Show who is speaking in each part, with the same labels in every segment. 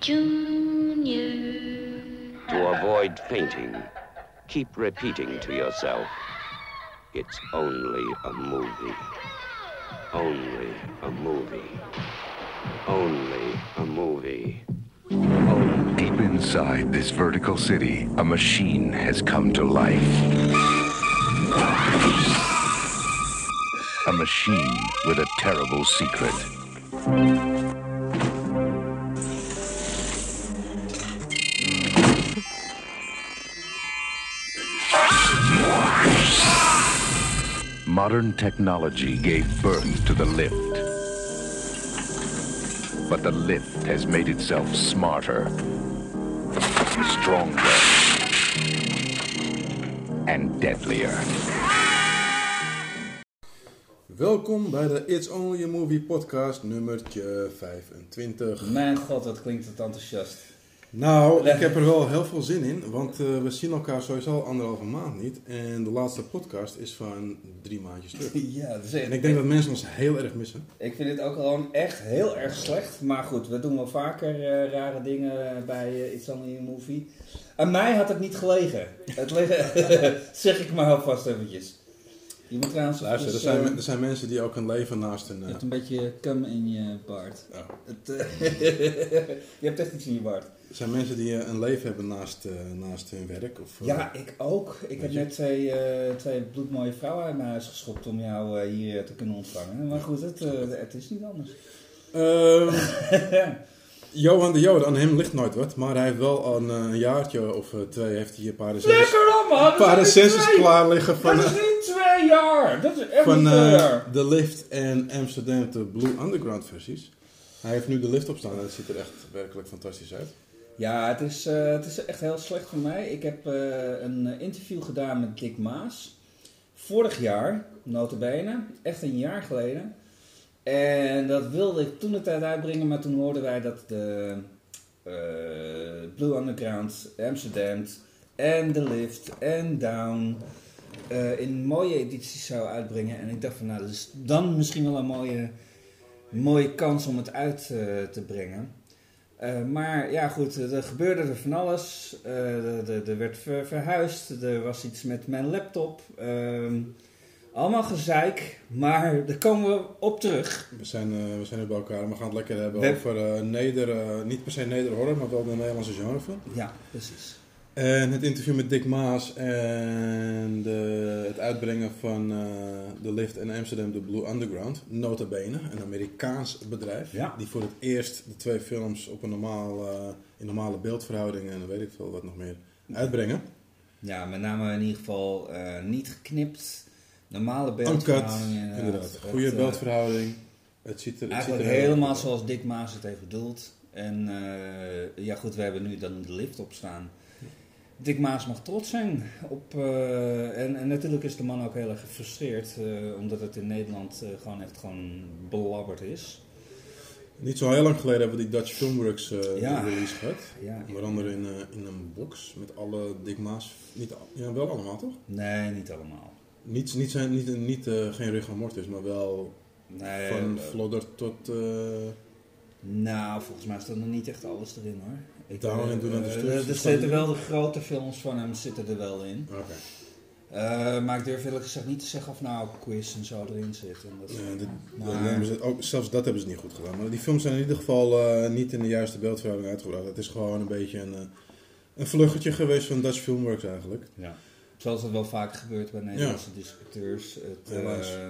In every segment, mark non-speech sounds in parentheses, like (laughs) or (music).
Speaker 1: Junior.
Speaker 2: To avoid fainting, keep repeating to yourself, it's only a movie. Only a movie. Only a movie. Only.
Speaker 3: Deep inside this vertical city, a machine has come to life. A machine with a terrible secret. Modern technology gave birth to the lift. But the lift has made itself smarter, stronger, and deadlier.
Speaker 4: Welkom bij de It's Only a Movie podcast nummertje 25.
Speaker 5: Mijn god, wat klinkt het enthousiast.
Speaker 4: Nou, ik heb er wel heel veel zin in, want eh, we zien elkaar sowieso al anderhalve maand niet. En de laatste podcast is van drie maandjes terug. (laughs)
Speaker 5: Ja, dat is echt-
Speaker 4: En ik denk dat mensen ons heel erg missen.
Speaker 5: Ik vind dit ook gewoon echt heel erg slecht. Maar goed, we doen wel vaker eh, rare dingen bij eh, It's Only a Movie. Aan mij had het niet gelegen. Het liggen, (laughs) zeg ik maar alvast eventjes. Je moet trouwens...
Speaker 4: Luister, er zijn,
Speaker 5: eh,
Speaker 4: er zijn mensen die ook een leven naast hun...
Speaker 5: Je
Speaker 4: eh,
Speaker 5: hebt een beetje cum in je baard.
Speaker 4: oh.
Speaker 5: Het, eh, (laughs) je hebt echt iets in je baard.
Speaker 4: Er zijn mensen die een leven hebben naast, naast hun werk. Of,
Speaker 5: Ja, ik ook. Ik heb
Speaker 4: je?
Speaker 5: net twee, twee bloedmooie vrouwen uit mijn huis geschopt om jou hier te kunnen ontvangen. Maar goed, het, het is niet anders.
Speaker 4: Ehm, (laughs) Johan de Jode, aan hem ligt nooit wat, maar hij heeft wel al een, eh, een jaartje of eh, twee heeft hij een paar recensies,
Speaker 5: Lekker dan man!
Speaker 4: een paar recensies klaar liggen van,
Speaker 5: Dat is
Speaker 4: eh,
Speaker 5: niet twee jaar! Dat is echt
Speaker 4: van
Speaker 5: niet twee jaar.
Speaker 4: The Lift en Amsterdam, de Blue Underground versies. Hij heeft nu de lift op staan en het ziet er echt werkelijk fantastisch uit.
Speaker 5: Ja, het is, eh, het is echt heel slecht voor mij. Ik heb eh, een interview gedaan met Dick Maas. Vorig jaar, notabene. Echt een jaar geleden. En dat wilde ik toen de tijd uitbrengen, maar toen hoorden wij dat de eh, Blue Underground, Amsterdam en The Lift en Down eh, in mooie edities zou uitbrengen. En ik dacht van nou, is dan misschien wel een mooie, mooie kans om het uit eh, te brengen. Maar ja, goed, er gebeurde er van alles. Er- er- er werd ver- verhuisd. Er was iets met mijn laptop. Ehm, allemaal gezeik. Maar daar komen we op terug.
Speaker 4: We zijn, eh, we zijn nu bij elkaar en we gaan het lekker hebben
Speaker 5: We-
Speaker 4: over eh, neder, eh, niet per se nederhorror, maar wel de Nederlandse genrefilm.
Speaker 5: Ja, precies.
Speaker 4: En het interview met Dick Maas en de, het uitbrengen van The Lift en Amsterdam, The Blue Underground. Nota bene, een Amerikaans bedrijf.
Speaker 5: Ja.
Speaker 4: Die voor het eerst de twee films op een normaal, in normale beeldverhoudingen en weet ik veel wat nog meer uitbrengen.
Speaker 5: Ja, met name in ieder geval niet geknipt. Normale
Speaker 4: Uncut,
Speaker 5: beeldverhoudingen.
Speaker 4: inderdaad. Goede
Speaker 5: eh,
Speaker 4: beeldverhouding. Het ziet er, het
Speaker 5: Eigenlijk
Speaker 4: ziet er
Speaker 5: helemaal
Speaker 4: uit.
Speaker 5: zoals Dick Maas het heeft bedoeld. En eh, ja goed, we hebben nu dan de lift op staan. Dick Maas mag trots zijn op... eh, en, en natuurlijk is de man ook heel erg gefrustreerd. eh, omdat het in Nederland eh, gewoon echt gewoon belabberd is.
Speaker 4: Niet zo heel lang geleden hebben we die Dutch Filmworks eh,
Speaker 5: Ja.
Speaker 4: release gehad.
Speaker 5: Ja,
Speaker 4: Onder andere in, eh, in een box met alle Dick Maas. Niet, al- ja, wel allemaal toch?
Speaker 5: nee, niet allemaal.
Speaker 4: Niet, niet, zijn, niet, niet eh, geen rigor mortis, maar wel
Speaker 5: Nee,
Speaker 4: van
Speaker 5: eh,
Speaker 4: Flodder tot... eh,
Speaker 5: nou, volgens mij staat er niet echt alles erin hoor. Ik,
Speaker 4: Down
Speaker 5: eh,
Speaker 4: and Do Not
Speaker 5: eh,
Speaker 4: Disturb
Speaker 5: er- zitten wel de grote films van hem zitten er wel in.
Speaker 4: Oké.
Speaker 5: Eh, maar ik durf eerlijk gezegd niet te zeggen of nou quiz en zo erin zit. En dat
Speaker 4: Ja, dit-
Speaker 5: dingen.
Speaker 4: dan
Speaker 5: Maar-
Speaker 4: hebben ze, ook, zelfs dat hebben ze niet goed gedaan. Maar die films zijn in ieder geval niet in de juiste beeldverhouding uitgebracht. Het is gewoon een beetje een, een vluggetje geweest van Dutch Filmworks eigenlijk.
Speaker 5: Ja. Zoals het wel vaak gebeurt bij Nederlandse distributeurs. Het, eh,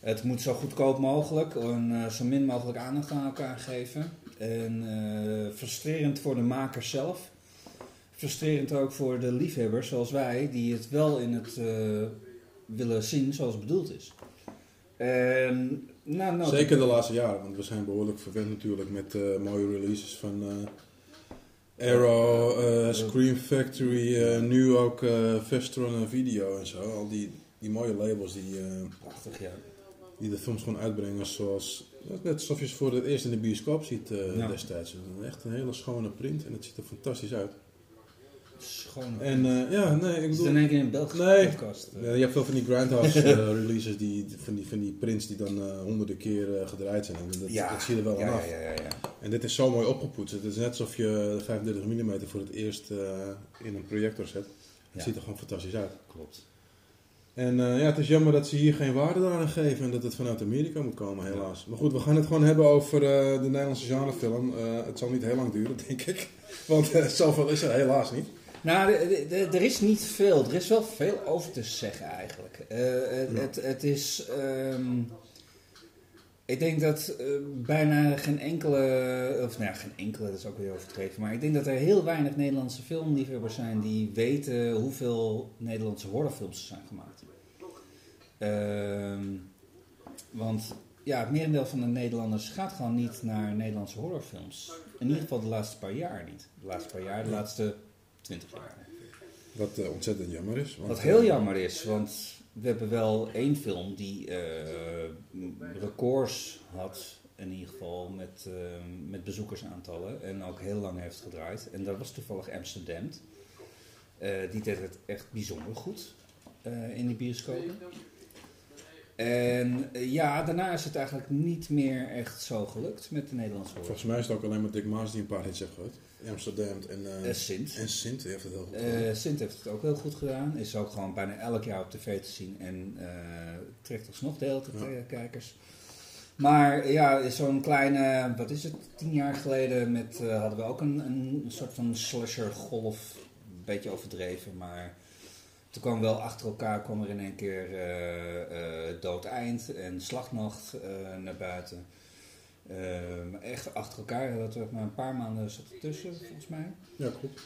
Speaker 5: het moet zo goedkoop mogelijk en eh, zo min mogelijk aandacht aan elkaar geven. En eh, frustrerend voor de makers zelf. Frustrerend ook voor de liefhebbers zoals wij, die het wel in het willen zien zoals het bedoeld is. En, nou, nou,
Speaker 4: Zeker de laatste jaren, want we zijn behoorlijk verwend natuurlijk met mooie releases van Arrow, eh, Scream Factory, eh, nu ook eh Vestron Video en zo. Al die, die mooie labels die,
Speaker 5: Prachtig, ja.
Speaker 4: die de films gewoon uitbrengen zoals... Net alsof je ze voor het eerst in de bioscoop ziet
Speaker 5: Ja.
Speaker 4: destijds. Echt een hele schone print en het ziet er fantastisch uit.
Speaker 5: Schoon.
Speaker 4: En ja, nee, ik
Speaker 5: is het
Speaker 4: bedoel...
Speaker 5: in één keer een Belgische
Speaker 4: Nee.
Speaker 5: podcast?
Speaker 4: Ja, je hebt veel van die Grindhouse (laughs) releases, die, van, die, van die prints die dan honderden keer gedraaid zijn. En dat, dat zie je er wel
Speaker 5: ja,
Speaker 4: aan af.
Speaker 5: ja, ja, ja.
Speaker 4: En dit is zo mooi opgepoetst. Het is net alsof je 35 mm voor het eerst eh, in een projector zet. Het
Speaker 5: Ja.
Speaker 4: ziet er gewoon fantastisch uit.
Speaker 5: Klopt.
Speaker 4: En eh, ja, het is jammer dat ze hier geen waarde aan geven en dat het vanuit Amerika moet komen, helaas. Maar goed, we gaan het gewoon hebben over eh, de Nederlandse genrefilm. Het zal niet heel lang duren, denk ik. (laughs) Want zoveel is er helaas niet.
Speaker 5: Nou, er is niet veel. Er is wel veel over te zeggen eigenlijk.
Speaker 4: Ja.
Speaker 5: het, het is. ehm, ik denk dat eh, bijna geen enkele. Of nou ja, geen enkele, dat is ook weer overdreven. Maar ik denk dat er heel weinig Nederlandse filmliefhebbers zijn die weten hoeveel Nederlandse horrorfilms er zijn gemaakt. Ehm, want ja, het merendeel van de Nederlanders gaat gewoon niet naar Nederlandse horrorfilms. In ieder geval de laatste paar jaar niet. De laatste paar jaar, de laatste twintig jaar.
Speaker 4: Wat eh, ontzettend jammer is. Want,
Speaker 5: Wat heel
Speaker 4: eh,
Speaker 5: jammer is, want we hebben wel één film die eh, records had, in ieder geval met, eh, met bezoekersaantallen en ook heel lang heeft gedraaid. En dat was toevallig Amsterdam. Eh, die deed het echt bijzonder goed eh, in de bioscopen. En ja, daarna is het eigenlijk niet meer echt zo gelukt met de Nederlandse horror.
Speaker 4: Volgens mij is het ook alleen maar Dick Maas die een paar hits heeft gehad. Amsterdam en, eh,
Speaker 5: Eh, Sint.
Speaker 4: en Sint heeft het heel goed gedaan.
Speaker 5: Eh, Sint heeft het ook heel goed gedaan. Is ook gewoon bijna elk jaar op tv te zien. En eh, trekt alsnog de hele tijd
Speaker 4: Ja.
Speaker 5: kijkers. Maar ja, zo'n kleine, wat is het, tien jaar geleden met, hadden we ook een, een soort van slasher golf. Een beetje overdreven, maar toen kwam wel achter elkaar, kwam er in één keer Dood Eind en Slachtnacht naar buiten. Eh, maar echt achter elkaar, dat er maar een paar maanden zat ertussen, volgens mij.
Speaker 4: Ja, klopt.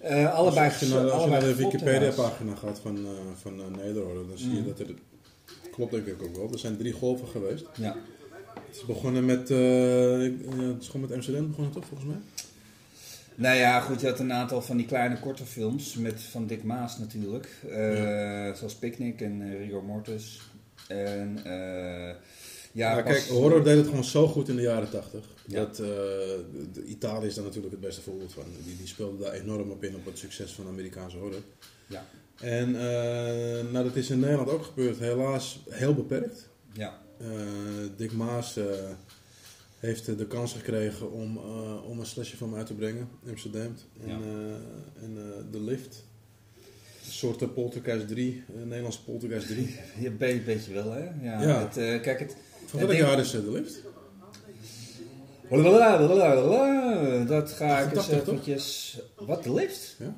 Speaker 5: Eh, allebei
Speaker 4: als je naar, als je
Speaker 5: allebei
Speaker 4: naar de Wikipedia-pagina gaat van, eh van uh, Nederhoorn, dan zie je
Speaker 5: Mm.
Speaker 4: dat er... Klopt denk ik ook wel. Er zijn drie golven geweest.
Speaker 5: Ja.
Speaker 4: Het is begonnen met... eh, het is gewoon met Amsterdam begonnen toch, volgens mij?
Speaker 5: Nou ja, goed, je had een aantal van die kleine korte films met van Dick Maas natuurlijk. Eh, Zoals Picnic en eh, Rigor Mortis. En eh ja,
Speaker 4: Ja, kijk, horror deed het gewoon zo goed in de jaren tachtig.
Speaker 5: Ja.
Speaker 4: Dat, eh, de, de- Italië is daar natuurlijk het beste voorbeeld van. Die, die speelde daar enorm op in op het succes van Amerikaanse horror.
Speaker 5: Ja.
Speaker 4: En eh, nou, dat is in Nederland ook gebeurd. Helaas heel beperkt.
Speaker 5: Ja,
Speaker 4: Eh, Dick Maas heeft de kans gekregen om, om een slashfilm uit te brengen, Amsterdam. En,
Speaker 5: Ja.
Speaker 4: en The Lift. Een soort Poltergeist 3, uh, Nederlandse Poltergeist 3. (laughs)
Speaker 5: een beetje, wel hè. Ja,
Speaker 4: Ja.
Speaker 5: Het, kijk, het...
Speaker 4: Van
Speaker 5: Ik
Speaker 4: welk
Speaker 5: denk-
Speaker 4: jaar is The Lift?
Speaker 5: Dat ga ik eens
Speaker 4: 88 toch?
Speaker 5: eventjes... Wat, de lift?
Speaker 4: Ja.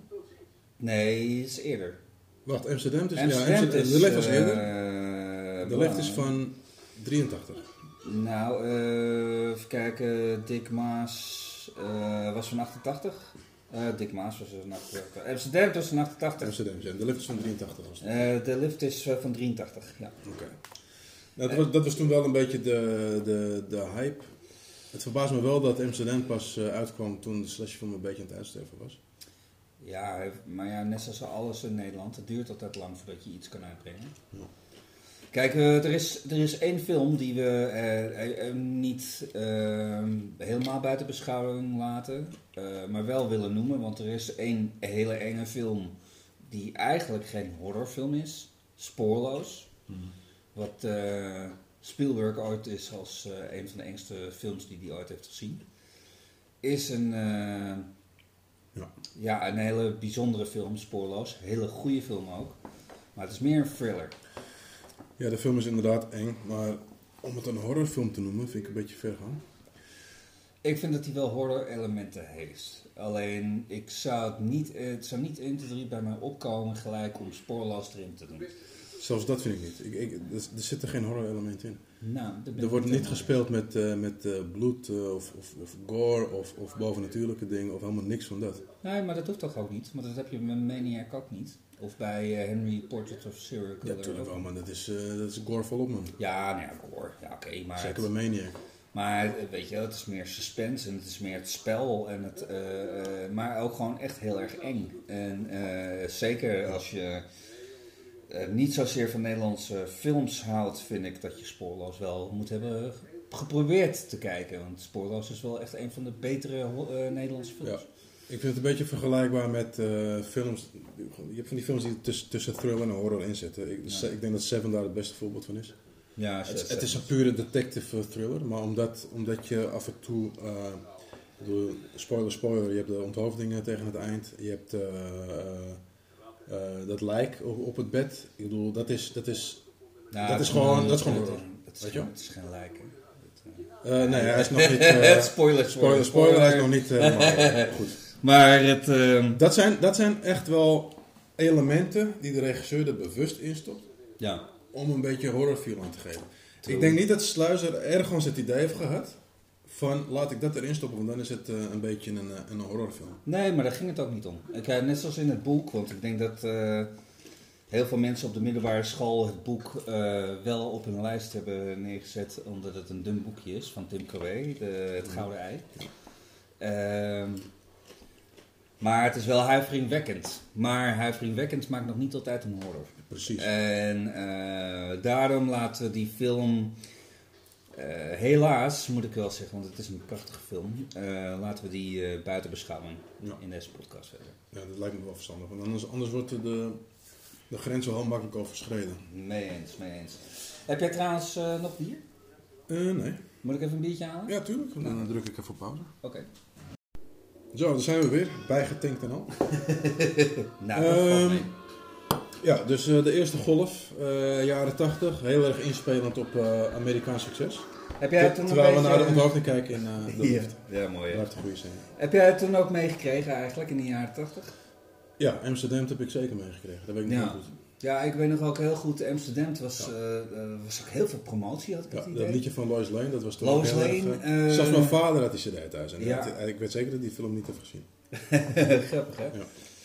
Speaker 5: Nee, is eerder.
Speaker 4: Wacht, Amsterdam is...
Speaker 5: Amsterdam
Speaker 4: ja, Amsterdam,
Speaker 5: is,
Speaker 4: The Lift was eerder.
Speaker 5: eh,
Speaker 4: The Lift is van 83.
Speaker 5: Nou, eh, even kijken. Dick Maas eh, was van 88. Eh, Dick Maas was van 88. Amsterdam was van 88.
Speaker 4: Amsterdam, ja. The Lift is van 83. Was het.
Speaker 5: De lift is van 83, ja.
Speaker 4: Oké. Dat, was, dat was toen wel een beetje de, de, de hype. Het verbaast me wel dat Amsterdam pas uh, uitkwam toen de slashfilm een beetje aan het uitsterven was.
Speaker 5: Ja, maar ja, net zoals alles in Nederland, het duurt altijd lang voordat je iets kan uitbrengen.
Speaker 4: Ja.
Speaker 5: Kijk, eh, er, is, er is één film die we eh, eh, niet eh, helemaal buiten beschouwing laten, eh, maar wel willen noemen. Want er is één hele enge film die eigenlijk geen horrorfilm is, Spoorloos. Wat eh, Spielberg ooit is als eh, een van de engste films die hij ooit heeft gezien. Is een, eh,
Speaker 4: Ja.
Speaker 5: ja, een hele bijzondere film, Spoorloos. Hele goede film ook. Maar het is meer een thriller.
Speaker 4: Ja, de film is inderdaad eng, maar om het een horrorfilm te noemen vind ik een beetje ver gaan.
Speaker 5: Ik vind dat hij wel horror elementen heeft. Alleen, ik zou het niet, het zou niet 1, 2, 3 bij mij opkomen gelijk om spoorloos erin te doen.
Speaker 4: Zelfs dat vind ik niet. Ik, ik, er, er zit er geen horror element in.
Speaker 5: Nou,
Speaker 4: Er wordt niet gespeeld met, uh, met uh, bloed uh, of, of, of, gore of, of bovennatuurlijke dingen of helemaal niks van dat.
Speaker 5: Nee, maar dat hoeft toch ook niet? Want dat heb je met Maniac ook niet. Of bij Henry Portrait of Serial Killer.
Speaker 4: Ja, natuurlijk wel, maar dat is, dat is gore volop, man.
Speaker 5: Ja, nou ja, gore. Ja, oké, okay, maar...
Speaker 4: Zeker bij Maniac.
Speaker 5: Maar weet je, het is meer suspense en het is meer het spel. En het, maar ook gewoon echt heel erg eng. En zeker als je niet zozeer van Nederlandse films houdt, vind ik dat je Spoorloos wel moet hebben geprobeerd te kijken. Want Spoorloos is wel echt een van de betere Nederlandse films.
Speaker 4: Ja. Ik vind het een beetje vergelijkbaar met films. Je hebt van die films die tussen, tussen thriller en horror inzetten. Ik, ja. ik denk dat Seven daar het beste voorbeeld van is.
Speaker 5: Ja,
Speaker 4: het, het is een pure detective thriller, maar omdat, omdat je af en toe uh, Ik bedoel, spoiler, spoiler. Je hebt de onthoofdingen tegen het eind. Je hebt eh, eh, dat lijk op, op het bed. Ik bedoel, dat is, dat is
Speaker 5: Nou,
Speaker 4: Dat is gewoon- dat is gewoon horror. Weet je
Speaker 5: het is geen lijk. hè. Het, eh,
Speaker 4: Eh, nee, hij is nog (laughs) niet...
Speaker 5: spoiler,
Speaker 4: spoiler, spoiler, hij is nog niet... (laughs) maar, goed.
Speaker 5: Maar het... ehm,
Speaker 4: Dat zijn, dat zijn echt wel elementen die de regisseur er bewust instopt
Speaker 5: ja.
Speaker 4: om een beetje horrorfeel aan te geven.
Speaker 5: True.
Speaker 4: Ik denk niet dat Sluizer ergens het idee heeft gehad van laat ik dat erin stoppen, want dan is het eh, een beetje een, eh, een horrorfilm.
Speaker 5: Nee, maar daar ging het ook niet om. Ik, eh, net zoals in het boek, want ik denk dat heel veel mensen op de middelbare school het boek wel op hun lijst hebben neergezet, omdat het een dun boekje is van Tim Coré, de, Het Gouden Ei. Ehm, maar het is wel huiveringwekkend. Maar huiveringwekkend maakt nog niet altijd een horror.
Speaker 4: Precies.
Speaker 5: En daarom laten we die film, eh, helaas moet ik wel zeggen, want het is een prachtige film, eh, laten we die eh, buiten beschouwing
Speaker 4: Ja.
Speaker 5: in deze podcast verder.
Speaker 4: Ja, dat lijkt me wel verstandig, want anders, anders wordt de, de grens wel heel makkelijk overschreden.
Speaker 5: Mee eens, mee eens. Heb jij trouwens eh, nog bier?
Speaker 4: Eh, nee.
Speaker 5: Moet ik even een biertje halen?
Speaker 4: Ja, tuurlijk. Dan druk ik even op pauze.
Speaker 5: Oké.
Speaker 4: Zo, daar zijn we weer. Bijgetankt en al. (laughs)
Speaker 5: Nou, dat valt mee.
Speaker 4: Ja, dus eh, de eerste golf, eh, jaren 80, heel erg inspelend op eh, Amerikaans succes.
Speaker 5: Heb jij het toen
Speaker 4: Terwijl we naar de onthoofding kijken in eh, de
Speaker 5: Ja,
Speaker 4: lift.
Speaker 5: ja, mooi. hè.
Speaker 4: Blijft een goede.
Speaker 5: Heb jij het toen ook meegekregen eigenlijk in de jaren 80?
Speaker 4: Ja, Amsterdam heb ik zeker meegekregen. Dat weet ik niet
Speaker 5: Ja.
Speaker 4: heel goed.
Speaker 5: Ja, ik weet nog ook heel goed, Amsterdam was, eh, eh, was ook heel veel promotie, had ik
Speaker 4: Ja,
Speaker 5: het
Speaker 4: dat liedje van Lois Lane, dat was toch
Speaker 5: Lois Lane,
Speaker 4: erg, Zelfs mijn vader had die cd thuis. En
Speaker 5: ja.
Speaker 4: had- ik weet zeker dat hij die film niet heeft gezien. (laughs)
Speaker 5: Grappig, hè?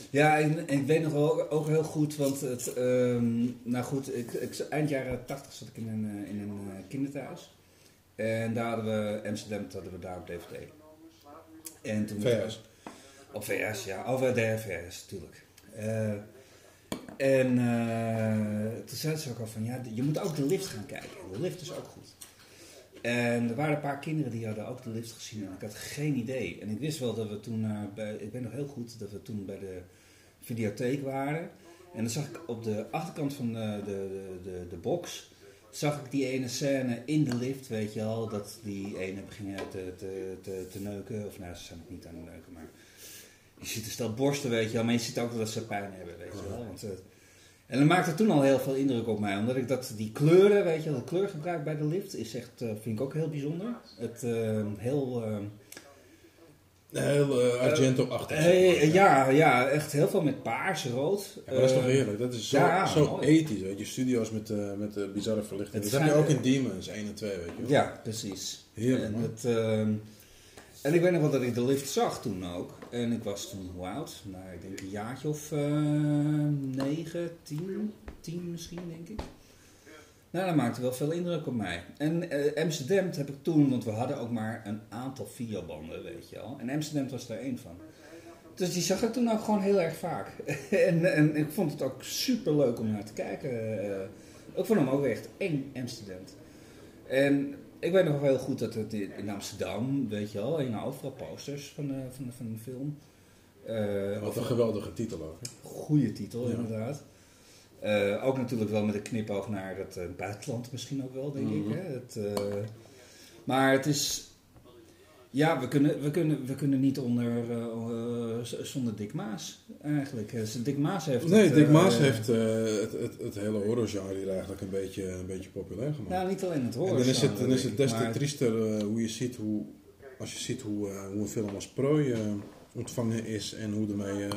Speaker 4: Ja.
Speaker 5: En, ik weet nog wel ook heel goed, want het, ehm, nou goed, ik, ik, eind jaren 80 zat ik in een, eh, in een eh, kinderthuis. En daar hadden we, Amsterdam hadden we daar op DVD. En toen
Speaker 4: VS.
Speaker 5: Op VS, ja. Of de VS, natuurlijk. Eh, en toen zei ze ook al van, ja, je moet ook de lift gaan kijken. De lift is ook goed. En er waren een paar kinderen die hadden ook de lift gezien en ik had geen idee. En ik wist wel dat we toen, eh, bij, ik weet nog heel goed dat we toen bij de videotheek waren. En dan zag ik op de achterkant van de, de, de, de, box, zag ik die ene scène in de lift, weet je al, dat die ene begingen te, te, te, te neuken. Of nou, ze zijn nog niet aan het neuken, maar je ziet een stel borsten, weet je wel, maar je ziet ook dat ze pijn hebben, weet je wel. Want, eh, en dat maakte toen al heel veel indruk op mij, omdat ik dat, die kleuren, weet je de kleurgebruik bij de lift is echt, eh, vind ik ook heel bijzonder. Het eh, heel... eh,
Speaker 4: Heel eh, Argento-achtig.
Speaker 5: eh, ja, ja, echt heel veel met paars, rood.
Speaker 4: Ja, maar dat is toch
Speaker 5: Eh,
Speaker 4: heerlijk. Dat is zo,
Speaker 5: ja,
Speaker 4: zo ethisch, weet je. Studio's met, met bizarre verlichting.
Speaker 5: Het
Speaker 4: Dat heb je ook in Demons 1 en 2, weet je wel.
Speaker 5: Ja, precies.
Speaker 4: Heerlijk,
Speaker 5: en, het, ehm, en ik weet nog wel dat ik de lift zag toen ook. En ik was toen hoe oud? Nou, ik denk een jaartje of eh, negen, tien, tien misschien, denk ik. Nou, dat maakte wel veel indruk op mij. En eh, Amsterdam heb ik toen, want we hadden ook maar een aantal videobanden, weet je al. En Amsterdam was daar één van. Dus die zag ik toen ook gewoon heel erg vaak. (laughs) en, en ik vond het ook super leuk om naar te kijken. eh. ik vond hem ook echt eng, Amsterdam. En ik weet nog wel heel goed dat het in Amsterdam, weet je wel, hingen overal posters van de, van de, van de film. Eh,
Speaker 4: Wat een geweldige titel ook. hè.
Speaker 5: Goede titel,
Speaker 4: Ja.
Speaker 5: inderdaad. Eh, ook natuurlijk wel met een knipoog naar het eh, buitenland misschien ook wel, denk
Speaker 4: Mhm.
Speaker 5: ik. Hè? Het, maar het is... Ja, we kunnen, we kunnen, we kunnen niet onder, z- zonder Dick Maas eigenlijk. Eh, Dick Maas heeft
Speaker 4: Nee,
Speaker 5: het,
Speaker 4: Dick Maas heeft eh, het, het, het hele horrorgenre hier eigenlijk een beetje, een beetje populair gemaakt.
Speaker 5: Nou, niet alleen het
Speaker 4: en
Speaker 5: horror.
Speaker 4: dan is het, dan is het des te triester hoe je ziet hoe, als je ziet hoe, hoe een film als prooi ontvangen is en hoe ermee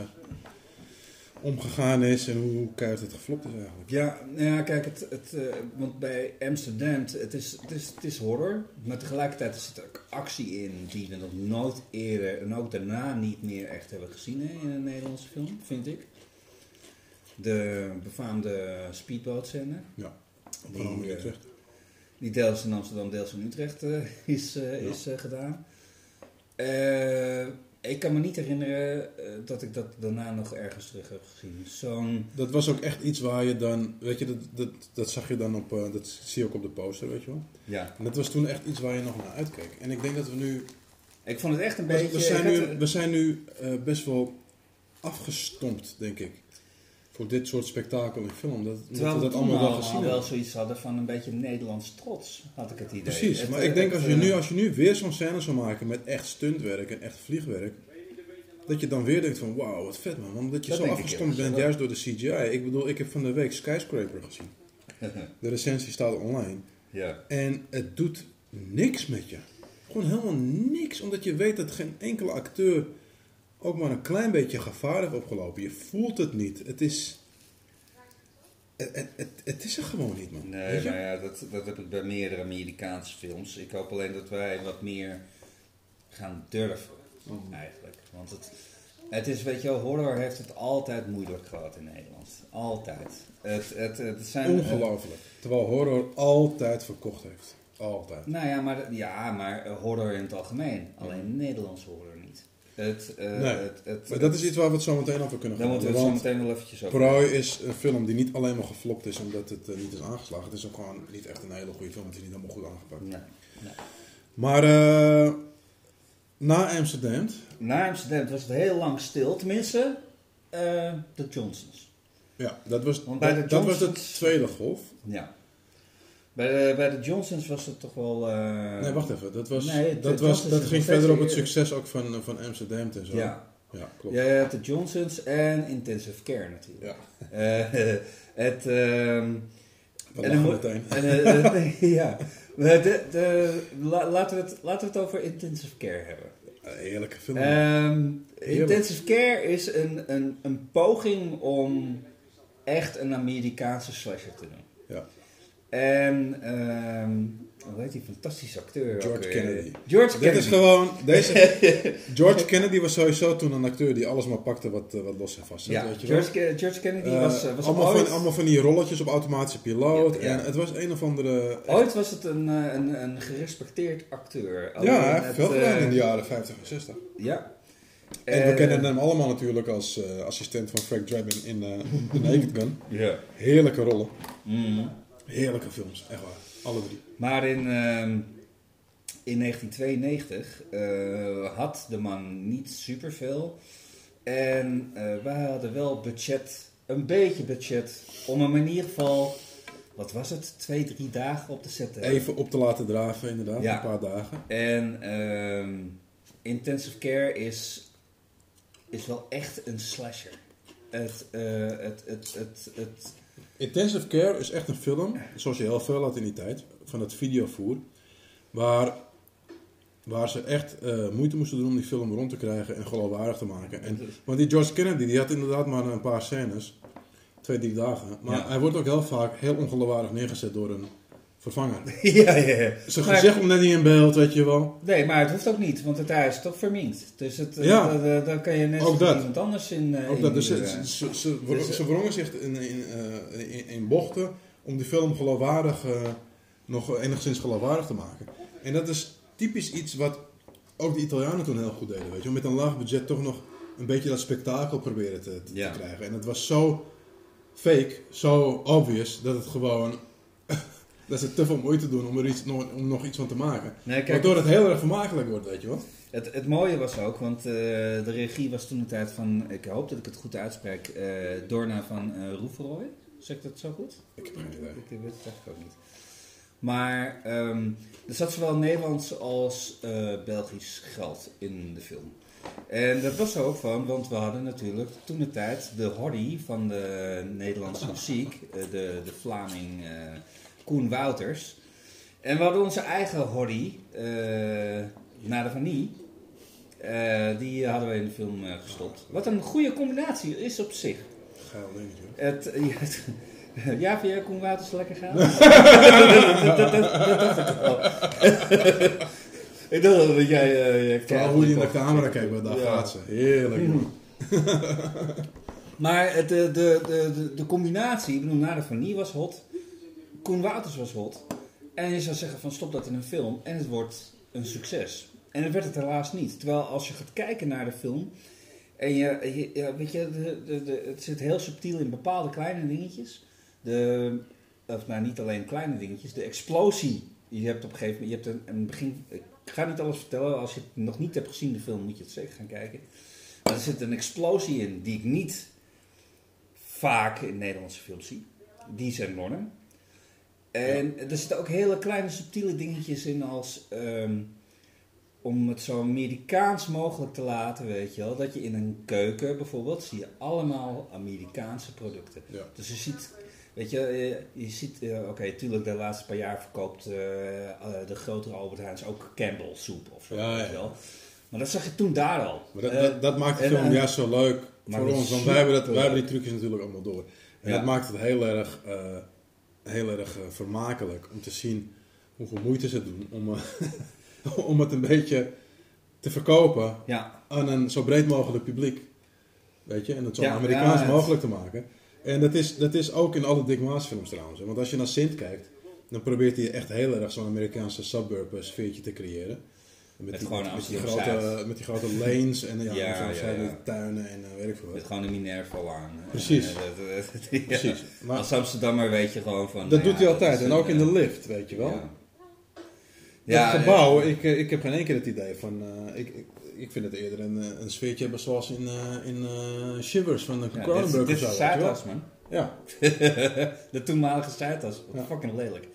Speaker 4: omgegaan is en hoe keihard het geflopt is eigenlijk.
Speaker 5: Ja, nou ja, kijk, het, het, eh, want bij Amsterdam, het is, het, is, het is horror, maar tegelijkertijd zit er ook actie in die we nog nooit eerder en ook daarna niet meer echt hebben gezien hè, in een Nederlandse film, vind ik. De befaamde speedboat scène,
Speaker 4: Ja,
Speaker 5: Die, eh,
Speaker 4: Utrecht.
Speaker 5: die deels in Amsterdam, deels in Utrecht eh, is,
Speaker 4: Ja.
Speaker 5: is gedaan. Eh, ik kan me niet herinneren eh, dat ik dat daarna nog ergens terug heb gezien. Zo'n...
Speaker 4: Dat was ook echt iets waar je dan, weet je, dat, dat, dat zag je dan op, eh, dat zie je ook op de poster, weet je wel.
Speaker 5: Ja,
Speaker 4: En dat was toen echt iets waar je nog naar uitkeek. En ik denk dat we nu,
Speaker 5: ik vond het echt een beetje...
Speaker 4: we zijn nu, we zijn nu eh, best wel afgestompt, denk ik. Voor dit soort spektakel in film. Dat,
Speaker 5: Terwijl
Speaker 4: we dat allemaal wel gezien
Speaker 5: wel zoiets hadden van een beetje Nederlands trots, had ik het idee.
Speaker 4: Precies,
Speaker 5: Het,
Speaker 4: maar
Speaker 5: eh,
Speaker 4: ik denk als je,
Speaker 5: eh,
Speaker 4: nu, als je nu weer zo'n scène zou maken met echt stuntwerk en echt vliegwerk, dat je dan weer denkt van wauw, wat vet man. Want dat je
Speaker 5: Dat
Speaker 4: zo afgestomd bent juist door de CGI. Ik bedoel, ik heb van de week Skyscraper gezien. (laughs) De recensie staat online.
Speaker 5: ja.
Speaker 4: En het doet niks met je. Gewoon helemaal niks, omdat je weet dat geen enkele acteur ook maar een klein beetje gevaar heeft opgelopen. Je voelt het niet. Het is... Het, het, het, is er gewoon niet, man.
Speaker 5: Nee,
Speaker 4: je?
Speaker 5: nou ja, dat, dat heb ik bij meerdere Amerikaanse films. Ik hoop alleen dat wij wat meer gaan durven,
Speaker 4: Mhm.
Speaker 5: eigenlijk. Want het, het is, weet je wel, horror heeft het altijd moeilijk gehad in Nederland. Altijd. Het, het, het zijn,
Speaker 4: Ongelooflijk. Terwijl horror altijd verkocht heeft. Altijd.
Speaker 5: nou ja, maar, ja, maar horror in het algemeen. Alleen Nederlandse horror. Het, eh,
Speaker 4: Nee,
Speaker 5: het, het,
Speaker 4: Maar dat is iets waar we het zo meteen over kunnen
Speaker 5: Daar
Speaker 4: gaan
Speaker 5: moeten we het zo meteen wel eventjes over
Speaker 4: Prooi is een film die niet alleen maar geflopt is omdat het eh, niet is aangeslagen. Het is ook gewoon niet echt een hele goede film. Het is niet helemaal goed aangepakt.
Speaker 5: Nee, nee.
Speaker 4: Maar eh, na Amsterdam,
Speaker 5: Na Amsterdam was het heel lang stil. Tenminste, de Johnsons.
Speaker 4: ja, dat was, dat, dat was de tweede golf.
Speaker 5: Ja. Bij de, bij de Johnsons was het toch wel... eh,
Speaker 4: Nee, wacht even. Dat, was,
Speaker 5: Nee,
Speaker 4: dat, was, dat ging verder op het succes ook van, van Amsterdam en zo.
Speaker 5: Ja.
Speaker 4: ja klopt.
Speaker 5: Ja, je hebt de Johnsons en Intensive Care natuurlijk.
Speaker 4: Ja.
Speaker 5: Eh, (laughs) het...
Speaker 4: We
Speaker 5: en
Speaker 4: meteen.
Speaker 5: en, eh, eh, (laughs) nee, ja. De, de, la- laten, we het, laten we het over Intensive Care hebben.
Speaker 4: Een heerlijke film.
Speaker 5: Ehm, intensive Care is een, een, een poging om echt een Amerikaanse slasher te doen.
Speaker 4: ja.
Speaker 5: En, ehm hoe heet die fantastische acteur?
Speaker 4: George? Kennedy.
Speaker 5: George
Speaker 4: Dit
Speaker 5: Kennedy.
Speaker 4: is gewoon, deze, (laughs) George Kennedy was sowieso toen een acteur die alles maar pakte wat, eh, wat los en vast zat,
Speaker 5: Ja,
Speaker 4: weet je wel.
Speaker 5: George, Ke- George Kennedy was, eh, was
Speaker 4: allemaal,
Speaker 5: ooit,
Speaker 4: van, allemaal van die rolletjes op automatische piloot.
Speaker 5: Ja, ja.
Speaker 4: En het was een of andere...
Speaker 5: ooit was het een, eh, een, een gerespecteerd acteur. Alleen
Speaker 4: ja,
Speaker 5: het,
Speaker 4: veel gedaan in de jaren 50 en 60.
Speaker 5: Ja.
Speaker 4: En we kennen hem allemaal natuurlijk als assistent van Frank Drebin in (laughs) The Naked Gun.
Speaker 5: Ja.
Speaker 4: Heerlijke rollen.
Speaker 5: Mhm.
Speaker 4: Heerlijke films, echt waar. Alle drie.
Speaker 5: Maar in, ehm, in 1992 eh, had de man niet superveel. En eh, wij hadden wel budget, een beetje budget, om hem in ieder geval, wat was het, twee, drie dagen op te zetten.
Speaker 4: Even op te laten draven, inderdaad.
Speaker 5: Ja.
Speaker 4: Een paar dagen.
Speaker 5: En ehm, intensive care is, is wel echt een slasher. Het, eh, het, het, het, het,
Speaker 4: Intensive Care is echt een film, zoals je heel veel had in die tijd, van het videovoer. Waar, waar ze echt eh, moeite moesten doen om die film rond te krijgen en geloofwaardig te maken. En, want die George Kennedy, die had inderdaad maar een paar scènes. Twee, drie dagen. Maar
Speaker 5: Ja.
Speaker 4: hij wordt ook heel vaak heel ongeloofwaardig neergezet door een vervanger. (laughs)
Speaker 5: ja, ja, ja.
Speaker 4: Zijn
Speaker 5: Maar-
Speaker 4: gezicht komt net niet in beeld, weet je wel.
Speaker 5: Nee, maar het hoeft ook niet, want het huis is toch verminkt. Dus het, eh,
Speaker 4: Ja.
Speaker 5: da- da- daar kan je net
Speaker 4: Ook
Speaker 5: zo goed
Speaker 4: dat.
Speaker 5: iemand anders in. eh,
Speaker 4: Ook dat, dus ze, ze, ze, ze,
Speaker 5: Dus,
Speaker 4: ze wrongen zich in, in, eh, in, in bochten om die film geloofwaardig, eh, nog enigszins geloofwaardig te maken. En dat is typisch iets wat ook de Italianen toen heel goed deden. Weet je? wel. Met een laag budget toch nog een beetje dat spektakel proberen te, te,
Speaker 5: Ja.
Speaker 4: te krijgen. En het was zo fake, zo obvious, dat het gewoon... dat ze te veel moeite doen om er iets, nog, om nog iets van te maken.
Speaker 5: Nee, kijk,
Speaker 4: Waardoor het heel erg vermakelijk wordt, weet je wel.
Speaker 5: het, het mooie was ook, want eh, de regie was toen de tijd van, ik hoop dat ik het goed uitspreek, eh Dorna van eh Roeveroy. Zeg ik dat zo goed?
Speaker 4: Ik heb geen idee.
Speaker 5: Ik weet het eigenlijk ook niet. Maar ehm, er zat zowel Nederlands als Belgisch geld in de film. En dat was er ook van, want we hadden natuurlijk toen de tijd de Hordy van de Nederlandse muziek, de, de Vlaming Koen Wouters. En we hadden onze eigen eh Nada van Nie. Eh, die hadden we in de film eh, gestopt. Wat een goede combinatie is op zich.
Speaker 4: Geil dingetje.
Speaker 5: Het, ja, het- (laughs) ja, vind jij Koen Wouters lekker gaan? (laughs) dat, dat, dat, dat dacht ik wel. (laughs) ik dacht dat jij...
Speaker 4: hoe je in de camera kijkt, maar daar
Speaker 5: Ja.
Speaker 4: gaat ze. Heerlijk. man.
Speaker 5: Maar het, de, de, de, de, de combinatie, ik bedoel, Nada van Nie was hot. Koen Wouters was hot. En je zou zeggen van stop dat in een film en het wordt een succes. En het werd het helaas niet. Terwijl als je gaat kijken naar de film... En je, je- weet je, de, de, het zit heel subtiel in bepaalde kleine dingetjes. De, of nou, niet alleen kleine dingetjes. De explosie. Je hebt op een gegeven moment, je hebt een, een begin... Ik ga niet alles vertellen. Als je het nog niet hebt gezien, de film, moet je het zeker gaan kijken. Maar er zit een explosie in die ik niet vaak in Nederlandse films zie. Die zijn enorm. En er zitten ook hele kleine subtiele dingetjes in als... ehm, om het zo Amerikaans mogelijk te laten, weet je wel. Dat je in een keuken bijvoorbeeld, zie je allemaal Amerikaanse producten.
Speaker 4: Ja.
Speaker 5: Dus je ziet, weet je, eh, je ziet, eh, oké, tuurlijk de laatste paar jaar verkoopt eh, de grotere Albert Heijns ook Campbell soep of zo,
Speaker 4: Ja,
Speaker 5: weet je wel. Maar dat zag je toen daar al.
Speaker 4: Maar dat, dat, dat maakt de film
Speaker 5: en-
Speaker 4: juist zo leuk voor ons. Want wij hebben, dat, wij hebben die trucjes natuurlijk allemaal door. En dat maakt het heel erg, heel erg eh, vermakelijk om te zien hoeveel moeite ze doen om, eh, (laughs) om het een beetje te verkopen
Speaker 5: ja,
Speaker 4: aan een zo breed mogelijk publiek. Weet je, en het zo
Speaker 5: Ja,
Speaker 4: Amerikaans
Speaker 5: ja,
Speaker 4: mogelijk te maken. En dat is, dat is ook in alle Dick Maas films trouwens. Want als je naar Sint kijkt, dan probeert hij echt heel erg zo'n Amerikaanse suburb eh, sfeertje te creëren. Met,
Speaker 5: Met
Speaker 4: die,
Speaker 5: gewoon
Speaker 4: met, die
Speaker 5: Amsterdam-Zuid.
Speaker 4: grote, met die grote lanes en ja,
Speaker 5: Ja,
Speaker 4: tuinen en eh, weet ik veel wat.
Speaker 5: met gewoon een Minerva aan.
Speaker 4: Precies.
Speaker 5: Eh, dat- dat- (laughs) ja.
Speaker 4: Precies. Maar
Speaker 5: Als Amsterdammer weet je gewoon van...
Speaker 4: dat
Speaker 5: nou
Speaker 4: doet hij altijd.
Speaker 5: is
Speaker 4: En ook in
Speaker 5: eh,
Speaker 4: de lift, weet je wel.
Speaker 5: Ja. Eh,
Speaker 4: gebouw, ik, eh, ik heb geen één keer het idee van... eh, ik, ik, ik vind het eerder een, eh, een sfeertje hebben zoals in, eh, in eh, Shivers van de Cronenberg
Speaker 5: dit
Speaker 4: of
Speaker 5: is
Speaker 4: zo.
Speaker 5: Zuidas, man.
Speaker 4: Ja, (laughs)
Speaker 5: de toenmalige Zuidas. Fucking lelijk.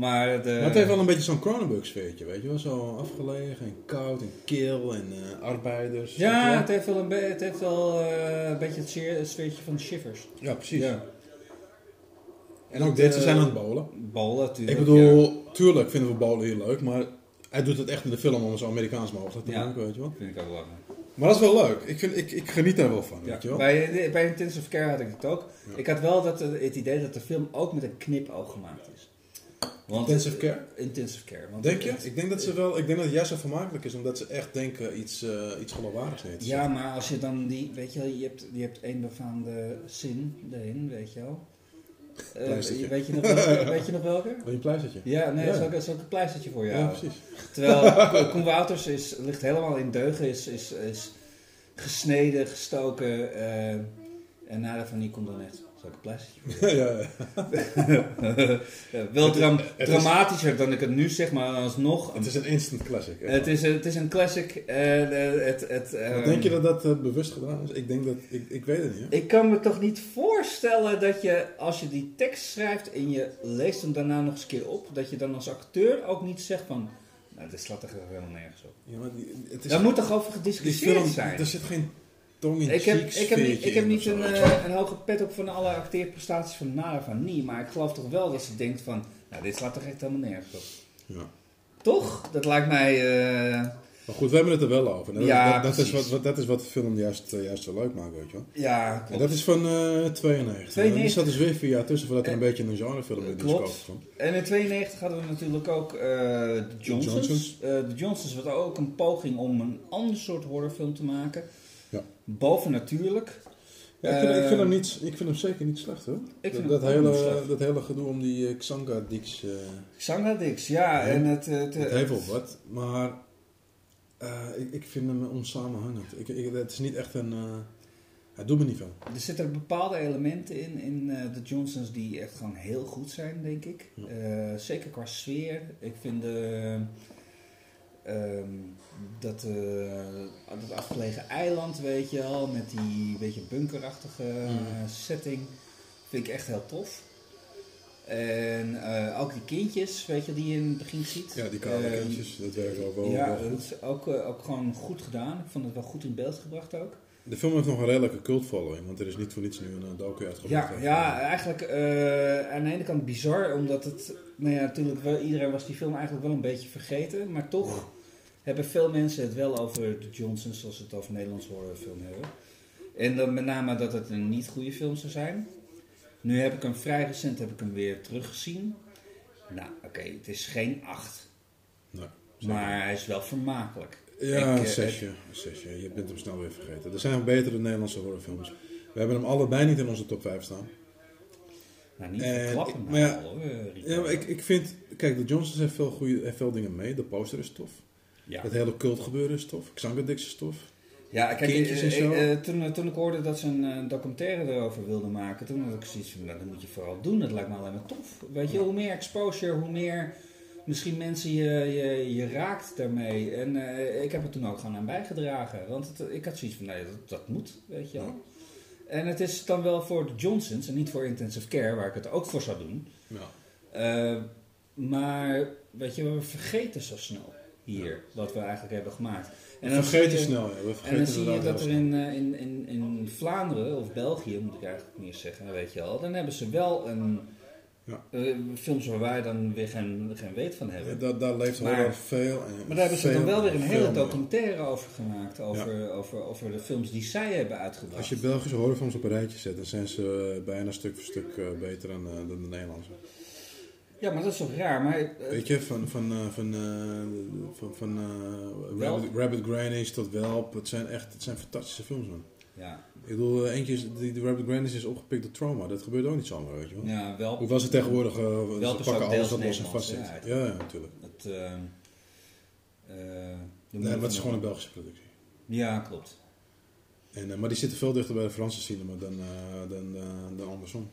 Speaker 5: Maar, de,
Speaker 4: maar het heeft wel een beetje zo'n Cronenberg sfeertje, weet je wel. Zo afgelegen en koud en kil en eh, arbeiders.
Speaker 5: Ja, het heeft wel een, be- het heeft wel, eh, een beetje het sfeer- het sfeertje van Shivers.
Speaker 4: ja, precies.
Speaker 5: Ja.
Speaker 4: En ook dit, ze
Speaker 5: eh,
Speaker 4: zijn aan het bowlen.
Speaker 5: Ballen natuurlijk.
Speaker 4: Ik bedoel, tuurlijk vinden we bowlen heel leuk, maar hij doet het echt in de film om zo Amerikaans mogelijk te
Speaker 5: Ja.
Speaker 4: maken, weet je wel.
Speaker 5: Vind ik ook wel.
Speaker 4: Maar dat is wel leuk. Ik, vind, ik, ik geniet daar wel van,
Speaker 5: Ja.
Speaker 4: weet je wel.
Speaker 5: Bij, bij Intensive Care had ik het ook. Ik had wel dat, eh, het idee dat de film ook met een knipoog gemaakt is. Want
Speaker 4: Intensive Care?
Speaker 5: Intensive Care. Want
Speaker 4: Denk je?
Speaker 5: het-
Speaker 4: Ik denk dat ze wel, ik denk dat het juist zo vermakelijk is, omdat ze echt denken iets, eh iets geloofwaardigs neer te
Speaker 5: Ja, maar als je dan die, weet je wel, je hebt, je hebt één befaamde zin erin, weet je wel. Eh,
Speaker 4: Pleistertje.
Speaker 5: weet, je nog welke, weet je nog welke?
Speaker 4: Wil je een pleistertje?
Speaker 5: Ja, nee,
Speaker 4: Ja.
Speaker 5: Zal, ik, zal ik een pleistertje voor je
Speaker 4: Ja, precies.
Speaker 5: Terwijl (laughs) Koen Wouters is, ligt helemaal in deugen, is, is, is gesneden, gestoken. eh, en na van die komt dan echt, (laughs) je
Speaker 4: ja, ja. (laughs)
Speaker 5: Wel dram-
Speaker 4: het is-
Speaker 5: dramatischer dan ik het nu zeg, maar alsnog.
Speaker 4: Het is een instant classic.
Speaker 5: Het is, het is een classic. eh, het, het, ehm,
Speaker 4: denk je dat dat eh, bewust gedaan is? Ik denk dat, ik, ik weet het niet. hè.
Speaker 5: Ik kan me toch niet voorstellen dat je, als je die tekst schrijft en je leest hem daarna nog eens een keer op, dat je dan als acteur ook niet zegt van, nou, dit slaat er helemaal nergens op.
Speaker 4: Ja, maar die, het is,
Speaker 5: Daar moet toch over gediscussieerd
Speaker 4: film,
Speaker 5: zijn?
Speaker 4: er zit geen tong in
Speaker 5: Ik heb, ik heb niet, ik heb niet een, eh, een hoge pet op van alle acteerprestaties van Nara van Nie, maar ik geloof toch wel dat ze denkt van, nou, dit slaat toch echt helemaal nergens op.
Speaker 4: Ja.
Speaker 5: Toch? Dat lijkt mij... eh,
Speaker 4: Maar goed, we hebben het er wel over. Dat,
Speaker 5: Ja,
Speaker 4: dat, dat, is wat, wat, dat is wat de film juist, eh, juist zo leuk maakt, weet je wel.
Speaker 5: ja,
Speaker 4: En dat is van eh 92.
Speaker 5: 92.
Speaker 4: Er zat dus weer vier jaar tussen voordat er een beetje een genrefilm in de
Speaker 5: klopt.
Speaker 4: kwam.
Speaker 5: En in 92 hadden we natuurlijk ook de Johnsons.
Speaker 4: Johnsons.
Speaker 5: Eh, de Johnsons was ook een poging om een ander soort horrorfilm te maken. Bovennatuurlijk.
Speaker 4: Ja, ik, vind, ik, vind
Speaker 5: Eh,
Speaker 4: hem niet, ik vind hem zeker niet slecht hoor.
Speaker 5: Ik vind
Speaker 4: dat, hele, dat hele gedoe om die eh, Xanga Dix. eh
Speaker 5: Xangadix, ja.
Speaker 4: Ja.
Speaker 5: En het, het,
Speaker 4: het
Speaker 5: het-
Speaker 4: heeft wel wat, maar eh, ik, ik vind hem onsamenhangend. Ik, ik, het is niet echt een. eh hij doet me niet veel.
Speaker 5: er zitten bepaalde elementen in, in eh, de Johnsons die echt gewoon heel goed zijn, denk ik.
Speaker 4: Ja.
Speaker 5: Eh, zeker qua sfeer. Ik vind de, ehm, dat, eh, dat afgelegen eiland, weet je wel, met die beetje bunkerachtige eh,
Speaker 4: Mhm.
Speaker 5: setting, vind ik echt heel tof. En eh, ook die kindjes, weet je, die je in het begin ziet.
Speaker 4: Ja, die kale
Speaker 5: Ehm,
Speaker 4: kindjes, dat werkt ook wel,
Speaker 5: Ja,
Speaker 4: wel
Speaker 5: dat
Speaker 4: goed.
Speaker 5: is ook, eh, ook gewoon goed gedaan. Ik vond het wel goed in beeld gebracht ook.
Speaker 4: De film heeft nog een redelijke cult following, want er is niet voor niets nu een eh, docu uitgebracht.
Speaker 5: Ja, ja eigenlijk eh, aan de ene kant bizar, omdat het, nou ja, natuurlijk wel, iedereen was die film eigenlijk wel een beetje vergeten, maar toch hebben veel mensen het wel over de Johnsons, zoals ze het over Nederlands horrorfilm hebben. En dan met name dat het een niet goede film zou zijn. Nu heb ik hem vrij recent heb ik hem weer teruggezien. Nou, oké, het is geen 8,
Speaker 4: Nee, zeker.
Speaker 5: maar hij is wel vermakelijk.
Speaker 4: Ja,
Speaker 5: Ik,
Speaker 4: een
Speaker 5: eh,
Speaker 4: zesje. Je bent hem snel weer vergeten. Er zijn betere Nederlandse horrorfilms. We hebben hem allebei niet in onze top 5 staan.
Speaker 5: Nou, niet
Speaker 4: En
Speaker 5: verklappen,
Speaker 4: ik-
Speaker 5: maar,
Speaker 4: ja, maar ik, ik vind... Kijk, de Johnsons heeft veel, goede, heeft veel dingen mee. De poster is tof.
Speaker 5: Ja.
Speaker 4: Het hele cult gebeuren is tof. Xangadix is tof.
Speaker 5: Ja, kijk,
Speaker 4: Kindjes en
Speaker 5: eh,
Speaker 4: zo.
Speaker 5: eh, toen, toen ik hoorde dat ze een documentaire erover wilden maken, toen had ik zoiets van, nou, dat moet je vooral doen. Dat lijkt me alleen maar tof. Weet je, hoe meer exposure, hoe meer misschien mensen je, je, je raakt daarmee. En eh, ik heb er toen ook gewoon aan bijgedragen. Want het, ik had zoiets van, nee, dat, dat moet, weet je wel. En het is dan wel voor de Johnsons en niet voor intensive care, waar ik het ook voor zou doen.
Speaker 4: Ja.
Speaker 5: Eh, maar weet je, we vergeten zo snel hier wat we eigenlijk hebben gemaakt.
Speaker 4: We
Speaker 5: dan
Speaker 4: vergeten
Speaker 5: je-
Speaker 4: snel. We
Speaker 5: En
Speaker 4: vergeten
Speaker 5: dan zie je dat er in, eh, in, in, in Vlaanderen of België, moet ik eigenlijk meer zeggen, weet je al, dan hebben ze wel een
Speaker 4: Ja.
Speaker 5: eh, films waar wij dan weer geen, geen weet van hebben.
Speaker 4: Ja, daar, daar leeft
Speaker 5: Maar-
Speaker 4: horror veel. En
Speaker 5: Maar daar hebben ze dan wel weer een hele documentaire over gemaakt, over, over, over de films die zij hebben uitgebracht.
Speaker 4: Als je Belgische horrorfilms op een rijtje zet, dan zijn ze eh, bijna stuk voor stuk eh, beter dan, dan de Nederlandse.
Speaker 5: Ja, maar dat is toch raar, maar...
Speaker 4: Weet je, van, van, van, van, van? Rabbit, Rabbit Grannies tot Welp, het zijn echt het zijn fantastische films, man.
Speaker 5: Ja,
Speaker 4: Ik bedoel, eh, eentje die, die Rabbit Grannies is opgepikt door trauma. Dat gebeurt ook niet zomaar, weet je wel.
Speaker 5: ja, wel...
Speaker 4: Hoewel ze tegenwoordig, eh,
Speaker 5: Welp
Speaker 4: ze pakken alles wat los en vast zit.
Speaker 5: ja,
Speaker 4: Ja, natuurlijk.
Speaker 5: Het, eh, eh, de
Speaker 4: Nee, maar het is gewoon een Belgische productie.
Speaker 5: Ja, klopt.
Speaker 4: En, maar die zitten veel dichter bij de Franse cinema dan, dan, eh, dan andersom.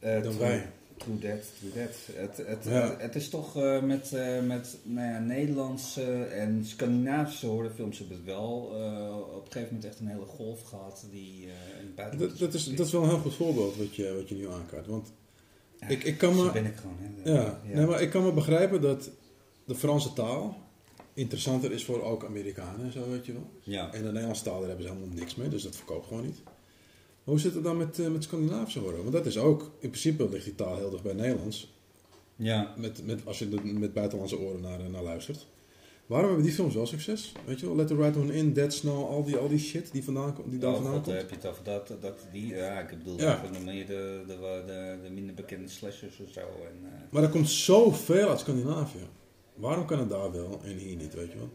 Speaker 4: Dan wij.
Speaker 5: True that, true that. Het, het,
Speaker 4: Ja.
Speaker 5: het is toch eh, met, eh, met nou ja, Nederlandse en Scandinavische horrorfilms hebben het wel eh, op een gegeven moment echt een hele golf gehad die in het buitenland
Speaker 4: Dat, dat, is, dat is wel een heel goed voorbeeld wat je, wat je nu aankaart. Want
Speaker 5: Ja,
Speaker 4: ik, ik kan
Speaker 5: Zo
Speaker 4: me...
Speaker 5: ben ik gewoon. Hè.
Speaker 4: Ja, Nee, maar ik kan me begrijpen dat de Franse taal interessanter is voor ook Amerikanen en zo, weet je wel.
Speaker 5: ja.
Speaker 4: En de Nederlandse taal, daar hebben ze helemaal niks mee, dus dat verkoopt gewoon niet. Hoe zit het dan met, eh, met Scandinavische horror? Want dat is ook, in principe ligt die taal heel dicht bij Nederlands.
Speaker 5: ja.
Speaker 4: Met, met, als je er met buitenlandse oren naar, naar luistert. Waarom hebben die films wel succes? Weet je wel, Let the Right One In, Dead Snow, al die, al die shit die, vandaan, komt- die daar
Speaker 5: Oh,
Speaker 4: vandaan
Speaker 5: god,
Speaker 4: komt.
Speaker 5: heb je het over dat, dat die, ja, ik bedoel
Speaker 4: Ja.
Speaker 5: meer de, de, de, de minder bekende slashers of zo. En, eh,
Speaker 4: Maar er komt zoveel uit Scandinavië. Waarom kan het daar wel en hier niet, weet je wel?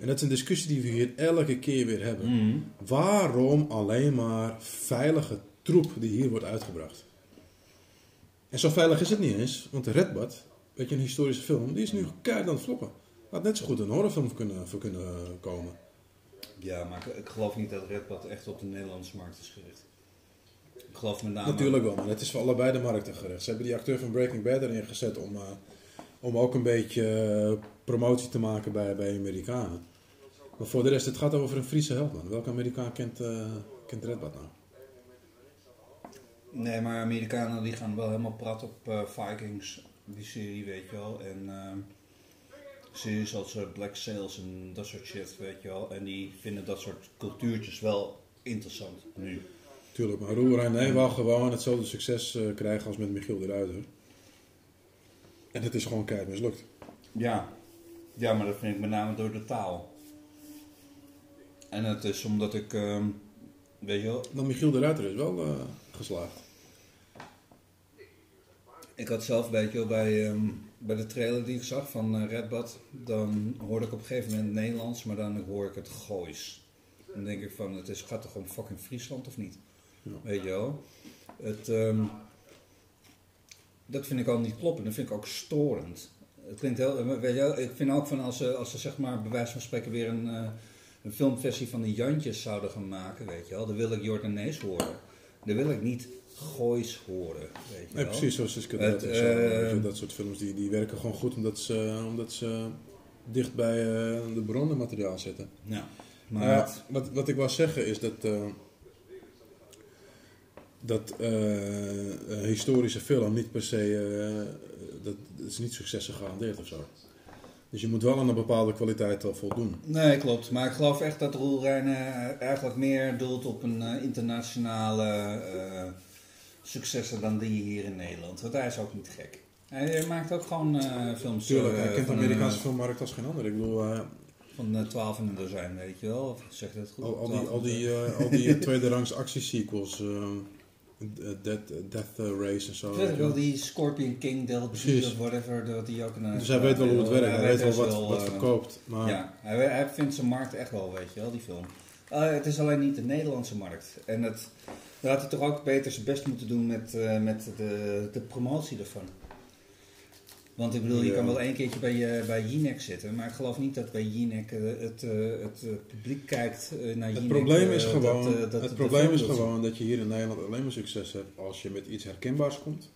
Speaker 4: En dat is een discussie die we hier elke keer weer hebben.
Speaker 5: mhm.
Speaker 4: Waarom alleen maar veilige troep die hier wordt uitgebracht? En zo veilig is het niet eens, want de Redbad, weet je, een historische film, die is nu keihard aan het floppen. Had net zo goed een horrorfilm voor kunnen, voor kunnen komen.
Speaker 5: Ja, maar ik, ik geloof niet dat Redbad echt op de Nederlandse markt is gericht. Ik geloof met name...
Speaker 4: Natuurlijk wel, maar het is voor allebei de markten gericht. Ze hebben die acteur van Breaking Bad erin gezet om, eh, om ook een beetje eh, promotie te maken bij, bij Amerikanen. Maar voor de rest, het gaat over een Friese held, man. Welke Amerikaan kent, eh kent Redbad nou?
Speaker 5: Nee, maar Amerikanen die gaan wel helemaal prat op eh, Vikings, die serie, weet je wel. En series als Black Sails en dat soort shit, weet je wel. En die vinden dat soort cultuurtjes wel interessant nu.
Speaker 4: Tuurlijk, maar Roer René wou gewoon hetzelfde succes krijgen als met Michiel de Ruiter. En het is gewoon keihard mislukt.
Speaker 5: Ja. ja, maar dat vind ik met name door de taal. En het is omdat ik, ehm, weet je wel,
Speaker 4: Dan Michiel de Ruiter is wel eh, geslaagd.
Speaker 5: Ik had zelf, weet je wel, bij, ehm, bij de trailer die ik zag van eh, Redbad, dan hoorde ik op een gegeven moment Nederlands, maar dan hoor ik het Goois. Dan denk ik van, het is, gaat toch om fucking Friesland of niet?
Speaker 4: Ja.
Speaker 5: Weet je wel? Het, ehm, dat vind ik al niet kloppen, dat vind ik ook storend. Het klinkt heel, weet je ik vind ook van als ze, als ze zeg maar bij wijze van spreken weer een, eh, een filmversie van de Jantjes zouden gaan maken, weet je wel, dan wil ik Jordanees horen. Dan wil ik niet Goois horen, weet je wel.
Speaker 4: precies zoals Siska
Speaker 5: Het,
Speaker 4: zo.
Speaker 5: eh,
Speaker 4: je, dat soort films die, die werken gewoon goed omdat ze, omdat ze dicht bij eh, de bronnen materiaal zitten.
Speaker 5: Ja,
Speaker 4: Maar
Speaker 5: maar
Speaker 4: wat, wat ik wou zeggen is dat, eh, dat eh, een historische film niet per se, eh, dat, dat is niet succes gegarandeerd of zo. Dus je moet wel aan een bepaalde kwaliteit al voldoen.
Speaker 5: nee, klopt. Maar ik geloof echt dat Roel Reijnen eigenlijk meer doelt op een eh, internationale eh, successen dan die hier in Nederland. Want hij is ook niet gek. Hij maakt ook gewoon eh, films
Speaker 4: Tuurlijk,
Speaker 5: eh,
Speaker 4: hij kent de Amerikaanse
Speaker 5: eh,
Speaker 4: filmmarkt als geen ander. Ik bedoel, eh,
Speaker 5: van eh, 12 in een dozijn, weet je wel. Of zeg je dat goed?
Speaker 4: al, al die,
Speaker 5: 12
Speaker 4: al die, eh, al (laughs) die tweede rangs actiesequels, eh, Death, Death Race en zo.
Speaker 5: Wel, die Scorpion King Delta
Speaker 4: Precies.
Speaker 5: of whatever, dat die ook een...
Speaker 4: Dus hij weet wel hoe het werkt, hij weet wel wat, wat
Speaker 5: eh,
Speaker 4: verkoopt. Maar
Speaker 5: Ja, hij, hij vindt zijn markt echt wel, weet je wel, die film. Eh, het is alleen niet de Nederlandse markt. En het, dan had hij toch ook beter zijn best moeten doen met, eh, met de, de promotie ervan. Want ik bedoel, je kan wel één keertje bij, uh, bij Jinek zitten, maar ik geloof niet dat bij Jinek het, het publiek kijkt naar Jinek.
Speaker 4: Het probleem is gewoon,
Speaker 5: dat, dat
Speaker 4: het probleem is gewoon dat je hier in Nederland alleen maar succes hebt als je met iets herkenbaars komt.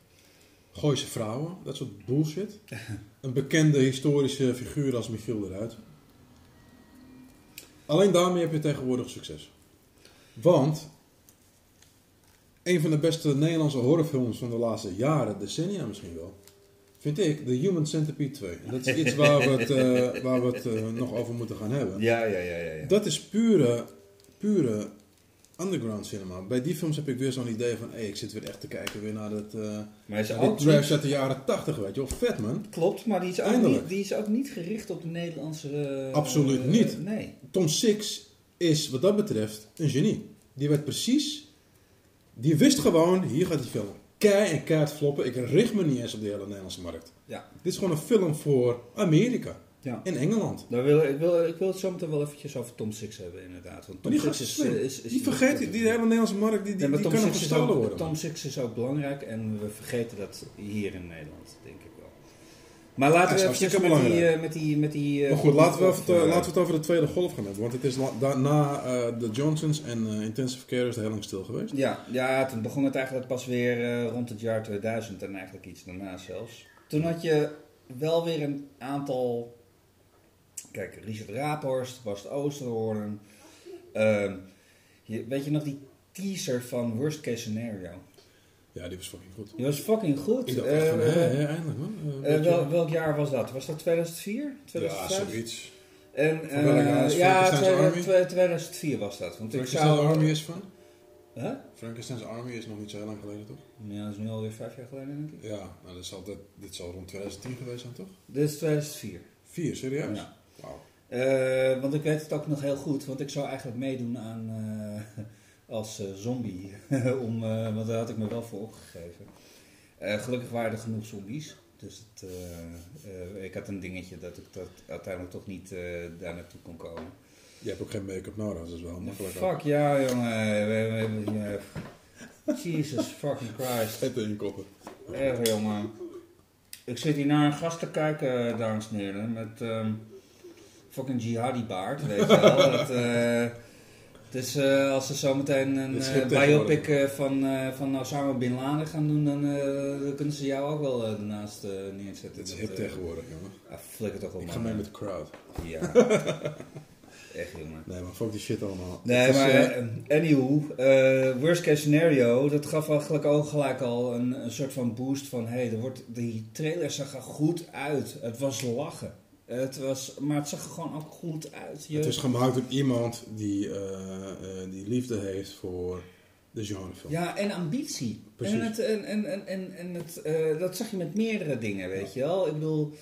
Speaker 4: Gooise vrouwen, dat soort bullshit. (laughs) Een bekende historische figuur als Michiel eruit. Alleen daarmee heb je tegenwoordig succes. Want een van de beste Nederlandse horrorfilms van de laatste jaren, decennia misschien wel. Vind ik, The Human Centipede 2. En dat is iets waar we het, eh, waar we het eh, nog over moeten gaan hebben.
Speaker 5: Ja, ja, ja, ja. ja.
Speaker 4: Dat is pure, pure underground cinema. Bij die films heb ik weer zo'n idee van, hé, ik zit weer echt te kijken weer naar dat, eh
Speaker 5: maar is ook
Speaker 4: trash uit de jaren 80, weet je wel. Vet, man.
Speaker 5: Klopt, maar die is, ook
Speaker 4: Eindelijk.
Speaker 5: niet, die is ook niet gericht op de Nederlandse...
Speaker 4: Absoluut niet.
Speaker 5: nee.
Speaker 4: Tom Six is wat dat betreft een genie. Die werd precies... Die wist gewoon, hier gaat die film kei en keihard floppen. Ik richt me niet eens op de hele Nederlandse markt.
Speaker 5: Ja.
Speaker 4: Dit is gewoon een film voor Amerika.
Speaker 5: ja.
Speaker 4: En Engeland.
Speaker 5: Daar wil, ik, wil, ik wil het zo meteen wel eventjes over Tom Six hebben, inderdaad. Want
Speaker 4: Maar
Speaker 5: Tom
Speaker 4: die
Speaker 5: Six
Speaker 4: is
Speaker 5: is, is,
Speaker 4: die vergeet, die, die hele Nederlandse markt, die, die,
Speaker 5: Ja,
Speaker 4: die kan
Speaker 5: is
Speaker 4: gestolen worden.
Speaker 5: Tom. Six is ook belangrijk en we vergeten dat hier in Nederland, denk ik. Maar laten we met die,
Speaker 4: belangrijk.
Speaker 5: eh, met die, met die... eh,
Speaker 4: Maar goed, laten we, even, eh, laten we het over de tweede golf gaan hebben. Want het is daarna eh, de Johnsons en intensive care is de helling stil geweest.
Speaker 5: Ja, ja, toen begon het eigenlijk pas weer rond het jaar 2000 en eigenlijk iets daarna zelfs. Toen had je wel weer een aantal... Kijk, Richard Raaphorst, Bast Oosterhoorn. ehm, weet je nog die teaser van Worst Case Scenario?
Speaker 4: Ja, die was fucking goed.
Speaker 5: Die was fucking goed.
Speaker 4: Ik dacht echt van,
Speaker 5: Eh,
Speaker 4: eindelijk man. Eh,
Speaker 5: eh, wel,
Speaker 4: wel.
Speaker 5: welk jaar was dat? Was dat 2004?
Speaker 4: ja,
Speaker 5: 2005?
Speaker 4: zoiets.
Speaker 5: En,
Speaker 4: is
Speaker 5: ja,
Speaker 4: Frankenstein's
Speaker 5: twe-
Speaker 4: Army?
Speaker 5: twe- 2004 was dat. Want
Speaker 4: Frankenstein's
Speaker 5: zou...
Speaker 4: Army is van?
Speaker 5: Huh?
Speaker 4: Frankenstein's Army is nog niet zo heel lang geleden, toch?
Speaker 5: Ja, dat is nu alweer vijf jaar geleden, denk ik.
Speaker 4: Ja, nou, dat zal, dit, dit zal rond 2010 geweest zijn, toch?
Speaker 5: Dit is 2004.
Speaker 4: Vier, serieus?
Speaker 5: Ja.
Speaker 4: Wauw.
Speaker 5: Want ik weet het ook nog heel goed, want ik zou eigenlijk meedoen aan als eh, zombie, (laughs) om, eh, want daar had ik me wel voor opgegeven. Eh, gelukkig waren er genoeg zombies, dus het, ik had een dingetje dat ik dat uiteindelijk toch niet daar naartoe kon komen.
Speaker 4: Je hebt ook geen make-up nodig, dat is wel makkelijk.
Speaker 5: Fuck ja, jongen. We, ja. Jesus fucking Christ. (laughs)
Speaker 4: Het in je koppen.
Speaker 5: Echt, jongen. Ik zit hier naar een gast te kijken, dames en heren, met ehm, fucking jihadi baard, weet je wel. (laughs) Dat, eh, als ze zometeen een
Speaker 4: hip
Speaker 5: biopic eh, van, van Osama Bin Laden gaan doen, dan, dan kunnen ze jou ook wel ernaast eh, neerzetten.
Speaker 4: Het is
Speaker 5: Dat,
Speaker 4: hip tegenwoordig, jongen.
Speaker 5: ah, flikker toch wel
Speaker 4: Ik ga mee met de crowd.
Speaker 5: Ja. (laughs) Echt, jongen.
Speaker 4: Nee, maar fuck die shit allemaal.
Speaker 5: Nee,
Speaker 4: is,
Speaker 5: maar anyhow, worst case scenario, dat gaf eigenlijk ook gelijk al een, een soort van boost van, hé, hey, er wordt, die trailer zag er goed uit. Het was lachen. Het was, maar het zag er gewoon ook goed uit. Je,
Speaker 4: Het is gemaakt door iemand die, eh, eh, die liefde heeft voor de genrefilm.
Speaker 5: ja, en ambitie.
Speaker 4: Precies.
Speaker 5: En, het, en, en, en, en, het, eh, dat zag je met meerdere dingen, weet je wel. Ik bedoel,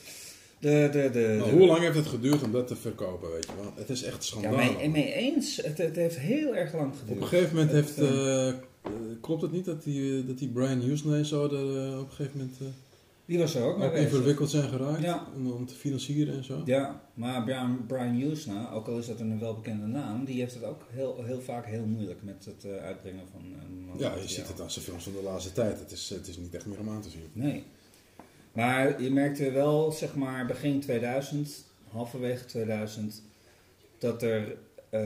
Speaker 5: de... de, de,
Speaker 4: hoe lang heeft het geduurd om dat te verkopen, weet je wel? Het is echt
Speaker 5: ja,
Speaker 4: schandalig.
Speaker 5: mee, mee eens. Het, het heeft heel erg lang geduurd.
Speaker 4: Op een gegeven moment
Speaker 5: Het,
Speaker 4: heeft...
Speaker 5: eh,
Speaker 4: eh, eh, klopt het niet dat die, eh, dat die Brian en zo eh, op een gegeven moment eh,
Speaker 5: die was er ook
Speaker 4: ook in verwikkeld zijn geraakt?
Speaker 5: Ja.
Speaker 4: Om, om te financieren en zo?
Speaker 5: Ja, maar Brian, Brian Usna, ook al is dat een welbekende naam, die heeft het ook heel, heel vaak heel moeilijk met het eh, uitbrengen van een
Speaker 4: Ja, je ziet het aan zijn films van de laatste tijd. Het is, het is niet echt meer om aan te zien.
Speaker 5: Nee. Maar je merkte wel, zeg maar, begin 2000, halverwege 2000, dat er eh,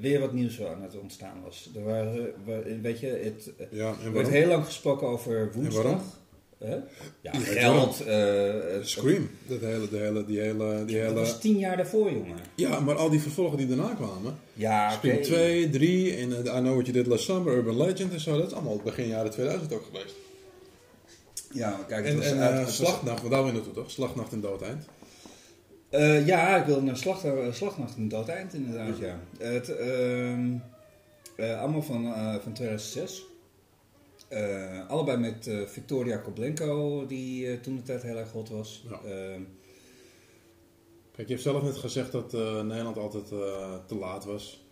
Speaker 5: weer wat nieuws aan het ontstaan was. Er waren, we- weet je, het eh,
Speaker 4: Ja,
Speaker 5: er werd heel lang gesproken over woensdag. Ja, geld. het-
Speaker 4: Scream. Dat hele, de hele, die hele, die
Speaker 5: Dat
Speaker 4: hele...
Speaker 5: was tien jaar daarvoor, jongen.
Speaker 4: Ja, maar al die vervolgen die daarna kwamen.
Speaker 5: Ja,
Speaker 4: Scream
Speaker 5: oké.
Speaker 4: 2, 3 en eh, I Know What You Did Last Summer, Urban Legend en zo. Dat is allemaal begin jaren 2000 ook geweest.
Speaker 5: Ja, kijk, het
Speaker 4: En,
Speaker 5: was
Speaker 4: en
Speaker 5: uit- het
Speaker 4: Slagnacht, want daar wil je naartoe toch? Slagnacht en Doodeind.
Speaker 5: Eh, ja, ik wilde naar slag, eh, Slagnacht en Doodeind inderdaad, ja. Het, ehm, eh, allemaal van, van 2006. Eh, allebei met eh, Victoria Koblenko, die eh, toen de tijd heel erg hot was.
Speaker 4: Ja. Kijk, je hebt zelf net gezegd dat Nederland altijd te laat was.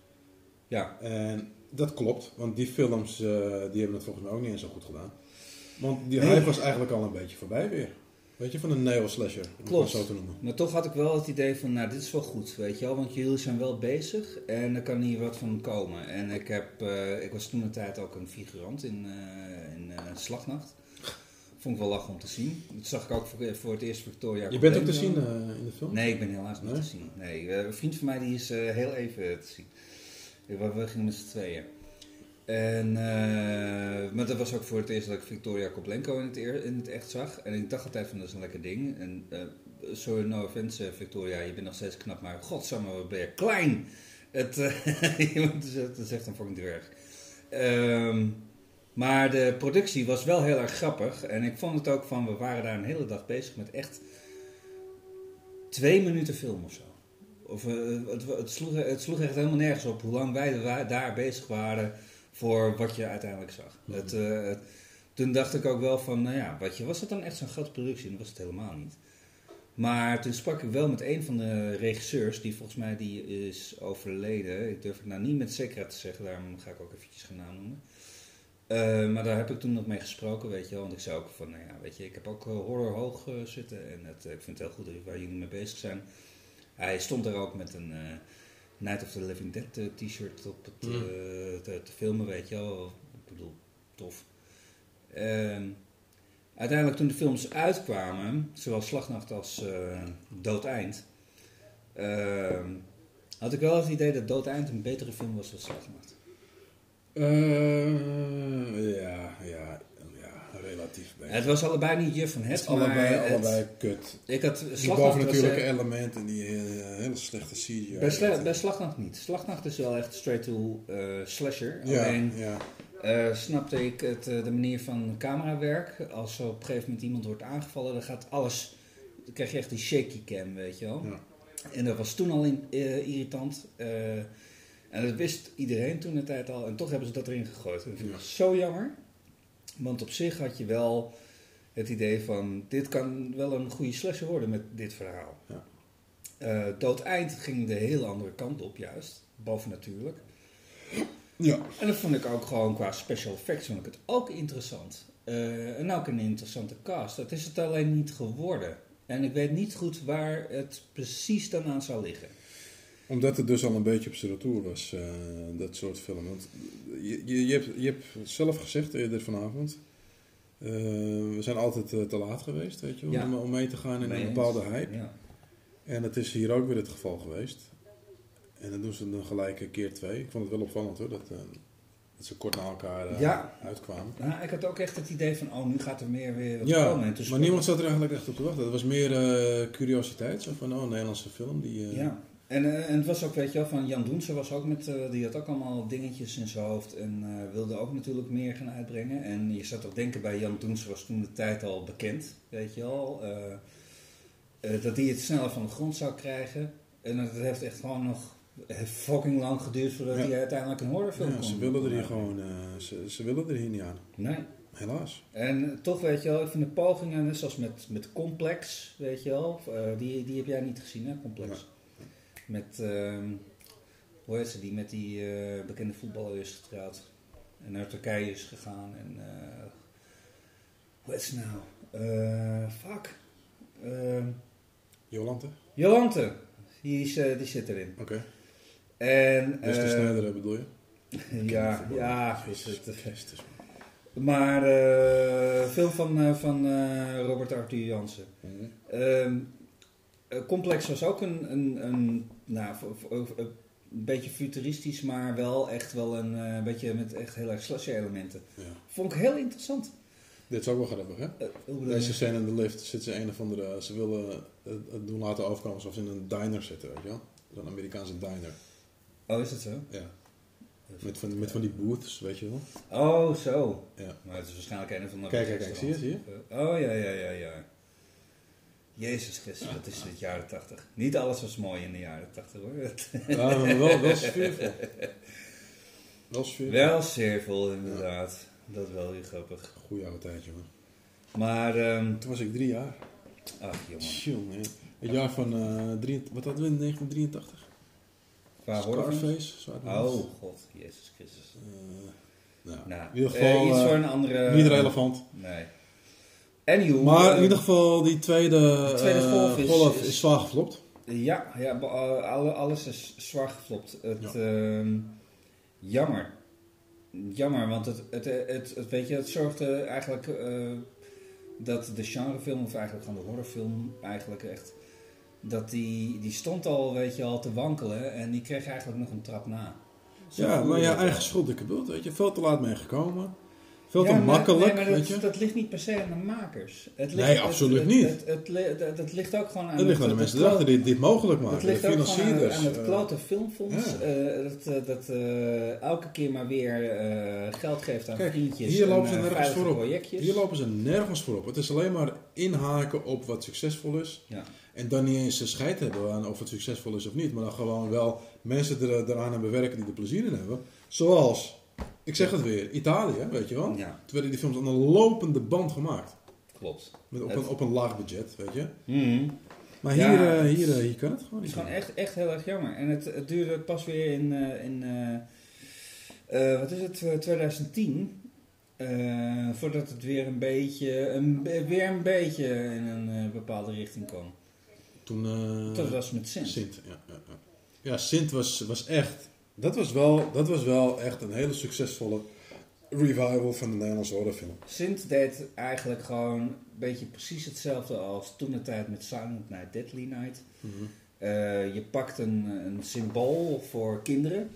Speaker 5: ja,
Speaker 4: En dat klopt, want die films die hebben het volgens mij ook niet eens zo goed gedaan. Want die
Speaker 5: Nee.
Speaker 4: hype was eigenlijk al een beetje voorbij weer. Weet je, van een neo-slasher, om het
Speaker 5: Klopt.
Speaker 4: maar zo te noemen.
Speaker 5: maar toch had ik wel het idee van, nou, dit is wel goed, weet je wel. Want jullie zijn wel bezig en er kan hier wat van komen. En ik, heb, eh, ik was toen de tijd ook een figurant in, eh, in eh, Slagnacht. Vond ik wel lachen om te zien. Dat zag ik ook voor, voor het eerst Victoria
Speaker 4: Je bent ook te zien in de film?
Speaker 5: Nee, ik ben helaas niet
Speaker 4: Nee?
Speaker 5: te zien. Nee, een vriend van mij die is heel even te zien. We, we gingen met z'n tweeën. En, eh, maar dat was ook voor het eerst dat ik Victoria Koblenko in het, in het echt zag. En ik dacht altijd van dat is een lekker ding. En eh, sorry, no offense eh, Victoria, je bent nog steeds knap, maar godsamme wat ben je klein. Het, (laughs) dus- het is echt een fucking dwerg. Ehm, Maar de productie was wel heel erg grappig. En ik vond het ook van, we waren daar een hele dag bezig met echt twee minuten film of zo. Of, het, het, sloeg, het sloeg echt helemaal nergens op hoe lang wij daar bezig waren voor wat je uiteindelijk zag. Het, eh, het- toen dacht ik ook wel van, nou ja, wat je, was het dan echt zo'n grote productie? Dat was het helemaal niet. Maar toen sprak ik wel met een van de regisseurs, die volgens mij die is overleden. Ik durf het nou niet met zekerheid te zeggen, daarom ga ik ook eventjes geen naam noemen. Eh, maar daar heb ik toen nog mee gesproken, weet je wel. Want ik zei ook van, nou ja, weet je, ik heb ook eh, horror hoog zitten. En het, ik vind het heel goed waar jullie mee bezig zijn. Hij stond er ook met een Night of the Living Dead eh, t-shirt op het,
Speaker 4: Mm.
Speaker 5: eh, te, te filmen, weet je wel. Ik bedoel, tof. Ehm, uiteindelijk toen de films uitkwamen, zowel Slagnacht als eh Dood Eind, ehm, had ik wel het idee dat Dood Eind een betere film was dan Slagnacht.
Speaker 4: Ja, ja, ja, relatief.
Speaker 5: Het was allebei niet je van het,
Speaker 4: allebei,
Speaker 5: maar het-
Speaker 4: allebei kut.
Speaker 5: ik had
Speaker 4: Die
Speaker 5: Slagnacht was,
Speaker 4: bovennatuurlijke
Speaker 5: eh,
Speaker 4: elementen, die eh, hele slechte CGI.
Speaker 5: bij, Sla- bij Slagnacht niet. Slagnacht is wel echt straight to eh, slasher.
Speaker 4: ja,
Speaker 5: Alleen
Speaker 4: ja.
Speaker 5: eh, snapte ik het, eh, de manier van camerawerk. Als er op een gegeven moment iemand wordt aangevallen, dan gaat alles. Dan krijg je echt die shaky cam, weet je wel.
Speaker 4: Ja.
Speaker 5: En dat was toen al in- eh, irritant. eh, en dat wist iedereen toen de tijd al. En toch hebben ze dat erin gegooid. En dat vind ik
Speaker 4: Ja.
Speaker 5: zo jammer. Want op zich had je wel het idee van... Dit kan wel een goede slasher worden met dit verhaal.
Speaker 4: Ja.
Speaker 5: Eh, Dood Eind ging de hele andere kant op juist. Bovennatuurlijk.
Speaker 4: ja.
Speaker 5: En dat vond ik ook gewoon qua special effects vond ik het ook interessant. Eh, en ook een interessante cast. Dat is het alleen niet geworden. En ik weet niet goed waar het precies dan aan zou liggen.
Speaker 4: Omdat het dus al een beetje op zijn retour was, eh, dat soort film. Want je, je, je, hebt, je hebt zelf gezegd eerder vanavond... eh, we zijn altijd eh, te laat geweest, weet je
Speaker 5: Ja.
Speaker 4: om, mee te gaan in een bepaalde hype.
Speaker 5: Ja.
Speaker 4: En dat is hier ook weer het geval geweest. En dan doen ze dan gelijk een keer twee. Ik vond het wel opvallend hoor, dat, dat ze kort na elkaar
Speaker 5: Ja.
Speaker 4: uitkwamen.
Speaker 5: Nou, ik had ook echt het idee van, oh, nu gaat er meer weer wat
Speaker 4: Ja,
Speaker 5: komen. Toen
Speaker 4: maar niemand zat er eigenlijk echt op te wachten. Dat was meer curiositeit. Zo van, oh, een Nederlandse film. Die,
Speaker 5: Ja, en, eh, en het was ook, weet je wel, van Jan Doense was ook met, eh, die had ook allemaal dingetjes in zijn hoofd en eh, wilde ook natuurlijk meer gaan uitbrengen. En je zat ook denken bij Jan Doense was toen de tijd al bekend, weet je wel, dat hij het sneller van de grond zou krijgen. En het heeft echt gewoon nog fucking lang geduurd voordat
Speaker 4: Ja.
Speaker 5: hij uiteindelijk een horrorfilm
Speaker 4: Ja,
Speaker 5: kon
Speaker 4: ze willen er hier gewoon, ze, ze willen er hier niet aan.
Speaker 5: Nee.
Speaker 4: Helaas.
Speaker 5: En toch, weet je wel, ik vind de pogingen, net zoals met, met Complex, weet je wel, die, die heb jij niet gezien, hè, Complex. Met, ehm, hoe heet ze, die met die eh, bekende voetballer is getrouwd en naar Turkije is gegaan en, eh, hoe heet ze nou? Eh, fuck. Ehm,
Speaker 4: Jolante?
Speaker 5: Jolante, die, is, die zit erin.
Speaker 4: Oké.
Speaker 5: En,
Speaker 4: Wesley
Speaker 5: eh,
Speaker 4: Sneijder eh, bedoel je? (laughs)
Speaker 5: ja, ja, is het,
Speaker 4: Christus.
Speaker 5: maar eh film van, van Robert Arthur Jansen.
Speaker 4: Mhm.
Speaker 5: Ehm, eh, Complex was ook een, een, een, nou, v- een beetje futuristisch, maar wel echt wel een eh, beetje met echt heel erg slasher elementen.
Speaker 4: Ja.
Speaker 5: Vond ik heel interessant.
Speaker 4: Dit is ook wel grappig, hè?
Speaker 5: Eh, bedoel
Speaker 4: Deze
Speaker 5: je?
Speaker 4: scène in de lift zit ze een of andere... Ze willen het, doen laten overkomen alsof ze in een diner zitten, weet je wel? Zo'n Amerikaanse diner.
Speaker 5: Oh, is het zo?
Speaker 4: Ja. Met van, met van die booths, weet je wel?
Speaker 5: Oh, zo.
Speaker 4: Ja.
Speaker 5: Maar het is waarschijnlijk een of andere
Speaker 4: Kijk, kijk, kijk,
Speaker 5: restaurant.
Speaker 4: zie je,
Speaker 5: Oh, ja, ja, ja, ja. Jezus Christus, dat is het jaren tachtig. Niet alles was mooi in de jaren tachtig hoor.
Speaker 4: Ja, maar wel, wel sfeervol. (laughs) Wel sfeervol.
Speaker 5: Wel sfeervol inderdaad. Dat is wel weer grappig.
Speaker 4: Goeie oude tijd, jongen.
Speaker 5: Maar, ehm
Speaker 4: Toen was ik drie jaar.
Speaker 5: ach jongen.
Speaker 4: Het jaar van... eh drie, wat hadden we in 1983?
Speaker 5: Qua horrorfilms?
Speaker 4: Scarface.
Speaker 5: Oh god, Jezus Christus.
Speaker 4: Eh, nou,
Speaker 5: Nou,
Speaker 4: in ieder
Speaker 5: eh,
Speaker 4: geval...
Speaker 5: iets
Speaker 4: eh,
Speaker 5: voor een andere...
Speaker 4: niet relevant.
Speaker 5: Nee. Anywho.
Speaker 4: Maar in
Speaker 5: eh,
Speaker 4: ieder geval, die tweede,
Speaker 5: de tweede
Speaker 4: eh,
Speaker 5: golf is-
Speaker 4: golf
Speaker 5: is-
Speaker 4: is zwaar geflopt.
Speaker 5: Ja, ja eh, alle, alles is zwaar geflopt. Het, ehm, jammer. Jammer, want het, het, het, het, weet je, het zorgde eigenlijk eh, dat de genrefilm, of eigenlijk gewoon de horrorfilm, eigenlijk echt, dat die, die stond al, weet je, al te wankelen en die kreeg eigenlijk nog een trap na. Zo
Speaker 4: Ja, maar ja,
Speaker 5: het
Speaker 4: eigen schuld, ik bedoel, weet je, veel te laat meegekomen. Veel te makkelijk,
Speaker 5: nee, maar
Speaker 4: weet
Speaker 5: dat,
Speaker 4: je.
Speaker 5: dat ligt niet per se aan de makers. Het
Speaker 4: Nee,
Speaker 5: het-
Speaker 4: absoluut
Speaker 5: het,
Speaker 4: niet.
Speaker 5: Het, het, het- het ligt ook gewoon aan...
Speaker 4: Dat ligt aan de
Speaker 5: het-
Speaker 4: mensen
Speaker 5: het-
Speaker 4: die dit mogelijk
Speaker 5: Het
Speaker 4: maken.
Speaker 5: ligt
Speaker 4: de
Speaker 5: ook gewoon aan, het
Speaker 4: eh,
Speaker 5: klote filmfonds. eh, dat eh, dat elke keer maar weer geld geeft aan vriendjes
Speaker 4: hier lopen
Speaker 5: en
Speaker 4: ze nergens voorop.
Speaker 5: projectjes.
Speaker 4: Hier lopen ze nergens voor op. Het is alleen maar inhaken op wat succesvol is.
Speaker 5: Ja.
Speaker 4: En dan niet eens een scheid hebben aan of het succesvol is of niet. Maar dan gewoon wel mensen er, eraan hebben werken die er plezier in hebben. Zoals, ik zeg het weer, Italië, weet je wel.
Speaker 5: Ja,
Speaker 4: Toen werden die films aan een lopende band gemaakt.
Speaker 5: klopt.
Speaker 4: Met, op,
Speaker 5: Het-
Speaker 4: een, op een laag budget, weet je.
Speaker 5: Mhm.
Speaker 4: Maar hier, eh,
Speaker 5: het
Speaker 4: hier, eh, hier kan het gewoon
Speaker 5: Het
Speaker 4: niet.
Speaker 5: is gewoon echt, echt heel erg jammer. En het, het duurde pas weer in, eh, in wat is het, eh, 2010, eh, voordat het weer een beetje, een, weer een beetje in een bepaalde richting kwam.
Speaker 4: Toen,
Speaker 5: Dat was met Sint.
Speaker 4: Sint, ja. Ja, ja. ja Sint was, was echt... Dat was, wel, dat was wel echt een hele succesvolle revival van de Nederlandse horrorfilm.
Speaker 5: Sint deed eigenlijk gewoon een beetje precies hetzelfde als toen de tijd met Silent Night, Deadly Night. Eh, je pakt een, een symbool voor kinderen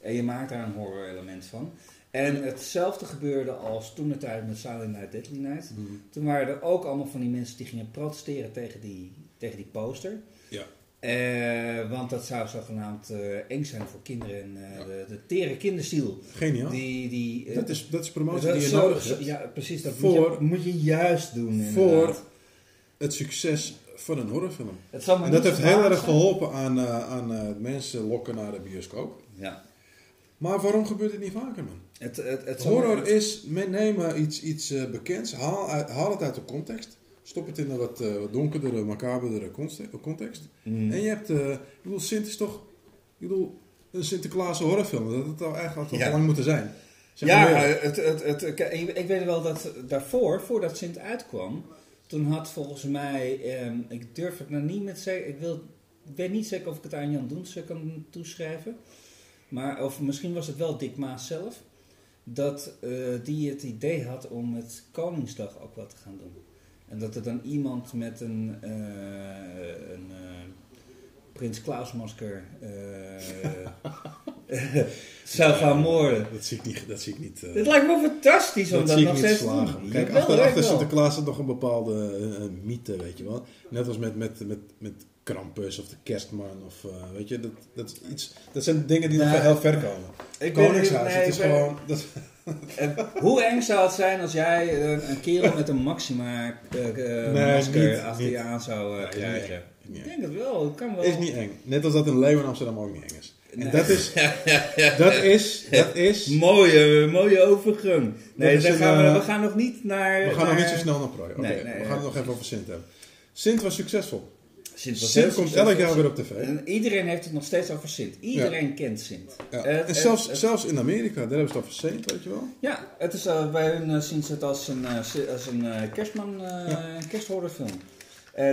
Speaker 5: en je maakt daar een horror element van. En hetzelfde gebeurde als toen de tijd met Silent Night, Deadly Night.
Speaker 4: Mhm.
Speaker 5: Toen waren er ook allemaal van die mensen die gingen protesteren tegen die, tegen die poster.
Speaker 4: Ja.
Speaker 5: Eh, want dat zou zogenaamd eh, eng zijn voor kinderen en eh,
Speaker 4: Ja.
Speaker 5: de, de tere kinderziel.
Speaker 4: Geniaal.
Speaker 5: Die, die,
Speaker 4: dat, is, dat is promotie
Speaker 5: dat
Speaker 4: die je
Speaker 5: zo-
Speaker 4: nodig hebt.
Speaker 5: Ja, precies. Dat
Speaker 4: Voor-
Speaker 5: moet, je, moet je juist doen.
Speaker 4: voor het succes van een horrorfilm.
Speaker 5: Het zal me
Speaker 4: En dat heeft heel erg geholpen aan, eh, aan eh, mensen lokken naar de bioscoop.
Speaker 5: Ja.
Speaker 4: Maar waarom gebeurt het niet vaker, man?
Speaker 5: Het, het, het
Speaker 4: Horror is, men nemen iets, iets eh, bekends, haal, uit- haal het uit de context, stop het in een wat, eh, wat donkerdere, macaberdere conste- context.
Speaker 5: Mm.
Speaker 4: En je hebt, eh, ik bedoel, Sint is toch, ik bedoel, een Sinterklaas horrorfilm, dat het al eigenlijk al
Speaker 5: Ja.
Speaker 4: lang moeten zijn. Zeg
Speaker 5: ja,
Speaker 4: eerlijk.
Speaker 5: het, het, het, ik, weet wel dat daarvoor, voordat Sint uitkwam, toen had volgens mij, ehm, ik durf het nou niet met zeker, ik, wil, ik weet niet zeker of ik het aan Jan Doense kan toeschrijven, maar of misschien was het wel Dick Maas zelf, dat eh, die het idee had om met Koningsdag ook wat te gaan doen. En dat er dan iemand met een, eh, een eh, Prins Klaus masker eh, (laughs) zou gaan moorden.
Speaker 4: dat zie ik niet. Dat zie ik niet
Speaker 5: Het lijkt me fantastisch om
Speaker 4: dat
Speaker 5: dat, nog steeds te doen.
Speaker 4: Kijk, achter. Sinterklaas zit nog een bepaalde mythe, weet je wel. Net als met, met, met, met Krampus of de kerstman of weet je, dat, dat, is iets, dat zijn dingen die nog
Speaker 5: Nee.
Speaker 4: heel ver komen.
Speaker 5: Ik ben-
Speaker 4: Koningshuis,
Speaker 5: nee,
Speaker 4: het is
Speaker 5: ben-
Speaker 4: gewoon... Dat, (laughs)
Speaker 5: En hoe eng zou het zijn als jij een, een kerel met een Maxima eh, eh,
Speaker 4: Nee,
Speaker 5: masker
Speaker 4: niet-
Speaker 5: achter
Speaker 4: niet.
Speaker 5: je aan zou eh, krijgen? Ik denk het wel, het kan wel.
Speaker 4: is niet eng. Net als dat een leeuw in Amsterdam ook niet eng is. En
Speaker 5: Nee.
Speaker 4: dat is... (laughs) Dat is... Dat is...
Speaker 5: Mooie, mooie overgang. Nee, dan gaan we,
Speaker 4: eh,
Speaker 5: we gaan nog niet naar...
Speaker 4: We gaan nog niet zo snel naar prooi. Oké,
Speaker 5: Nee, nee,
Speaker 4: we gaan het nog even over Sint hebben. Sint was succesvol.
Speaker 5: Sint,
Speaker 4: Sint komt elk jaar weer op tv.
Speaker 5: En iedereen heeft het nog steeds over Sint. Iedereen kent Sint.
Speaker 4: Ja.
Speaker 5: Eh,
Speaker 4: en
Speaker 5: eh,
Speaker 4: zelfs,
Speaker 5: eh,
Speaker 4: zelfs in Amerika, daar hebben ze het over Saint, weet je wel.
Speaker 5: Ja, het is, bij hun eh, zien ze het als een, als een kerstman, eh kersthorrorfilm.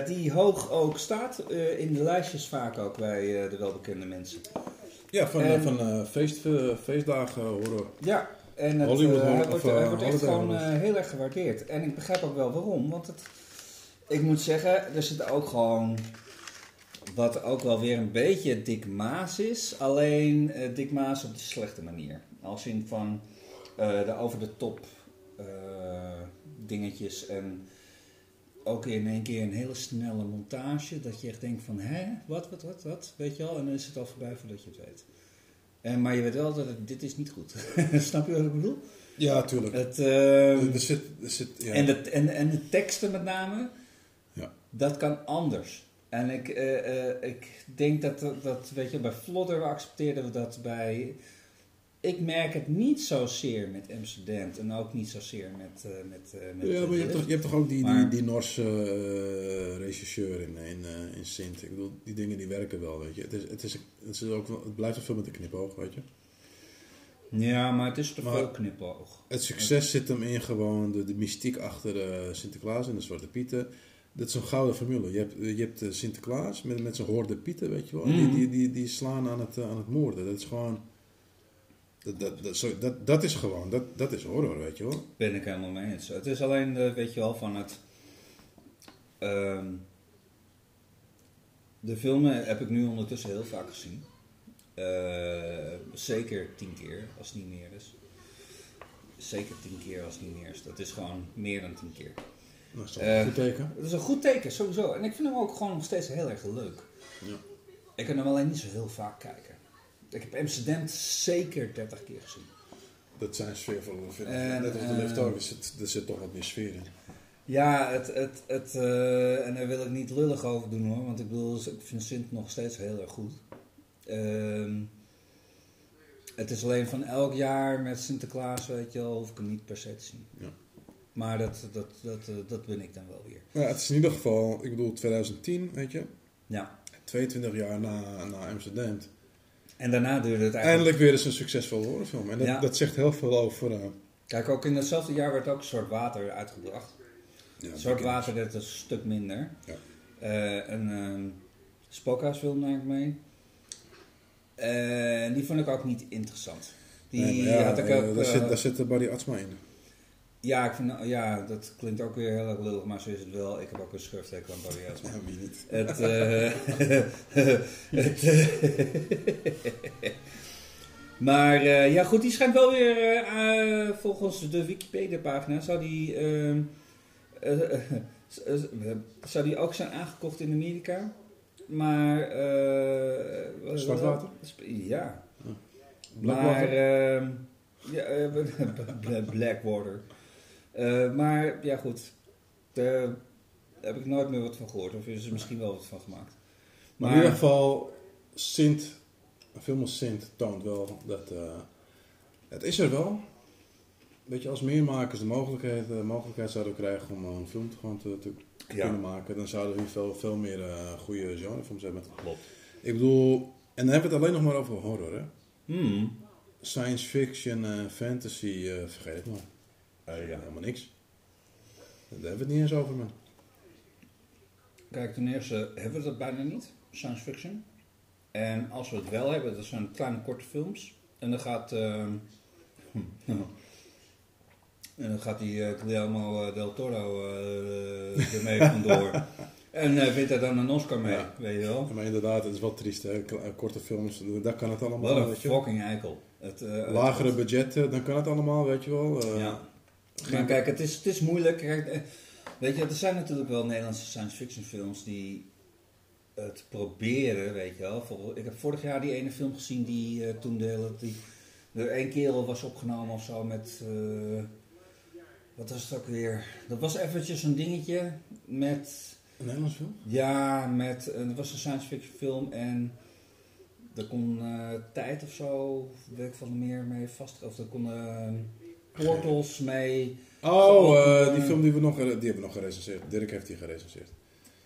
Speaker 5: Die hoog ook staat in de lijstjes vaak ook bij de welbekende mensen.
Speaker 4: Ja, van,
Speaker 5: En-
Speaker 4: van feest, feestdagen horror.
Speaker 5: Ja, en het,
Speaker 4: Hollywood
Speaker 5: wordt,
Speaker 4: of,
Speaker 5: wordt echt gewoon heel erg gewaardeerd. En ik begrijp ook wel waarom, want het, ik moet zeggen, er zit ook gewoon, wat ook wel weer een beetje Dick Maas is, alleen eh Dick Maas op de slechte manier. Als in van eh, de over de top eh, dingetjes en ook in één keer een hele snelle montage, dat je echt denkt van, hè, wat, wat, wat, wat, weet je wel, en dan is het al voorbij voordat je het weet. En, maar je weet wel dat het, dit is niet goed. (laughs) Snap je wat ik bedoel?
Speaker 4: Ja, tuurlijk.
Speaker 5: Het, ehm,
Speaker 4: er zit, er zit, ja.
Speaker 5: en, de, en, en de teksten met name. Dat kan anders. En ik, eh, eh, ik denk dat, dat, weet je, bij Flodder accepteerden we dat bij... Ik merk het niet zozeer met Amsterdam en ook niet zozeer met... eh, met, met
Speaker 4: ja, maar je hebt, toch, je hebt toch ook die, die,
Speaker 5: Maar-
Speaker 4: die Norse regisseur in, in, in Sint. Ik bedoel, die dingen die werken wel, weet je. Het, is, het, is, het, is ook, wel- het blijft een film met een knipoog, weet je.
Speaker 5: Ja, maar het is te
Speaker 4: Maar-
Speaker 5: veel knipoog.
Speaker 4: Het succes zit hem in gewoon de, de mystiek achter Sinterklaas en de Zwarte Pieten. Dat is een gouden formule. Je hebt, je hebt eh, Sinterklaas met, met zijn hoorde Pieten, weet je wel. Die,
Speaker 5: Mhm.
Speaker 4: die, die, die slaan aan het, eh, aan het moorden. Dat is gewoon... Dat, dat, dat, zo- dat, dat is gewoon, dat, dat is horror, weet je wel.
Speaker 5: Ben ik helemaal mee eens. Het is alleen, eh, weet je wel, van het... ehm, de filmen heb ik nu ondertussen heel vaak gezien. Zeker tien keer, als het niet meer is. zeker tien keer als het niet meer is. Dat is gewoon meer dan tien keer.
Speaker 4: Nou, dat is toch
Speaker 5: Eh,
Speaker 4: een goed teken.
Speaker 5: Dat is een goed teken, sowieso. En ik vind hem ook gewoon nog steeds heel erg leuk.
Speaker 4: Ja.
Speaker 5: Ik kan hem alleen niet zo heel vaak kijken. Ik heb Amsterdam zeker 30 keer gezien.
Speaker 4: Dat zijn sfeervolle films.
Speaker 5: En,
Speaker 4: Net als de
Speaker 5: eh,
Speaker 4: Lift ook, er zit, er zit toch wat meer sfeer in.
Speaker 5: Ja, het, het, het, eh, en daar wil ik niet lullig over doen hoor, want ik bedoel, ik vind Sint nog steeds heel erg goed. Ehm, het is alleen van elk jaar met Sinterklaas, weet je wel, hoef ik hem niet per se te zien.
Speaker 4: Ja.
Speaker 5: Maar dat, dat, dat, eh, dat ben ik dan wel weer.
Speaker 4: Ja, het is in ieder geval, ik bedoel 2010, weet je.
Speaker 5: Ja.
Speaker 4: 22 jaar na, na Amsterdam.
Speaker 5: En daarna duurde het eigenlijk...
Speaker 4: Eindelijk weer eens een succesvolle horrorfilm. En dat,
Speaker 5: Ja.
Speaker 4: dat zegt heel veel over... eh,
Speaker 5: Kijk, ook in hetzelfde jaar werd ook een soort water uitgebracht.
Speaker 4: ja,
Speaker 5: Een soort
Speaker 4: die-
Speaker 5: water werd een stuk minder.
Speaker 4: Ja.
Speaker 5: Eh, een ehm spookhuisfilm naar ik mee. Die vond ik ook niet interessant. Die
Speaker 4: Nee, maar ja,
Speaker 5: had ik ook...
Speaker 4: daar, zit, daar zit Barry Atsma in.
Speaker 5: Ja, ik vind, ja, dat klinkt ook weer heel erg lullig, maar zo is het wel. Ik heb ook een schurftekel aan Atsma.
Speaker 4: Ja, wie niet.
Speaker 5: Het, eh, (laughs) het, eh, maar eh, ja, goed, die schijnt wel weer volgens de Wikipedia-pagina zou die, ehm, eh, eh, eh, zou die ook zijn aangekocht in Amerika. Maar wat-
Speaker 4: Zwartwater?
Speaker 5: Ja.
Speaker 4: Blackwater?
Speaker 5: Maar ehm, ja, (laughs) Blackwater. Eh, maar ja, goed. Daar heb ik nooit meer wat van gehoord. Of is er misschien wel wat van gemaakt.
Speaker 4: Maar in ieder geval, Sint, een film als Sint toont wel dat... eh, het is er wel. Weet je, als meermakers de mogelijkheid, de mogelijkheid zouden krijgen om een film te, gewoon te, te
Speaker 5: Ja.
Speaker 4: kunnen maken, dan zouden we veel, veel meer eh, goede genrefilms hebben.
Speaker 5: Klopt.
Speaker 4: Ik bedoel, en dan hebben we het alleen nog maar over horror, hè.
Speaker 5: Hmm.
Speaker 4: Science fiction en fantasy, eh, vergeet het maar.
Speaker 5: Eh, ja.
Speaker 4: Helemaal niks. Daar hebben we het niet eens over, man.
Speaker 5: Kijk, ten eerste hebben we dat bijna niet, science fiction. En als we het wel hebben, dat zijn kleine korte films. En dan gaat, ehm, (laughs) en dan gaat die Guillermo eh, del Toro eh ermee vandoor. (laughs) En eh wint er dan een Oscar mee,
Speaker 4: Ja.
Speaker 5: weet je wel.
Speaker 4: Maar inderdaad, het is wel triest, hè. Korte films, daar kan het allemaal,
Speaker 5: Wat een fucking eikel. Het,
Speaker 4: Lagere
Speaker 5: het-
Speaker 4: budgetten, dan kan het allemaal, weet je wel.
Speaker 5: Ja. Maar kijk, het is, het is moeilijk. Kijk, eh, weet je, er zijn natuurlijk wel Nederlandse science fiction films die het proberen, weet je wel. Ik heb vorig jaar die ene film gezien die eh, toen de hele... Die, er één kerel was opgenomen of zo met... eh, wat was het ook weer? Dat was eventjes een dingetje met...
Speaker 4: Een Nederlands film?
Speaker 5: Ja, met... Het was een science fiction film en... Er kon tijd of zo, weet ik van meer mee vast... Of er konden portals mee...
Speaker 4: Oh, eh,
Speaker 5: eh,
Speaker 4: die film die we nog, die hebben we nog gerecenseerd. Dirk heeft die gerecenseerd.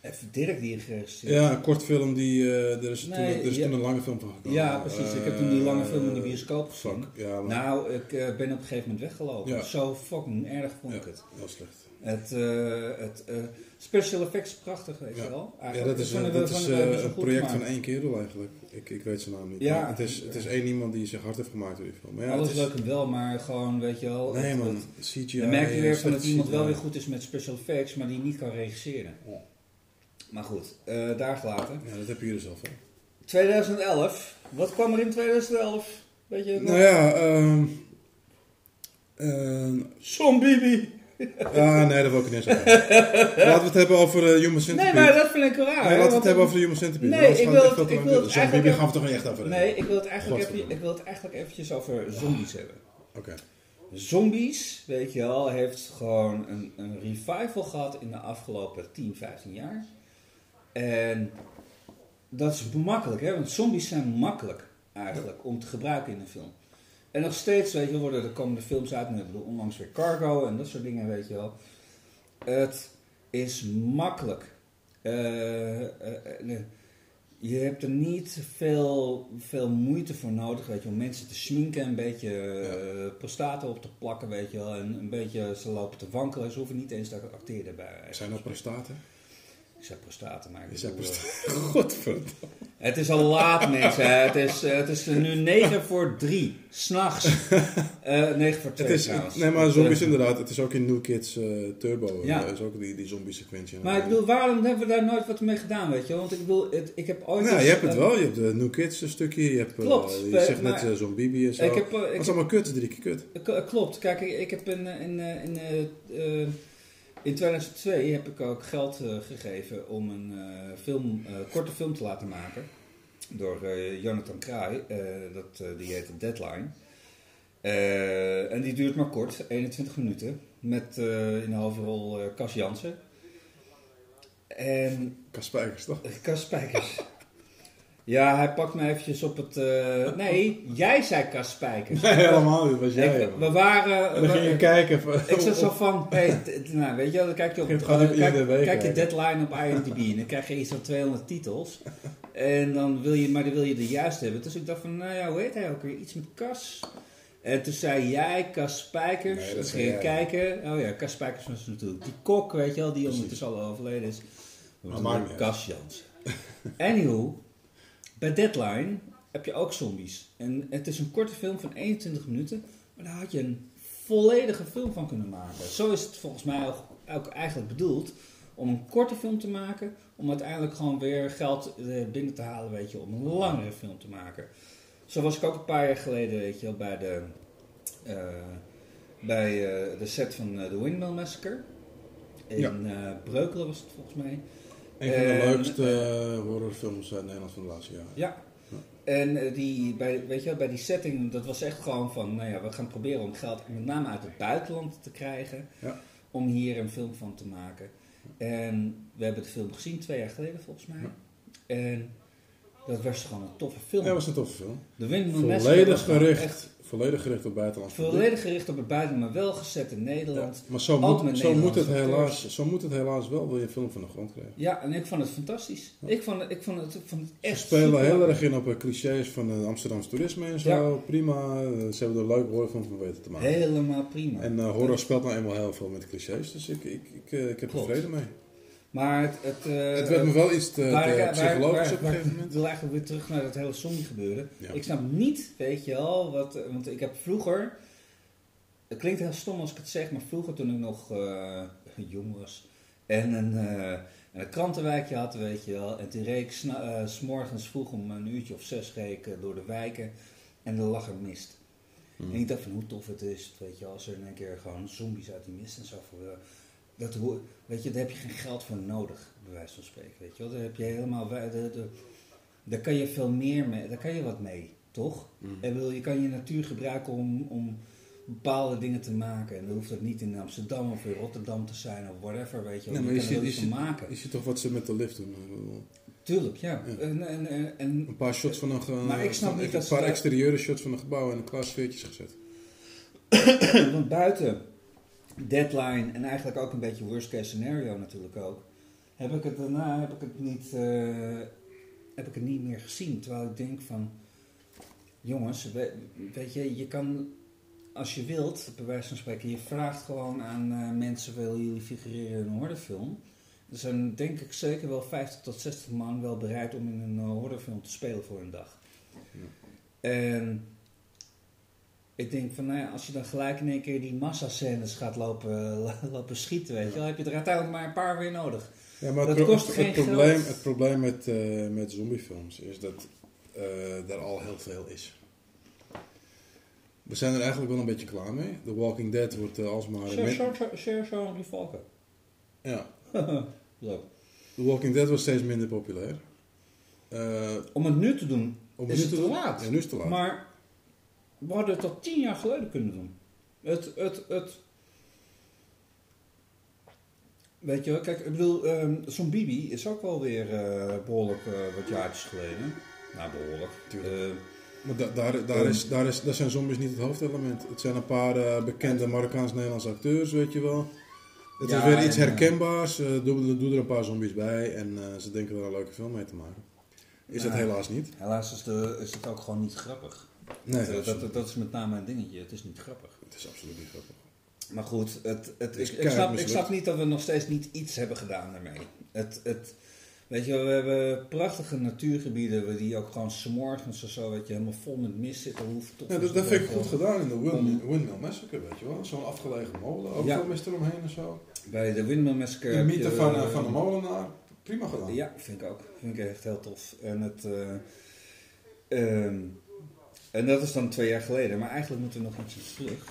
Speaker 5: Even Dirk die geregisseerd.
Speaker 4: Ja, een kort film die, eh, er is,
Speaker 5: Nee,
Speaker 4: toen, er is
Speaker 5: ja.
Speaker 4: toen een lange film van gekomen.
Speaker 5: Ja, precies. Ik heb toen die lange film in de
Speaker 4: Eh,
Speaker 5: bioscoop gezien.
Speaker 4: Fuck, ja, maar
Speaker 5: Nou, ik eh, ben op een gegeven moment weggelopen.
Speaker 4: Ja.
Speaker 5: Zo fucking erg vond
Speaker 4: Ja.
Speaker 5: ik het.
Speaker 4: heel slecht.
Speaker 5: Het, eh, het eh, special effects is prachtig, weet
Speaker 4: Ja.
Speaker 5: je wel.
Speaker 4: Ja,
Speaker 5: Eigenlijk.
Speaker 4: dat is,
Speaker 5: het-
Speaker 4: dat is
Speaker 5: eh, wel
Speaker 4: een project van één kerel eigenlijk. Ik, ik weet zijn naam niet.
Speaker 5: Ja.
Speaker 4: Het, is, het is één iemand die zich hard heeft gemaakt door die film. Maar ja,
Speaker 5: Alles
Speaker 4: het is,
Speaker 5: leuk en wel, maar gewoon, weet je wel.
Speaker 4: Nee
Speaker 5: het-
Speaker 4: man, CGI.
Speaker 5: Dan merk je weer van dat iemand wel weer goed is met special effects, maar die niet kan regisseren.
Speaker 4: Ja.
Speaker 5: Maar goed, eh, daar gelaten.
Speaker 4: Ja, dat heb je hier zelf hè.
Speaker 5: 2011. Wat kwam er in 2011? Weet je het nog?
Speaker 4: Nou ja, ehm eh,
Speaker 5: Zombie!
Speaker 4: Ja, nee, dat wil ik niet zeggen. Laten we het hebben over eh, Human
Speaker 5: Nee,
Speaker 4: Centipede.
Speaker 5: maar dat vind ik raar.
Speaker 4: Nee, laten we het
Speaker 5: want-
Speaker 4: hebben over de Human Centipede.
Speaker 5: Nee, ik wil het- ik wil het eigenlijk
Speaker 4: gaan we toch niet echt over hebben?
Speaker 5: Nee, ik wil het eigenlijk, even, ik wil het eigenlijk eventjes over zombies hebben.
Speaker 4: Oké.
Speaker 5: Zombies, weet je wel, heeft gewoon een, een revival gehad in de afgelopen 10, 15 jaar. En dat is makkelijk, hè? Want zombies zijn makkelijk eigenlijk om te gebruiken in een film. En nog steeds, weet je, worden er komende films uit. Nu, ik bedoel, onlangs weer Cargo en dat soort dingen, weet je wel. Het is makkelijk. Eh, eh, je hebt er niet veel, veel moeite voor nodig, weet je, om mensen te sminken, een beetje eh prostaten op te plakken, weet je wel, en een beetje ze lopen te wankelen. Ze hoeven niet eens te acteren bij.
Speaker 4: Zijn dat prostaten?
Speaker 5: Zei prostaten, maar ik
Speaker 4: Is dat
Speaker 5: bedoel,
Speaker 4: prostaten? (laughs) Godverdomme.
Speaker 5: Het is al laat, mensen. Het is, eh, het is nu 9 voor 3, s'nachts. (laughs) Eh 9 voor 2
Speaker 4: Het is,
Speaker 5: trouwens.
Speaker 4: nee, maar
Speaker 5: Het,
Speaker 4: zombies
Speaker 5: eh,
Speaker 4: inderdaad. Het is ook in New Kids Turbo.
Speaker 5: Ja.
Speaker 4: Is ook die, die zombie sequentie.
Speaker 5: Maar ik bedoel, waarom hebben we daar nooit wat mee gedaan, weet je? Want ik bedoel, het, ik heb ooit...
Speaker 4: Nou,
Speaker 5: eens,
Speaker 4: je hebt het wel. Je hebt de New Kids een stukje. Je, hebt,
Speaker 5: Klopt,
Speaker 4: je zegt net Bibi en zo.
Speaker 5: Ik heb, ik
Speaker 4: dat is allemaal kut. Drie keer kut.
Speaker 5: Klopt. Kijk, ik, ik heb in, in, in, eh, in 2002 heb ik ook geld eh, gegeven om een eh, film, eh, korte film te laten maken. Door Jonathan Kraai. dat, die heet Deadline. En die duurt maar kort, 21 minuten. Met in de hoofdrol Cas Jansen. En
Speaker 4: Kas Spijkers, toch?
Speaker 5: Cas Spijkers. Ja, hij pakt me eventjes op het... eh, nee, (laughs) jij zei Cas Spijkers.
Speaker 4: Nee, helemaal niet. Dat was jij.
Speaker 5: Ik- we waren...
Speaker 4: en dan ging je kijken. Van,
Speaker 5: Ik zat zo van, hey, nou, weet je wel, dan kijk je op, eh, kijk, kijk je deadline op IMDb en dan krijg je iets van 200 titels. En dan wil je, maar dan wil je de juiste hebben. Dus ik dacht van, nou ja, hoe heet hij ook weer? Iets met Kas. En toen zei jij, Kas Spijkers.
Speaker 4: Nee, dat zei
Speaker 5: ging kijken. Oh ja, Kas Spijkers was natuurlijk die kok, weet je wel, die ondertussen al overleden is.
Speaker 4: Maar maakt niet uit.
Speaker 5: Kas Jans. Anywho, bij Deadline heb je ook zombies. En het is een korte film van 21 minuten, maar daar had je een volledige film van kunnen maken. Zo is het volgens mij ook, ook eigenlijk bedoeld. Om een korte film te maken, om uiteindelijk gewoon weer geld eh, binnen te halen, weet je, om een langere film te maken. Zo was ik ook een paar jaar geleden, weet je wel, bij de, eh, bij eh, de set van The Windmill Massacre. In
Speaker 4: Ja.
Speaker 5: Breukelen was het volgens mij.
Speaker 4: Een van de leukste eh, horrorfilms uit Nederland van de laatste jaren.
Speaker 5: Ja. En eh, die, bij, weet je, wel, bij die setting, dat was echt gewoon van, nou ja, we gaan proberen om geld met name uit het buitenland te krijgen.
Speaker 4: Ja.
Speaker 5: Om hier een film van te maken. En we hebben de film gezien twee jaar geleden volgens mij. En dat was gewoon een toffe film.
Speaker 4: Ja, dat was een toffe film.
Speaker 5: de
Speaker 4: Volledig gericht,
Speaker 5: echt
Speaker 4: volledig gericht op buitenlands publiek.
Speaker 5: volledig gericht op het buitenland, maar wel gezet in
Speaker 4: Ja,
Speaker 5: Nederland.
Speaker 4: maar zo moet, zo, moet het helaas, zo moet het helaas wel, wil je een film van de grond krijgen.
Speaker 5: Ja, en ik vond het fantastisch. Ik, vond het, ik, vond het, ik vond het echt
Speaker 4: Ze spelen heel erg in op eh, clichés van uh, Amsterdamse toerisme en zo.
Speaker 5: Ja.
Speaker 4: Prima. Eh, Ze hebben er leuk horrorfilm van weten te maken.
Speaker 5: Helemaal prima.
Speaker 4: En eh, horror speelt nou eenmaal heel veel met clichés, dus ik, ik, ik, eh, ik heb er vrede mee.
Speaker 5: Maar het... Het, eh,
Speaker 4: het werd me wel iets te,
Speaker 5: waar-
Speaker 4: te psychologisch
Speaker 5: waar-
Speaker 4: op een gegeven
Speaker 5: Ik
Speaker 4: moment.
Speaker 5: wil eigenlijk weer terug naar dat hele zombie gebeuren.
Speaker 4: Ja.
Speaker 5: Ik snap niet, weet je wel, wat, want ik heb vroeger, het klinkt heel stom als ik het zeg, maar vroeger toen ik nog eh, (laughs) jong was en een, eh, en een krantenwijkje had, weet je wel, en toen reed ik 's morgens vroeg om een uurtje of zes reed ik, door de wijken en er lag een mist.
Speaker 4: Hmm.
Speaker 5: En ik dacht van hoe tof het is, weet je, wel, als er in een keer gewoon zombies uit die mist en zo voor. Eh, dat, weet je, daar heb je geen geld voor nodig, bij wijze van spreken. Weet je wel, daar heb je helemaal. Daar kan je veel meer mee, daar kan je wat mee, toch?
Speaker 4: Hmm.
Speaker 5: En wil, je kan je natuur gebruiken om, om bepaalde dingen te maken. En dan hoeft het niet in Amsterdam of in Rotterdam te zijn of whatever, weet je.
Speaker 4: Nee, maar
Speaker 5: je
Speaker 4: je
Speaker 5: er
Speaker 4: je, ziet,
Speaker 5: maken.
Speaker 4: je ziet toch wat ze met de lift doen. Bedoel,
Speaker 5: Tuurlijk, ja.
Speaker 4: Ja.
Speaker 5: En, en, en, en
Speaker 4: Een paar shots van een,
Speaker 5: Maar ik snap
Speaker 4: van
Speaker 5: niet
Speaker 4: een
Speaker 5: dat ze
Speaker 4: paar exterieure shots van een gebouw en een klaar sfeertjes gezet. (coughs)
Speaker 5: Want buiten deadline en eigenlijk ook een beetje worst case scenario natuurlijk ook, heb ik het daarna heb ik het niet, eh, heb ik het niet meer gezien. Terwijl ik denk van, jongens, we- weet je, je kan als je wilt, bij wijze van spreken, je vraagt gewoon aan eh, mensen, willen jullie figureren in een horrorfilm? Er zijn denk ik zeker wel 50 tot 60 man wel bereid om in een horrorfilm te spelen voor een dag. En ik denk van, nou ja, als je dan gelijk in één keer die massascènes gaat lopen, lopen schieten, weet je wel, heb je er uiteindelijk maar een paar weer nodig.
Speaker 4: Ja, maar
Speaker 5: Dat
Speaker 4: het,
Speaker 5: kost
Speaker 4: het,
Speaker 5: geen
Speaker 4: probleem,
Speaker 5: geld.
Speaker 4: het probleem met, eh, met zombiefilms is dat eh er al heel veel is. We zijn er eigenlijk wel een beetje klaar mee. The Walking Dead wordt eh, alsmaar...
Speaker 5: Share, die valken.
Speaker 4: ja, (laughs)
Speaker 5: Zo.
Speaker 4: The Walking Dead wordt steeds minder populair. Eh,
Speaker 5: Om het nu te doen,
Speaker 4: om
Speaker 5: is het te laat.
Speaker 4: Ja, nu is het te laat.
Speaker 5: Maar we hadden het al tien jaar geleden kunnen doen. Het, het, het... Weet je wel, kijk, ik bedoel, ehm, zo'n Bibi is ook wel weer eh, behoorlijk eh, wat jaartjes geleden. Nou, behoorlijk.
Speaker 4: Tuurlijk.
Speaker 5: Eh,
Speaker 4: Maar da- daar, daar, is, daar, is, daar zijn zombies niet het hoofdelement. Het zijn een paar bekende Marokkaans-Nederlandse acteurs, weet je wel. Het
Speaker 5: Ja,
Speaker 4: is weer iets
Speaker 5: en,
Speaker 4: herkenbaars. eh, doe, doe er een paar zombies bij en ze denken er een leuke film mee te maken. Is dat
Speaker 5: Nee.
Speaker 4: helaas niet?
Speaker 5: helaas is, de, is het ook gewoon niet grappig.
Speaker 4: Nee,
Speaker 5: dat, dat, dat is met name een dingetje, het is niet grappig.
Speaker 4: Het is absoluut niet grappig.
Speaker 5: Maar goed, het, het, ik, ik, snap, ik snap niet dat we nog steeds niet iets hebben gedaan daarmee. Het, het, Weet je, we hebben prachtige natuurgebieden die ook gewoon s'morgens of zo, weet je, helemaal vol met mist zitten. Hoeft tot
Speaker 4: Ja, dat, dat vind ik goed gedaan in de Wind- Windmill Massacre, weet je wel. Zo'n afgelegen molen, ook
Speaker 5: Ja.
Speaker 4: veel mist eromheen en zo.
Speaker 5: Bij de Windmill Massacre
Speaker 4: De mythe van,
Speaker 5: eh,
Speaker 4: eh, van de molenaar, prima gedaan.
Speaker 5: Ja, vind ik ook. Vind ik echt heel tof. En, het, ehm, en dat is dan twee jaar geleden. Maar eigenlijk moeten we nog ietsje terug.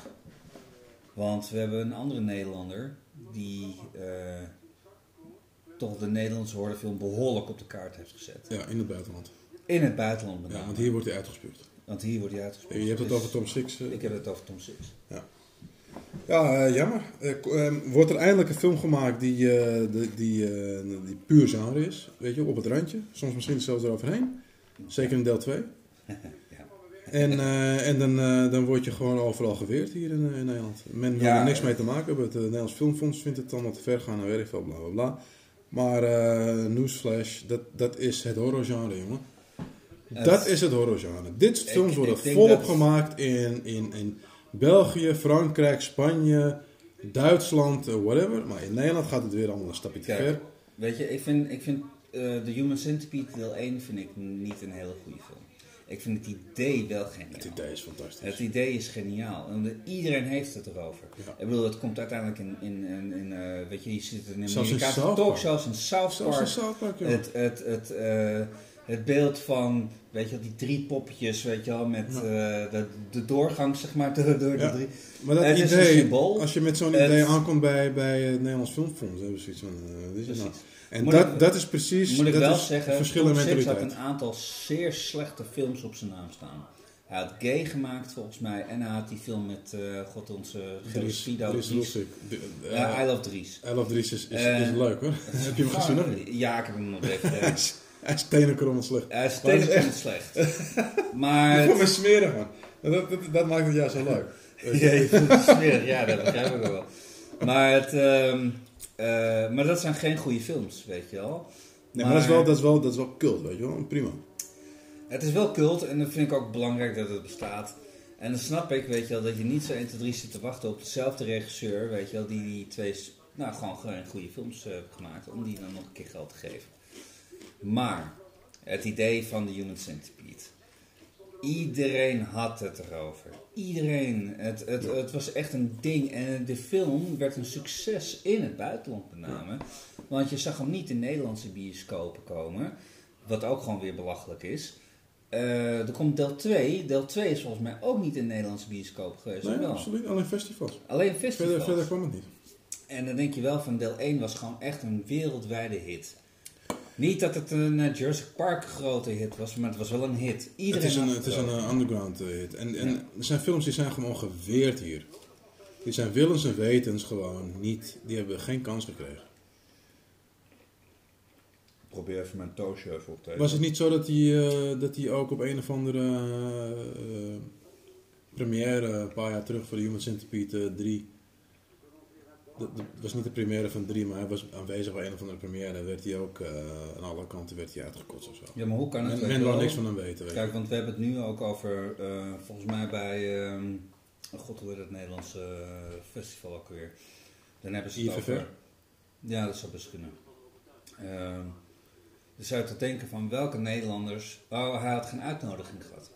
Speaker 5: Want we hebben een andere Nederlander die eh, toch de Nederlandse horrorfilm behoorlijk op de kaart heeft gezet.
Speaker 4: Ja, in het buitenland.
Speaker 5: In het buitenland met
Speaker 4: Ja, want hier wordt hij uitgespuugd.
Speaker 5: Want hier wordt hij uitgespeeld.
Speaker 4: Je hebt het
Speaker 5: Dus
Speaker 4: over Tom Six. eh.
Speaker 5: Ik heb het over Tom Six.
Speaker 4: Ja, jammer. Eh, ko- ehm, wordt er eindelijk een film gemaakt die, die, die, die puur genre is. Weet je, op het randje. Soms misschien zelfs eroverheen. Zeker in deel 2. (laughs) En, eh, en dan, eh, dan word je gewoon overal geweerd hier in, eh, in Nederland. Men wil
Speaker 5: Ja,
Speaker 4: er niks mee te maken hebben. Het Nederlands Filmfonds vindt het allemaal te ver gaan en weet ik veel, bla bla bla. Maar eh Newsflash, dat, dat is het horrorgenre, jongen.
Speaker 5: Het-
Speaker 4: Dat is het horrorgenre. Dit soort films worden volop
Speaker 5: dat-
Speaker 4: gemaakt in, in, in België, Frankrijk, Spanje, Duitsland, whatever. Maar in Nederland gaat het weer allemaal een stapje te ver.
Speaker 5: Weet je, ik vind, ik vind The Human Centipede deel 1 vind ik niet een hele goede film. Ik vind het idee wel geniaal.
Speaker 4: Het idee is fantastisch.
Speaker 5: Het idee is geniaal. En de- iedereen heeft het erover.
Speaker 4: Ja.
Speaker 5: Ik bedoel, het komt uiteindelijk in, in, in, in, eh, weet je, je het in
Speaker 4: in
Speaker 5: Amerikaanse
Speaker 4: Park.
Speaker 5: talkshows, in South
Speaker 4: Zelfs in
Speaker 5: Park.
Speaker 4: South Park, joh.
Speaker 5: Het, het, het, eh, het beeld van, weet je die drie poppetjes, weet je wel, met eh, de, de doorgang, zeg maar, (laughs) door, door
Speaker 4: Ja.
Speaker 5: de drie.
Speaker 4: Maar dat
Speaker 5: Het is een
Speaker 4: idee,
Speaker 5: symbool.
Speaker 4: als je met zo'n idee aankomt bij, bij het Nederlands Filmfonds, hebben we zoiets van, dit is nou. En
Speaker 5: Moet
Speaker 4: dat,
Speaker 5: ik-
Speaker 4: dat is precies,
Speaker 5: Moet ik
Speaker 4: dat
Speaker 5: wel
Speaker 4: is
Speaker 5: zeggen,
Speaker 4: verschil in
Speaker 5: Six had
Speaker 4: mentaliteit.
Speaker 5: een aantal zeer slechte films op zijn naam staan. Hij had Gay gemaakt volgens mij en hij had die film met, eh god onze
Speaker 4: Dries,
Speaker 5: Spido.
Speaker 4: Dries
Speaker 5: Dries. Ja,
Speaker 4: eh,
Speaker 5: I Love Dries.
Speaker 4: I Love Dries is, is,
Speaker 5: Eh,
Speaker 4: is leuk hoor. (laughs) Heb je hem gezien of niet?
Speaker 5: Ja, ik heb hem nog (laughs) even
Speaker 4: Hij is, tenenkrommend slecht.
Speaker 5: Hij is niet slecht. (laughs) Maar...
Speaker 4: Ik vond me smerig man. Dat, dat, dat maakt het juist zo leuk.
Speaker 5: Ja, smerig. Ja, dat begrijp ik wel. Maar, het, ehm, eh, maar dat zijn geen goede films, weet je wel.
Speaker 4: Nee, maar dat is wel, dat is wel, dat is wel cult, weet je wel. Prima.
Speaker 5: Het is wel cult en dat vind ik ook belangrijk dat het bestaat. En dan snap ik, weet je wel, dat je niet zo 1, 2, 3 zit te wachten op dezelfde regisseur, weet je wel, die die twee, nou gewoon gewoon goede films eh, heeft gemaakt, om die dan nog een keer geld te geven. Maar, het idee van de Human Centipede. Iedereen had het erover. Iedereen. Het, het, het was echt een ding. En de film werd een succes in het buitenland met name. Want je zag hem niet in Nederlandse bioscopen komen. Wat ook gewoon weer belachelijk is. Eh, er komt deel 2. Deel 2 is volgens mij ook niet in Nederlandse bioscoop geweest.
Speaker 4: Nee,
Speaker 5: wel?
Speaker 4: absoluut. Alleen festivals.
Speaker 5: Alleen festivals.
Speaker 4: Verder, verder kwam het niet.
Speaker 5: En dan denk je wel van deel 1 was gewoon echt een wereldwijde hit. Niet dat het een eh, Jurassic Park grote hit was, maar het was wel een hit. Iedereen
Speaker 4: Het is een, het is een eh, underground eh, hit. En, en
Speaker 5: Ja.
Speaker 4: er zijn films die zijn gewoon geweerd hier. Die zijn willens en wetens gewoon niet. Die hebben geen kans gekregen.
Speaker 5: Probeer even mijn toosje even op te
Speaker 4: Was het niet zo dat hij eh, dat hij ook op een of andere première een paar jaar terug voor de Human Centipede eh, 3. Dat, dat was niet de première van 3, maar hij was aanwezig bij een of andere première. Werd hij ook eh, aan alle kanten werd hij uitgekotst of zo.
Speaker 5: Ja, maar hoe kan het?
Speaker 4: Men, men wou niks van hem weten. Weet.
Speaker 5: Kijk, want we hebben het nu ook over, eh, volgens mij bij, ehm, god, hoe heet het Nederlandse eh, festival ook weer? Dan hebben ze het over... Ja, dat zou best kunnen. Dus je te denken van welke Nederlanders... Oh, hij had geen uitnodiging gehad.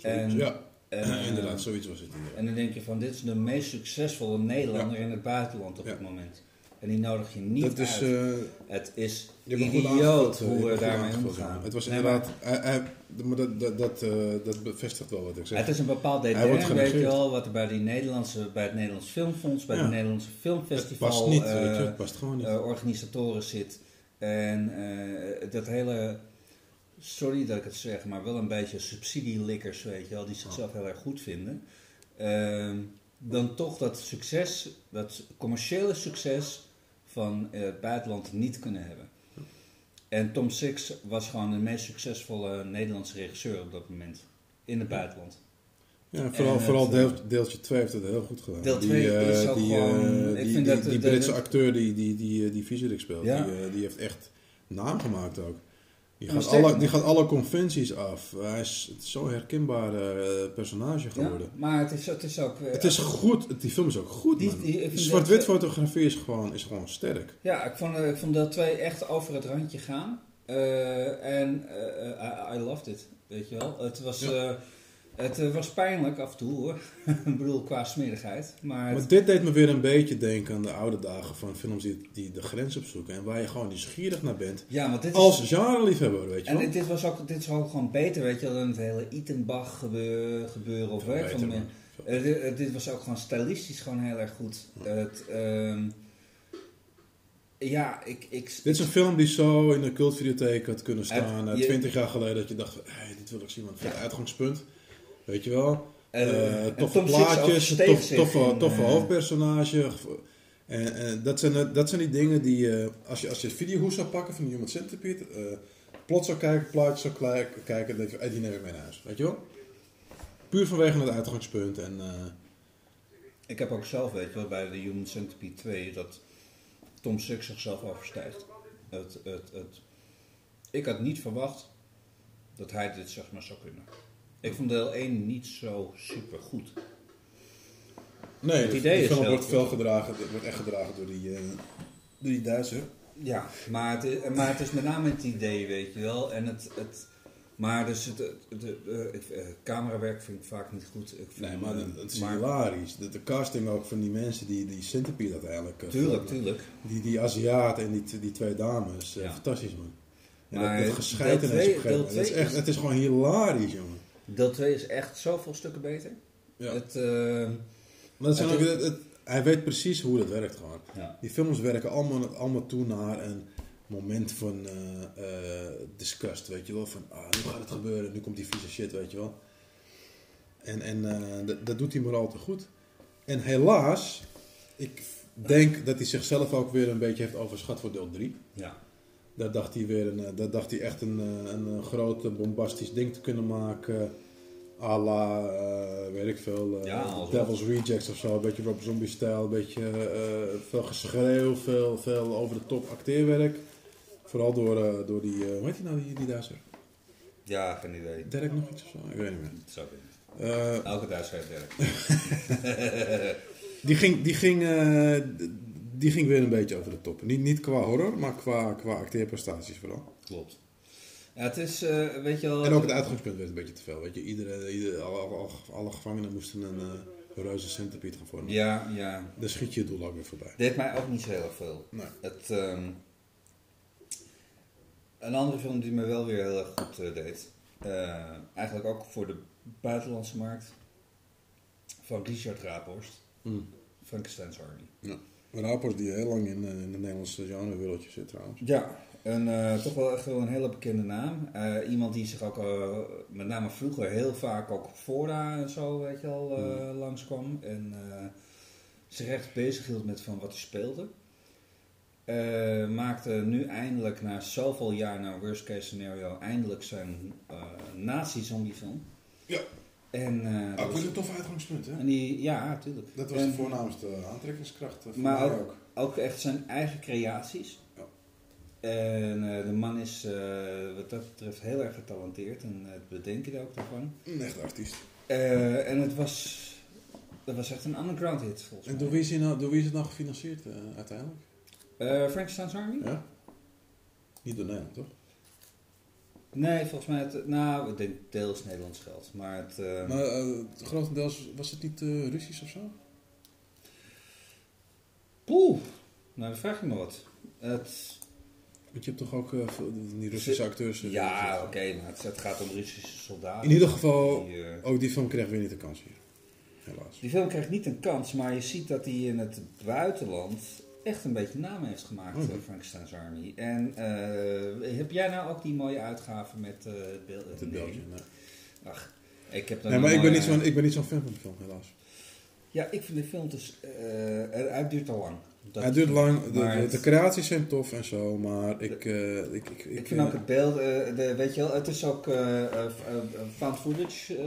Speaker 5: En,
Speaker 4: ja,
Speaker 5: eh,
Speaker 4: inderdaad, zoiets was het inderdaad.
Speaker 5: En dan denk je van, dit is de meest succesvolle Nederlander in het buitenland op
Speaker 4: Ja.
Speaker 5: het moment. En die nodig je niet
Speaker 4: Dat is,
Speaker 5: uit.
Speaker 4: eh,
Speaker 5: het is idioot
Speaker 4: eh,
Speaker 5: hoe we
Speaker 4: goed
Speaker 5: daarmee omgaan.
Speaker 4: ja. Het was
Speaker 5: Nee,
Speaker 4: inderdaad, hij, hij, maar dat, dat, dat, eh, dat bevestigt wel wat ik zeg.
Speaker 5: Het is een bepaald
Speaker 4: wordt
Speaker 5: weet je wel, wat er bij, die Nederlandse, bij het Nederlands Filmfonds, bij
Speaker 4: Ja.
Speaker 5: het Nederlandse
Speaker 4: het
Speaker 5: Filmfestival
Speaker 4: past niet,
Speaker 5: eh,
Speaker 4: het past gewoon niet.
Speaker 5: eh, organisatoren zit. En eh, dat hele, sorry dat ik het zeg, maar wel een beetje subsidielikkers, weet je wel, die zichzelf heel erg goed vinden. Ehm, dan toch dat succes, dat commerciële succes van eh, het buitenland niet kunnen hebben. En Tom Six was gewoon de meest succesvolle Nederlandse regisseur op dat moment in het buitenland.
Speaker 4: ja, vooral vooral deel, deeltje 2 heeft het heel goed gedaan.
Speaker 5: Deel
Speaker 4: die,
Speaker 5: twee
Speaker 4: eh,
Speaker 5: is ook
Speaker 4: die,
Speaker 5: gewoon-
Speaker 4: eh, die, die, die Britse acteur die, die, die, eh, die Vizierik speelt,
Speaker 5: Ja.
Speaker 4: die, eh, die heeft echt naam gemaakt ook. Die gaat, alle, die gaat alle conventies af. Hij is zo'n herkenbaar eh, personage
Speaker 5: Ja,
Speaker 4: geworden.
Speaker 5: maar het is, het is ook... eh,
Speaker 4: Het is goed, die film is ook goed. Zwart-wit
Speaker 5: dat-
Speaker 4: fotografie is gewoon, is gewoon sterk.
Speaker 5: Ja, ik vond, eh, ik vond deel 2 echt over het randje gaan. Eh, en eh, I, I loved it, weet je wel. Het was,
Speaker 4: Ja.
Speaker 5: Het eh, was pijnlijk af en toe hoor. (laughs) ik bedoel, qua smerigheid. Maar, het-
Speaker 4: Maar dit deed me weer een beetje denken aan de oude dagen van films die, die de grens opzoeken. En waar je gewoon nieuwsgierig naar bent.
Speaker 5: ja, want dit is...
Speaker 4: Als genre-liefhebber, weet je
Speaker 5: En
Speaker 4: wel.
Speaker 5: dit, dit was ook, dit is ook gewoon beter, weet je dan het hele Itenbach gebeuren, gebeuren of
Speaker 4: beter,
Speaker 5: van. Eh, dit, eh, dit was ook gewoon stylistisch gewoon heel erg goed. Het, ehm, ja, ik, ik,
Speaker 4: Dit is een film die zo in de cultvideotheek had kunnen staan. Eh,
Speaker 5: je-
Speaker 4: twintig jaar geleden dat je dacht, hey, dit wil ik zien, want het uitgangspunt. Weet je wel.
Speaker 5: eh,
Speaker 4: Eh,
Speaker 5: en
Speaker 4: toffe plaatjes, tof, toffe, toffe hoofdpersonage. En, en dat, zijn, de- dat zijn die dingen die, eh, als, je, als je het videohoes zou pakken van de Human Centipede, eh plot zou kijken, plaatjes zou kijken, dan denk je, die neem ik mee naar huis. Weet je wel? Puur vanwege het uitgangspunt. En,
Speaker 5: Ik heb ook zelf, weet je wel, bij de Human Centipede 2, dat Tom Six zichzelf overstijgt. Het, het, het, ik had niet verwacht dat hij dit zeg maar zou kunnen. Ik vond deel 1 niet zo super goed.
Speaker 4: nee,
Speaker 5: Het
Speaker 4: de-
Speaker 5: idee
Speaker 4: de
Speaker 5: is
Speaker 4: film
Speaker 5: wel
Speaker 4: wordt, veel gedragen, het wordt echt gedragen door die, eh, door die Duitser.
Speaker 5: Ja, maar het, is, maar het is met name het idee, weet je wel. En het, het, maar dus het, het, het, eh, eh, camerawerk vind ik vaak niet goed. Ik vind,
Speaker 4: Nee, maar het is
Speaker 5: maar-
Speaker 4: hilarisch. De, de casting ook van die mensen die die Centipede uiteindelijk...
Speaker 5: Tuurlijk, tuurlijk.
Speaker 4: Die, die Aziat en die, die twee dames.
Speaker 5: Ja.
Speaker 4: Fantastisch, man. En
Speaker 5: Maar
Speaker 4: dat, dat gescheiden is
Speaker 5: twee-
Speaker 4: op een gegeven
Speaker 5: deel
Speaker 4: moment. Het is, echt, het is gewoon hilarisch, jongen.
Speaker 5: Deel 2 is echt zoveel stukken beter.
Speaker 4: Ja.
Speaker 5: Het, eh,
Speaker 4: Maar
Speaker 5: het
Speaker 4: het, het- hij weet precies hoe dat werkt gewoon.
Speaker 5: ja.
Speaker 4: Die films werken allemaal, allemaal toe naar een moment van eh eh, disgust, weet je wel. Van, ah, nu gaat het gebeuren, nu komt die vieze shit, weet je wel. En, en eh, dat, dat doet hij maar al te goed. En helaas, ik denk dat hij zichzelf ook weer een beetje heeft overschat voor deel 3.
Speaker 5: ja.
Speaker 4: Daar dacht hij weer een, eh, daar dacht hij echt een, eh, een, een groot eh, bombastisch ding te kunnen maken. à la, eh, weet ik veel, eh,
Speaker 5: Ja,
Speaker 4: Devil's Rejects of zo. Een beetje Rob Zombie-stijl, een beetje eh, veel geschreeuw, veel, veel over de top acteerwerk. Vooral door, eh, door die, eh hoe heet die nou, die, die Duitser?
Speaker 5: ja, geen idee.
Speaker 4: Derek nog iets of zo? Ik weet niet meer.
Speaker 5: Dat zou.
Speaker 4: Eh,
Speaker 5: Elke Duitser heeft werk.
Speaker 4: die, ging, die, ging, eh, die ging weer een beetje over de top. Niet, niet qua horror, maar qua, qua acteerprestaties vooral.
Speaker 5: Klopt. Ja, het is, eh, weet je wel...
Speaker 4: En ook het uitgangspunt werd een beetje te veel. Weet je, iedere, alle, alle, alle gevangenen moesten een eh reuze centipede gaan vormen.
Speaker 5: Ja, ja.
Speaker 4: Daar schiet je het doel ook weer voorbij.
Speaker 5: Deed mij ook niet zo heel erg veel.
Speaker 4: Nee.
Speaker 5: Het, ehm, een andere film die me wel weer heel erg goed eh, deed. eigenlijk ook voor de buitenlandse markt. Van Richard Raaphorst.
Speaker 4: Mm.
Speaker 5: Frankenstein's Army.
Speaker 4: Ja. Een rapport die heel lang in, eh, in het Nederlandse genrewereldje zit trouwens.
Speaker 5: Ja, en eh, toch wel echt wel een hele bekende naam. Eh, iemand die zich ook met name vroeger heel vaak ook op fora en zo, weet je wel, eh, langskwam. En zich echt bezig hield met van wat hij speelde. Maakte nu eindelijk na zoveel jaar, na worst case scenario, eindelijk zijn nazi-zombie film.
Speaker 4: Ja.
Speaker 5: En, eh, dat
Speaker 4: Ook
Speaker 5: was-
Speaker 4: een tof uitgangspunt, hè?
Speaker 5: en die, ja, natuurlijk.
Speaker 4: Dat was
Speaker 5: En-
Speaker 4: de voornaamste aantrekkingskracht eh, voor
Speaker 5: maar
Speaker 4: mij
Speaker 5: ook, ook echt zijn eigen creaties.
Speaker 4: Ja.
Speaker 5: En eh, de man is eh, wat dat betreft heel erg getalenteerd en het bedenken ook daarvan.
Speaker 4: Een echte artiest.
Speaker 5: Eh, en het was, dat was echt een underground hit volgens
Speaker 4: En
Speaker 5: mij.
Speaker 4: door wie is, nou, door wie is het nou gefinancierd eh, uiteindelijk?
Speaker 5: Eh, Frankenstein's Army?
Speaker 4: Ja? Niet door Nederland, toch?
Speaker 5: Nee, volgens mij, het, nou, ik denk deels Nederlands geld. Maar het, eh,
Speaker 4: Maar eh, grotendeels was het niet eh, Russisch of zo?
Speaker 5: Poeh, nou dan vraag je me wat. Het,
Speaker 4: Want je hebt toch ook eh, die Russische acteurs?
Speaker 5: ja, oké, maar het, het gaat om Russische soldaten.
Speaker 4: In ieder geval,
Speaker 5: Die,
Speaker 4: ook die film kreeg weer niet de kans hier. Helaas.
Speaker 5: Die film krijgt niet een kans, maar je ziet dat hij in het buitenland echt een beetje naam heeft gemaakt,
Speaker 4: Mhm.
Speaker 5: eh, Frankenstein's Army. En eh, heb jij nou ook die mooie uitgave met eh het beeld?
Speaker 4: Het
Speaker 5: nee.
Speaker 4: België, nee.
Speaker 5: Ach, ik heb dan
Speaker 4: Nee, maar ik ben, niet zo'n, ik ben niet zo'n fan van de film, helaas.
Speaker 5: Ja, ik vind de film dus... hij duurt te lang. Dat
Speaker 4: Hij duurt lang, de, de,
Speaker 5: het-
Speaker 4: de creaties zijn tof en zo, maar ik... ik, ik, ik,
Speaker 5: Ik vind ook het beeld, de, weet je wel, het is ook found footage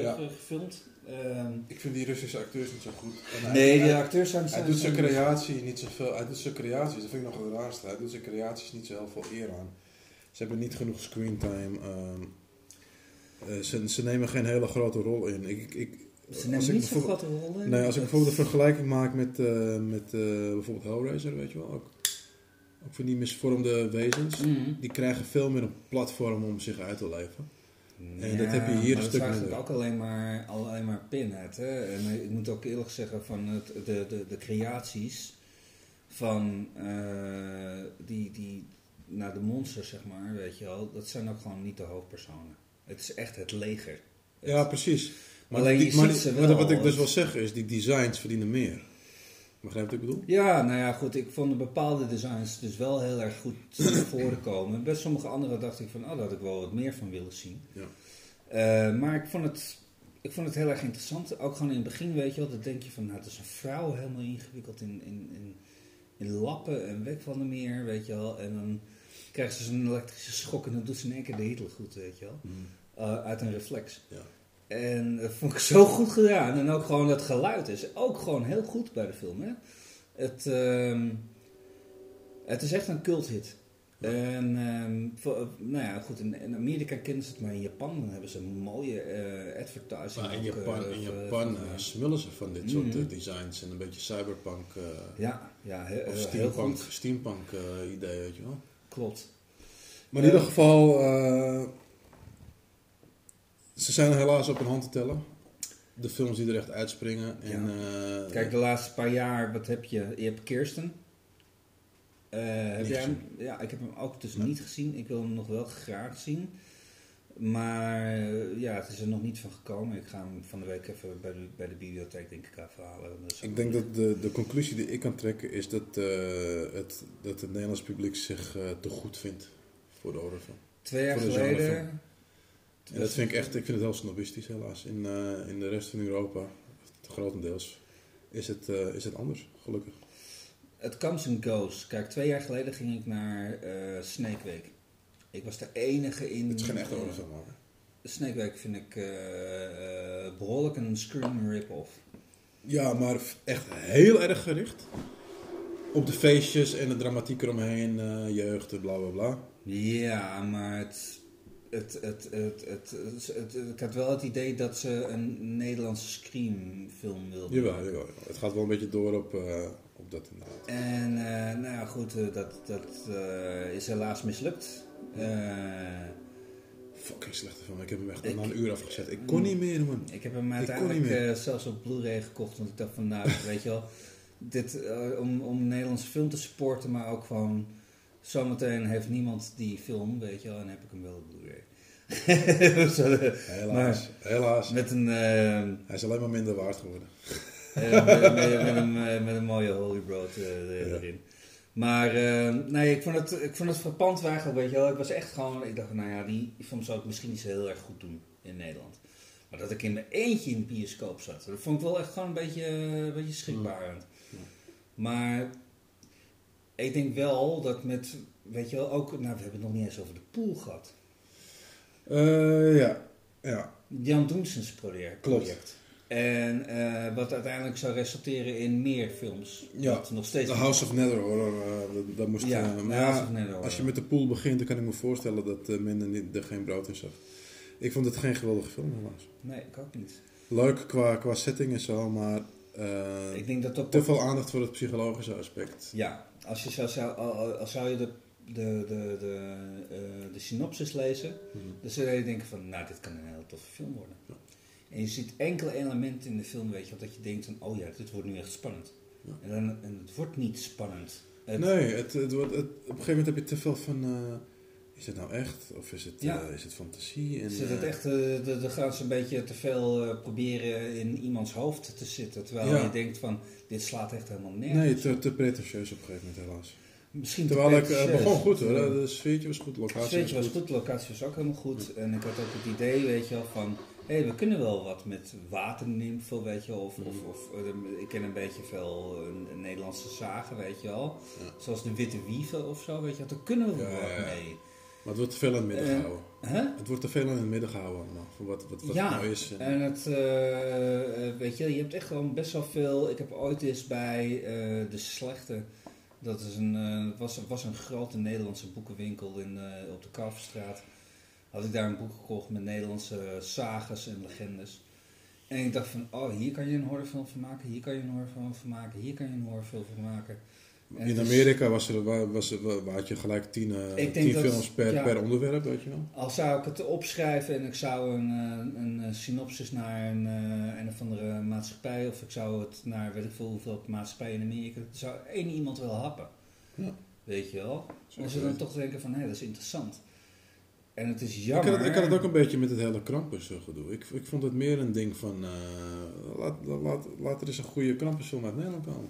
Speaker 4: Ja.
Speaker 5: gefilmd. Ehm,
Speaker 4: ik vind die Russische acteurs niet zo goed. Hij-
Speaker 5: nee, de
Speaker 4: hij,
Speaker 5: acteurs zijn...
Speaker 4: hij doet zijn creatie niet zoveel. Hij doet zijn creaties, dat vind ik nog het raarste. Hij doet zijn creaties niet zo heel veel eer aan. Ze hebben niet genoeg screentime. ehm eh, ze, ze nemen geen hele grote rol in. Ik, ik,
Speaker 5: Ze
Speaker 4: als
Speaker 5: nemen
Speaker 4: ik
Speaker 5: niet zo'n grote rol in.
Speaker 4: Nee, als ik bijvoorbeeld een vergelijking maak met, eh, met eh, bijvoorbeeld Hellraiser, weet je wel. Ook, ook van die misvormde wezens.
Speaker 5: Mhm.
Speaker 4: Die krijgen veel meer een platform om zich uit te leven. En
Speaker 5: Ja,
Speaker 4: dat heb je hier een
Speaker 5: maar
Speaker 4: stuk
Speaker 5: dat is eigenlijk
Speaker 4: minder.
Speaker 5: ook alleen maar, alleen maar Pinhead. Hè? En ik moet ook eerlijk zeggen, van het, de, de, de creaties van eh, die, die, nou, de monsters, zeg maar, weet je wel, dat zijn ook gewoon niet de hoofdpersonen. Het is echt het leger.
Speaker 4: Ja, precies. Maar,
Speaker 5: Alleen
Speaker 4: die,
Speaker 5: je
Speaker 4: maar die- wat- ik dus wil zeggen is, die designs verdienen meer. Begrijp je wat ik bedoel?
Speaker 5: Ja, nou ja, goed. Ik vond de bepaalde designs dus wel heel erg goed (clears throat) voorkomen. Bij sommige andere dacht ik van, oh, daar had ik wel wat meer van willen zien.
Speaker 4: Ja.
Speaker 5: Eh, maar ik vond, het, ik vond het heel erg interessant. Ook gewoon in het begin, weet je wel, dan denk je van, nou, het is een vrouw helemaal ingewikkeld in, in, in, in lappen en weg van de meer, weet je wel. En dan krijgt ze zo'n elektrische schok en dan doet ze in één keer de Hitler goed, weet je wel. Eh, uit een reflex.
Speaker 4: Ja.
Speaker 5: En dat vond ik zo goed gedaan. En ook gewoon het geluid is ook gewoon heel goed bij de film. Hè? Het, ehm, het is echt een culthit. En ehm, voor- nou ja, goed, in, in Amerika kennen ze het, maar in Japan dan hebben ze een mooie eh advertising.
Speaker 4: Maar in
Speaker 5: ook,
Speaker 4: Japan,
Speaker 5: eh,
Speaker 4: in
Speaker 5: voor-
Speaker 4: Japan eh, smullen ze van dit soort
Speaker 5: Mhm.
Speaker 4: designs en een beetje cyberpunk
Speaker 5: ja, ja, he-
Speaker 4: of steampunk,
Speaker 5: goed.
Speaker 4: steampunk idee, weet je wel.
Speaker 5: Klopt.
Speaker 4: Maar in ieder geval, ze zijn helaas op een hand te tellen. De films die er echt uitspringen. En, eh,
Speaker 5: Kijk, de laatste paar jaar, wat heb je? Je hebt Kirsten. Eh, heb jij hem? Ja, ik heb hem ook dus niet gezien. Ik wil hem nog wel graag zien. Maar eh, ja, het is er nog niet van gekomen. Ik ga hem van de week even bij de, bij de bibliotheek denk ik even halen. Dat is
Speaker 4: Ik denk dat de, de conclusie die ik kan trekken is dat, het, dat het Nederlands publiek zich te goed vindt voor de horrorfilm.
Speaker 5: Twee jaar geleden...
Speaker 4: En dat vind ik echt, ik vind het heel snobistisch helaas. In, eh, in de rest van Europa, grotendeels, is het, eh, is het anders, gelukkig.
Speaker 5: Het comes and goes. Kijk, twee jaar geleden ging ik naar eh Snake Week. Ik was de enige in...
Speaker 4: Het is geen echte horrorfilm, maar.
Speaker 5: Snake Week vind ik eh, eh, behoorlijk een Scream rip-off.
Speaker 4: Ja, maar echt heel erg gericht. Op de feestjes en de dramatiek eromheen, jeugd, bla bla bla.
Speaker 5: Ja, maar het, het, het, het, het, het, het- ik had wel het idee dat ze een Nederlandse Scream-film wilden
Speaker 4: Jawel,
Speaker 5: maken.
Speaker 4: jawel. Het gaat wel een beetje door op, eh, op dat inderdaad.
Speaker 5: En eh, nou ja, goed, eh, dat, dat is helaas mislukt.
Speaker 4: Fucking slechte film. Ik heb hem echt
Speaker 5: Ik-
Speaker 4: na een uur afgezet. Ik kon niet meer, man.
Speaker 5: ik heb hem uiteindelijk zelfs op Blu-ray gekocht, want ik dacht van, nou, (laughs) weet je wel, dit, om, om een Nederlandse film te supporten, maar ook gewoon, zometeen heeft niemand die film, weet je wel, en heb ik hem wel op Blu-ray. (laughs) Eh,
Speaker 4: Helaas. Helaas.
Speaker 5: met een... eh,
Speaker 4: Hij is alleen maar minder waard geworden.
Speaker 5: Eh, met, met, met (laughs) een, eh, met een mooie Holy
Speaker 4: Ja.
Speaker 5: erin. Maar eh, nee, ik vond, het, ik vond het frappant eigenlijk, weet je wel. Ik was echt gewoon, ik dacht, nou ja, die film zou ik misschien niet zo heel erg goed doen in Nederland. Maar dat ik in mijn eentje in de bioscoop zat, dat vond ik wel echt gewoon een beetje, een beetje schrikbarend. Maar ik denk wel dat met, weet je wel, ook, nou we hebben het nog niet eens over de pool gehad.
Speaker 4: Eh, ja. Ja.
Speaker 5: Jan Doensens project.
Speaker 4: Klopt.
Speaker 5: En eh, wat uiteindelijk zou resulteren in meer films.
Speaker 4: Ja,
Speaker 5: nog steeds
Speaker 4: The House of Nether Horror. eh, dat, dat moest...
Speaker 5: Ja,
Speaker 4: maar
Speaker 5: House
Speaker 4: ja. Als je met de pool begint, dan kan ik me voorstellen dat men er, niet, er geen brood in zag. Ik vond het geen geweldige film, helaas.
Speaker 5: Nee, ik ook niet.
Speaker 4: Leuk qua, qua setting en zo, maar
Speaker 5: Ik denk dat
Speaker 4: te veel aandacht voor het psychologische aspect.
Speaker 5: Ja, als, je zou, zou, al- als zou je de, de, de, de, eh, de synopsis lezen,
Speaker 4: Mhm.
Speaker 5: dan zou je denken van, nou, dit kan een hele toffe film worden.
Speaker 4: Ja.
Speaker 5: En je ziet enkele elementen in de film, weet je, dat je denkt van, oh ja, dit wordt nu echt spannend.
Speaker 4: Ja.
Speaker 5: En, dan, en het wordt niet spannend. Het,
Speaker 4: Nee, het, het wordt, het, op een gegeven moment heb je te veel van... eh, is het nou echt? Of is het,
Speaker 5: Ja.
Speaker 4: eh, is het fantasie? En,
Speaker 5: Zit het
Speaker 4: eh,
Speaker 5: echt, eh, de- dan gaan ze een beetje te veel eh, proberen in iemands hoofd te zitten. Terwijl
Speaker 4: Ja.
Speaker 5: je denkt van, dit slaat echt helemaal
Speaker 4: Nee,
Speaker 5: nergens.
Speaker 4: te, te pretentieus op een gegeven moment helaas.
Speaker 5: Misschien te
Speaker 4: Terwijl ik eh, begon goed hoor. De sfeertje was goed, locatie
Speaker 5: sfeertje
Speaker 4: was
Speaker 5: was
Speaker 4: goed.
Speaker 5: de locatie was ook helemaal goed. En ik had ook het idee, weet je wel, van... Hé, we kunnen wel wat met waternimfen, weet je wel. Of, of, of eh, ik ken een beetje veel eh, Nederlandse zagen, weet je wel.
Speaker 4: Ja.
Speaker 5: Zoals de Witte Wieven of zo, weet je wel. Daar kunnen we wel
Speaker 4: Ja,
Speaker 5: wat
Speaker 4: ja, ja.
Speaker 5: mee.
Speaker 4: Maar het wordt te veel in het midden
Speaker 5: Eh,
Speaker 4: gehouden. Het wordt te veel in het midden gehouden allemaal. Voor wat, wat, wat
Speaker 5: ja,
Speaker 4: het nou is. En-
Speaker 5: en het, eh, eh, weet je, je hebt echt gewoon best wel veel. Ik heb ooit eens bij eh, de slechte Dat is een, eh, het was, was een grote Nederlandse boekenwinkel in, eh, op de Kalverstraat. Had ik daar een boek gekocht met Nederlandse sagas en legendes. En ik dacht van, oh, hier kan je een horrorfilm van maken, hier kan je een horrorfilm van maken, hier kan je een horrorfilm van maken.
Speaker 4: In Amerika was er, wa- was er, had je gelijk tien, eh,
Speaker 5: Ik
Speaker 4: tien
Speaker 5: dat-
Speaker 4: films per,
Speaker 5: ja.
Speaker 4: per onderwerp, weet je wel.
Speaker 5: Al zou ik het opschrijven en ik zou een, eh, een, eh, synopsis naar een, een of andere maatschappij, of ik zou het naar weet ik veel hoeveel maatschappij in Amerika, zou één iemand wel happen.
Speaker 4: Ja.
Speaker 5: Weet je wel? Als ze dan toch denken van, hé, dat is interessant. En het is
Speaker 4: Ik
Speaker 5: jammer.
Speaker 4: had, ik had het ook een beetje met het hele Krampus gedoe. Ik, ik vond het meer een ding van, eh, laat, laat, laat er eens een goede Krampusfilm uit Nederland komen.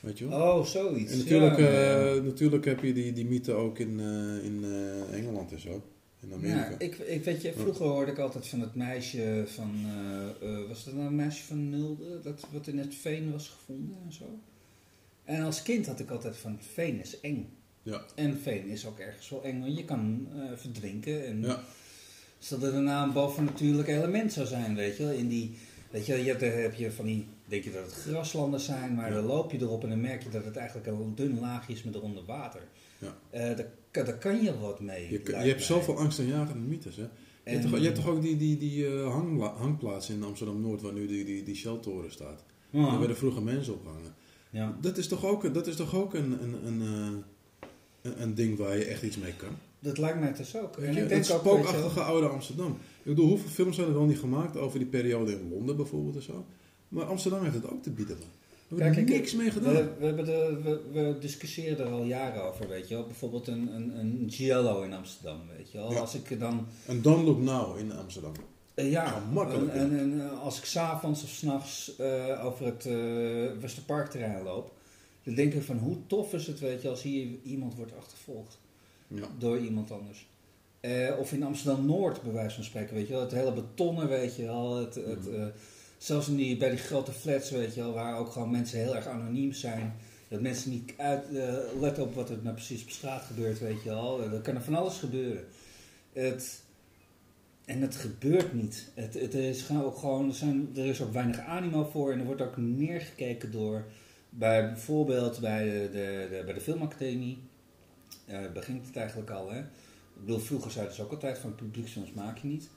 Speaker 4: Weet je wel?
Speaker 5: Oh, zoiets.
Speaker 4: En natuurlijk,
Speaker 5: ja,
Speaker 4: eh, natuurlijk heb je die, die mythe ook in, eh, in eh, Engeland en zo. In Amerika.
Speaker 5: Ja, ik, ik weet je, vroeger hoorde ik altijd van het meisje van, was dat nou een meisje van Nulde, dat wat in het veen was gevonden en zo. En als kind had ik altijd van, veen is eng.
Speaker 4: Ja.
Speaker 5: En veen is ook ergens wel eng, want je kan verdrinken. En
Speaker 4: Ja.
Speaker 5: Stel dat er nou een bovennatuurlijk element zou zijn, weet je wel. In die, weet je, wel, je hebt, heb je van die, denk je dat het graslanden zijn, maar
Speaker 4: Ja.
Speaker 5: dan loop je erop en dan merk je dat het eigenlijk een dun laagje is met eronder water.
Speaker 4: Ja.
Speaker 5: Eh, daar, kan- daar kan je wat mee.
Speaker 4: Je, je hebt
Speaker 5: mij.
Speaker 4: zoveel angst en jagende mythes, hè? Je, hebt
Speaker 5: En-
Speaker 4: toch, je hebt toch ook die, die, die eh, hangplaats in Amsterdam-Noord, waar nu die, die, die Shell-toren staat. Daar werden vroeger mensen opgehangen.
Speaker 5: Ja.
Speaker 4: Dat is toch ook, dat is toch ook een, een, een, eh, een, een ding waar je echt iets mee kan?
Speaker 5: Dat lijkt mij dus ook. En
Speaker 4: je,
Speaker 5: ik denk
Speaker 4: het spookachtige oude Amsterdam. Ik bedoel, hoeveel films zijn er wel niet gemaakt over die periode in Londen bijvoorbeeld en zo? Maar Amsterdam heeft het ook te bieden. We hebben
Speaker 5: Kijk,
Speaker 4: er
Speaker 5: ik-
Speaker 4: niks mee gedaan.
Speaker 5: We, we, hebben de, we, we discussiëren er al jaren over, weet je wel. Bijvoorbeeld een, een, een Giallo in Amsterdam, weet je wel.
Speaker 4: Ja.
Speaker 5: Als ik dan...
Speaker 4: En Don't Look Now in Amsterdam.
Speaker 5: eh, ja, En, en, en, als ik s'avonds of s'nachts eh over het eh Westerparkterrein loop... Dan denk ik van, hoe tof is het, weet je, als hier iemand wordt achtervolgd.
Speaker 4: Ja.
Speaker 5: door iemand anders. Of in Amsterdam-Noord, bij wijze van spreken, weet je wel. Het hele betonnen, weet je wel. Het, het,
Speaker 4: Mhm.
Speaker 5: Zelfs in die, bij die grote flats, weet je wel, waar ook gewoon mensen heel erg anoniem zijn. Dat mensen niet uit, letten op wat er nou precies op straat gebeurt, weet je wel. Er kan er van alles gebeuren. Het, en het gebeurt niet. Het, het is ook gewoon, er, zijn, er is ook weinig animo voor en er wordt ook neergekeken door, bij, bijvoorbeeld bij de, de, bij de filmacademie, eh, begint het eigenlijk al. Hè? Ik bedoel, vroeger zeiden ze ook altijd van publieksfilms maak je niet.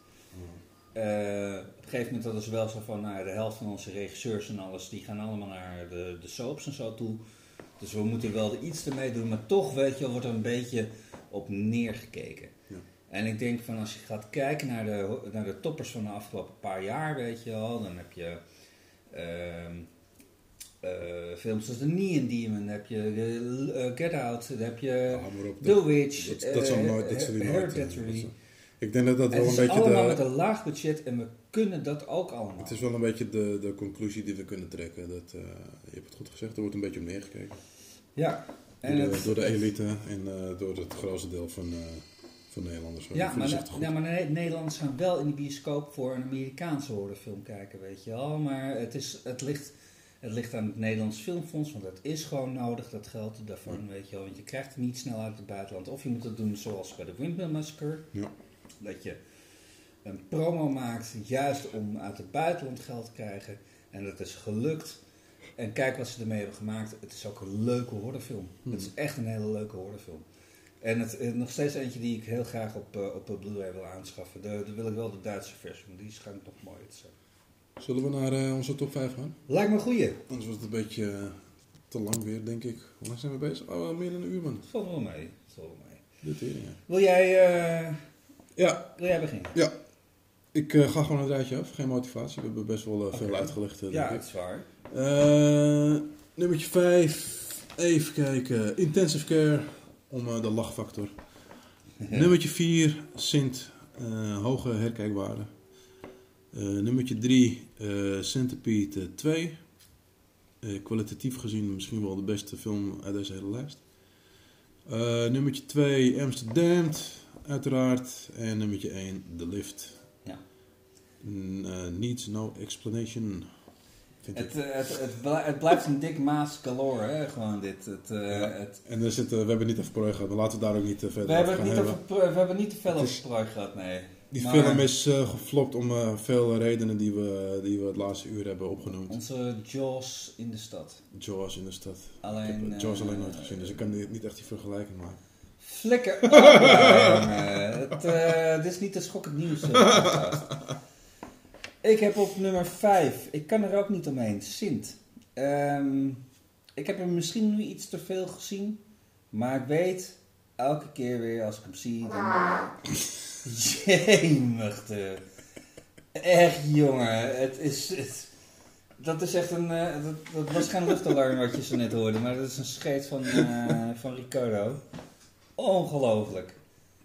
Speaker 5: Eh, op een gegeven moment hadden ze wel zo van, nou, de helft van onze regisseurs en alles, die gaan allemaal naar de, de soaps en zo toe. Dus we moeten wel er iets ermee doen, maar toch, weet je, wordt er een beetje op neergekeken.
Speaker 4: Ja.
Speaker 5: En ik denk van, als je gaat kijken naar de, naar de toppers van de afgelopen paar jaar, weet je wel, dan heb je ehm, eh, films als The Neon Demon, dan heb je eh, Get Out, dan heb je. The Witch,
Speaker 4: dat, dat zal nooit, dat zal die nooit,
Speaker 5: Hereditary.
Speaker 4: Ik denk dat dat
Speaker 5: Het
Speaker 4: wel een
Speaker 5: is
Speaker 4: beetje
Speaker 5: allemaal met een laag budget en we kunnen dat ook allemaal.
Speaker 4: het is wel een beetje de, de conclusie die we kunnen trekken. Dat, eh, je hebt het goed gezegd, er wordt een beetje op neergekeken.
Speaker 5: Ja,
Speaker 4: Door
Speaker 5: en
Speaker 4: de,
Speaker 5: het,
Speaker 4: door de elite en eh, door het grootste deel van, eh, van Nederlanders.
Speaker 5: Ja, maar, ja, maar Ne- Nederlanders gaan wel in de bioscoop voor een Amerikaanse horrorfilm kijken, weet je wel. Maar het, is, het, ligt, het ligt aan het Nederlands Filmfonds, want dat is gewoon nodig, dat geld daarvan, weet je wel. Want je krijgt het niet snel uit het buitenland. Of je moet het doen zoals bij de Windmill Massacre.
Speaker 4: Ja.
Speaker 5: Dat je een promo maakt, juist om uit het buitenland geld te krijgen. En dat is gelukt. En kijk wat ze ermee hebben gemaakt. Het is ook een leuke horrorfilm. Het is echt een hele leuke horrorfilm. En het is nog steeds eentje die ik heel graag op, eh, op Blu-ray wil aanschaffen. De wil ik wel de Duitse versie, want die schijnt nog mooi te zijn.
Speaker 4: Zullen we naar eh, onze top 5 gaan?
Speaker 5: Lijkt me een goeie.
Speaker 4: Anders wordt het een beetje eh, te lang weer, denk ik. Hoe lang zijn we bezig? Oh, meer dan een uur, man.
Speaker 5: Valt wel mee. Valt wel mee.
Speaker 4: Dit hier, ja.
Speaker 5: Wil jij, eh,
Speaker 4: Ja,
Speaker 5: wil jij beginnen?
Speaker 4: ja. Ik eh, ga gewoon een rijtje af. Geen motivatie. We hebben best wel eh, veel uitgelegd, eh,
Speaker 5: Ja, het
Speaker 4: ik.
Speaker 5: is waar.
Speaker 4: Nummertje 5. Even kijken. Intensive care. Om de lachfactor. (laughs) Nummertje 4. Sint. hoge herkijkwaarde. Nummertje 3. eh Centipede 2. Eh, kwalitatief gezien misschien wel de beste film uit deze hele lijst. Nummertje 2. Amsterdam. Uiteraard. En nummertje 1. The Lift.
Speaker 5: Ja.
Speaker 4: Eh, needs no explanation.
Speaker 5: Het, eh, het, het, bl- het blijft een dik maas galore, hè? Gewoon dit. Het, eh,
Speaker 4: Ja.
Speaker 5: het,
Speaker 4: En er zit, we hebben niet over prooi gehad, maar laten we daar ook niet eh,
Speaker 5: we,
Speaker 4: verder
Speaker 5: hebben het
Speaker 4: gaan
Speaker 5: niet
Speaker 4: hebben.
Speaker 5: over, pro- we hebben niet te veel
Speaker 4: Het
Speaker 5: over prooi gehad, nee.
Speaker 4: Die
Speaker 5: Maar-
Speaker 4: film is eh, geflopt om veel redenen die we, die we het laatste uur hebben opgenoemd.
Speaker 5: Onze Jaws in de stad.
Speaker 4: Jaws in de stad.
Speaker 5: Alleen,
Speaker 4: ik heb Jaws alleen nooit gezien, dus ik kan niet, niet echt die vergelijking maken.
Speaker 5: Flikker. (laughs) Het, eh, dit is niet de schokkend nieuws. eh, ik heb op nummer 5, ik kan er ook niet omheen, Sint. Ehm, ik heb hem misschien nu iets te veel gezien, maar ik weet elke keer weer als ik hem zie, dan... Jemigte. Echt, jongen. Het is... Het, dat is echt een... eh, dat, dat was geen luchtalarm wat je zo net hoorde, maar dat is een scheet van, eh, van Ricardo. Ongelooflijk.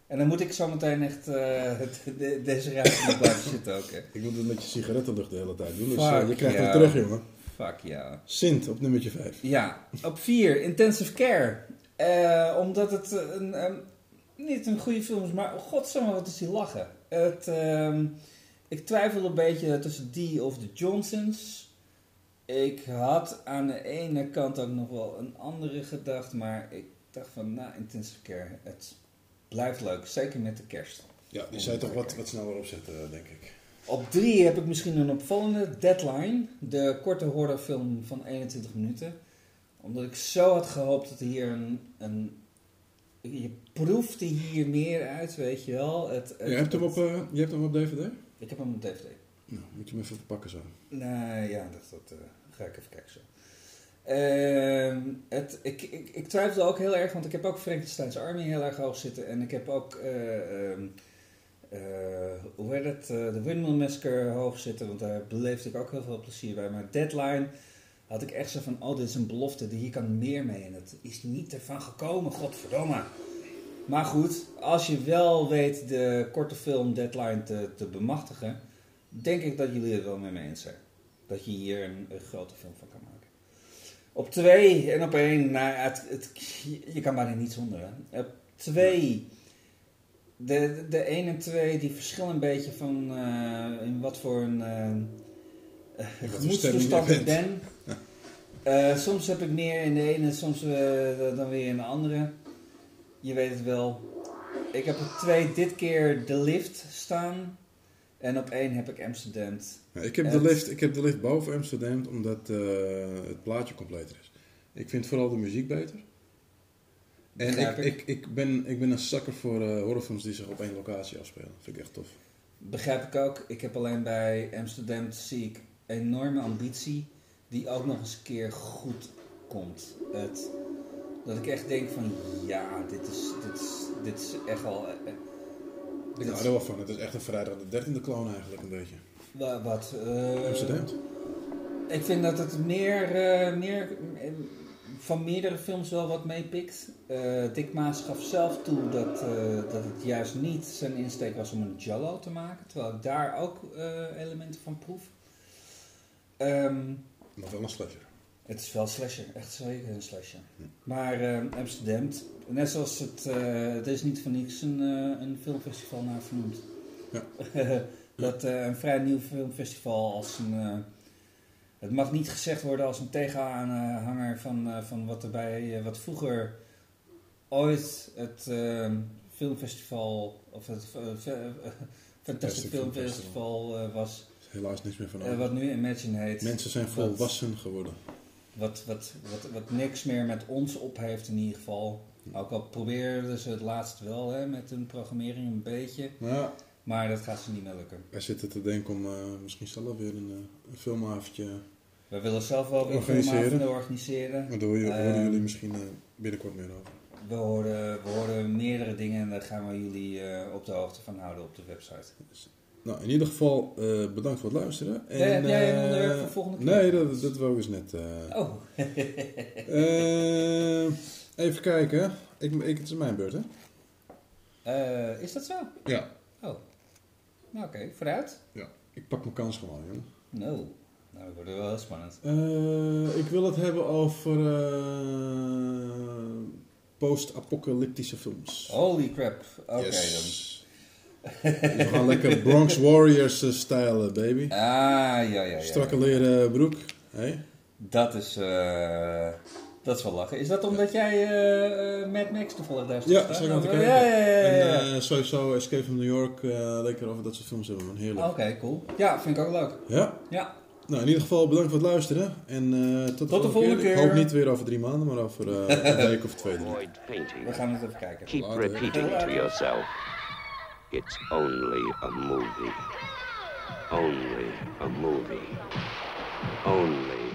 Speaker 5: En dan moet ik zo meteen echt het- de- deze ruimte niet blijven zitten ook. Hè.
Speaker 4: Ik moet het met je sigarettenlucht de hele tijd doen, dus eh, je krijgt hem
Speaker 5: jou.
Speaker 4: terug, jongen.
Speaker 5: Fuck ja.
Speaker 4: Sint op nummertje 5.
Speaker 5: Ja, op 4, Intensive Care. Eh, omdat het een, niet een goede film is, maar godsamme wat is die lachen. Het, ehm, ik twijfel een beetje tussen die of de Johnsons. Ik had aan de ene kant ook nog wel een andere gedacht, maar ik dacht van, nou, Intensive Care, het blijft leuk. Zeker met de kerst.
Speaker 4: Ja, die zou je toch wat, wat sneller opzetten, eh, denk ik.
Speaker 5: Op drie heb ik misschien een opvallende Deadline, de korte horrorfilm van 21 minuten. Omdat ik zo had gehoopt dat hier een, een je proefde hier meer uit, weet je wel. Het, het-
Speaker 4: je, hebt hem op, eh, je hebt hem op DVD?
Speaker 5: Ik heb hem op DVD.
Speaker 4: Nou, moet je hem even pakken zo.
Speaker 5: Nee, ja, dat, dat eh, ga ik even kijken zo. Ehm, het, ik, ik, twijfelde ook heel erg, want ik heb ook Frankenstein's Army heel erg hoog zitten. En ik heb ook, eh, ehm, eh, hoe heet het, eh, de Windmill Massacre hoog zitten. Want daar beleefde ik ook heel veel plezier bij. Maar Deadline had ik echt zo van, oh dit is een belofte, hier kan meer mee. En dat is niet ervan gekomen, godverdomme. Maar goed, als je wel weet de korte film Deadline te, te bemachtigen, denk ik dat jullie het wel met me eens zijn. Dat je hier een, een grote film van kan maken. Op twee en op één, nou, het, het, je kan bijna niet zonder. Hè. Op twee, de, de één en twee, die verschillen een beetje van eh, in wat voor een
Speaker 4: voor
Speaker 5: gemoedstoestand ik ben. Eh, soms heb ik meer in de ene, soms dan weer in de andere. Je weet het wel. Ik heb op twee dit keer de lift staan. En op één heb ik Amsterdam.
Speaker 4: Ik, heb de lift, ik heb de lift boven Amsterdam, omdat eh, het plaatje completer is. Ik vind vooral de muziek beter. En ik,
Speaker 5: ik.
Speaker 4: ik, ben, ik ben een zakker voor eh, horrorfilms die zich op één locatie afspelen. vind ik echt tof.
Speaker 5: Begrijp ik ook. Ik heb alleen bij Amsterdam zie ik enorme ambitie. Die ook nog eens een keer goed komt. Het, dat ik echt denk van ja, dit is, dit is, dit is echt wel... eh,
Speaker 4: Ik hou er wel van. Het is echt een vrijdag de dertiende clone eigenlijk een beetje.
Speaker 5: Wa- wat? eh,
Speaker 4: Amsterdam.
Speaker 5: Ik vind dat het meer, eh, meer eh, van meerdere films wel wat meepikt. Eh Dick Maas gaf zelf toe dat, eh, dat het juist niet zijn insteek was om een Jallo te maken. Terwijl ik daar ook eh, elementen van proef. Ehm,
Speaker 4: Maar wel een slasher.
Speaker 5: het is wel een slasher, echt zeker een slasher. Maar eh, Amsterdam, net zoals het, eh het is niet voor niks een, eh, een filmfestival naar vernoemd.
Speaker 4: Ja. (laughs)
Speaker 5: dat eh, een vrij nieuw filmfestival als een... eh, het mag niet gezegd worden als een tegenaanhanger van, eh, van wat er bij, eh, wat vroeger ooit het filmfestival, of het Fantastic
Speaker 4: Fantastic
Speaker 5: Film
Speaker 4: Film
Speaker 5: Festival eh, was,
Speaker 4: helaas niks meer van over.
Speaker 5: wat nu Imagine heet.
Speaker 4: Mensen zijn
Speaker 5: Wat-
Speaker 4: volwassen geworden.
Speaker 5: wat, wat, wat, wat niks meer met ons op heeft in ieder geval. Ook al probeerden ze het laatst wel hè, met hun programmering een beetje.
Speaker 4: Maar
Speaker 5: Maar dat gaat ze niet meer lukken.
Speaker 4: wij zitten te denken om eh, misschien zelf weer een, eh, een filmavondje.
Speaker 5: We willen zelf wel weer
Speaker 4: Organiseren.
Speaker 5: organiseren.
Speaker 4: Maar daar horen
Speaker 5: Ehm,
Speaker 4: jullie misschien eh, binnenkort meer over.
Speaker 5: We horen, we horen meerdere dingen en daar gaan we jullie op de hoogte van houden op de website.
Speaker 4: Nou, in ieder geval bedankt voor het luisteren. En,
Speaker 5: Ja, heb jij een onderwerp voor volgende keer?
Speaker 4: Nee, dat, dat wou ik dus net.
Speaker 5: Oh, (laughs)
Speaker 4: even kijken. Ik, ik, het is mijn beurt, hè?
Speaker 5: is dat zo?
Speaker 4: Ja.
Speaker 5: Nou oké, vooruit.
Speaker 4: ja. Ik pak mijn kans gewoon, jongen.
Speaker 5: No, nou dat wordt wel heel spannend.
Speaker 4: Eh, ik wil het hebben over eh, post-apocalyptische films.
Speaker 5: Holy crap. Oké
Speaker 4: Yes. Dus we gaan lekker Bronx Warriors eh, stijl, eh, baby.
Speaker 5: dan. Ah, ja, ja, ja.
Speaker 4: Strakke leren broek. Hey?
Speaker 5: Dat is, eh, Dat is wel lachen. Is dat omdat jij eh, eh, Mad Max toevallig daar staat?
Speaker 4: Ja, zou ik aan
Speaker 5: Oh,
Speaker 4: kijken.
Speaker 5: Ja, ja, ja. ja, ja.
Speaker 4: En eh, sowieso Escape from New York, eh, lekker over dat soort films hebben, man. Heerlijk.
Speaker 5: Oké, cool. Ja, vind ik ook leuk.
Speaker 4: Ja,
Speaker 5: Ja,
Speaker 4: nou in ieder geval bedankt voor het luisteren. En eh, tot,
Speaker 5: de volgende keer.
Speaker 4: Ik hoop niet weer over drie maanden, maar over eh, (laughs) een week of twee, drie.
Speaker 5: We gaan het even kijken.
Speaker 3: Keep
Speaker 4: Later.
Speaker 3: repeating to yourself. It's only a movie. Only a movie. Only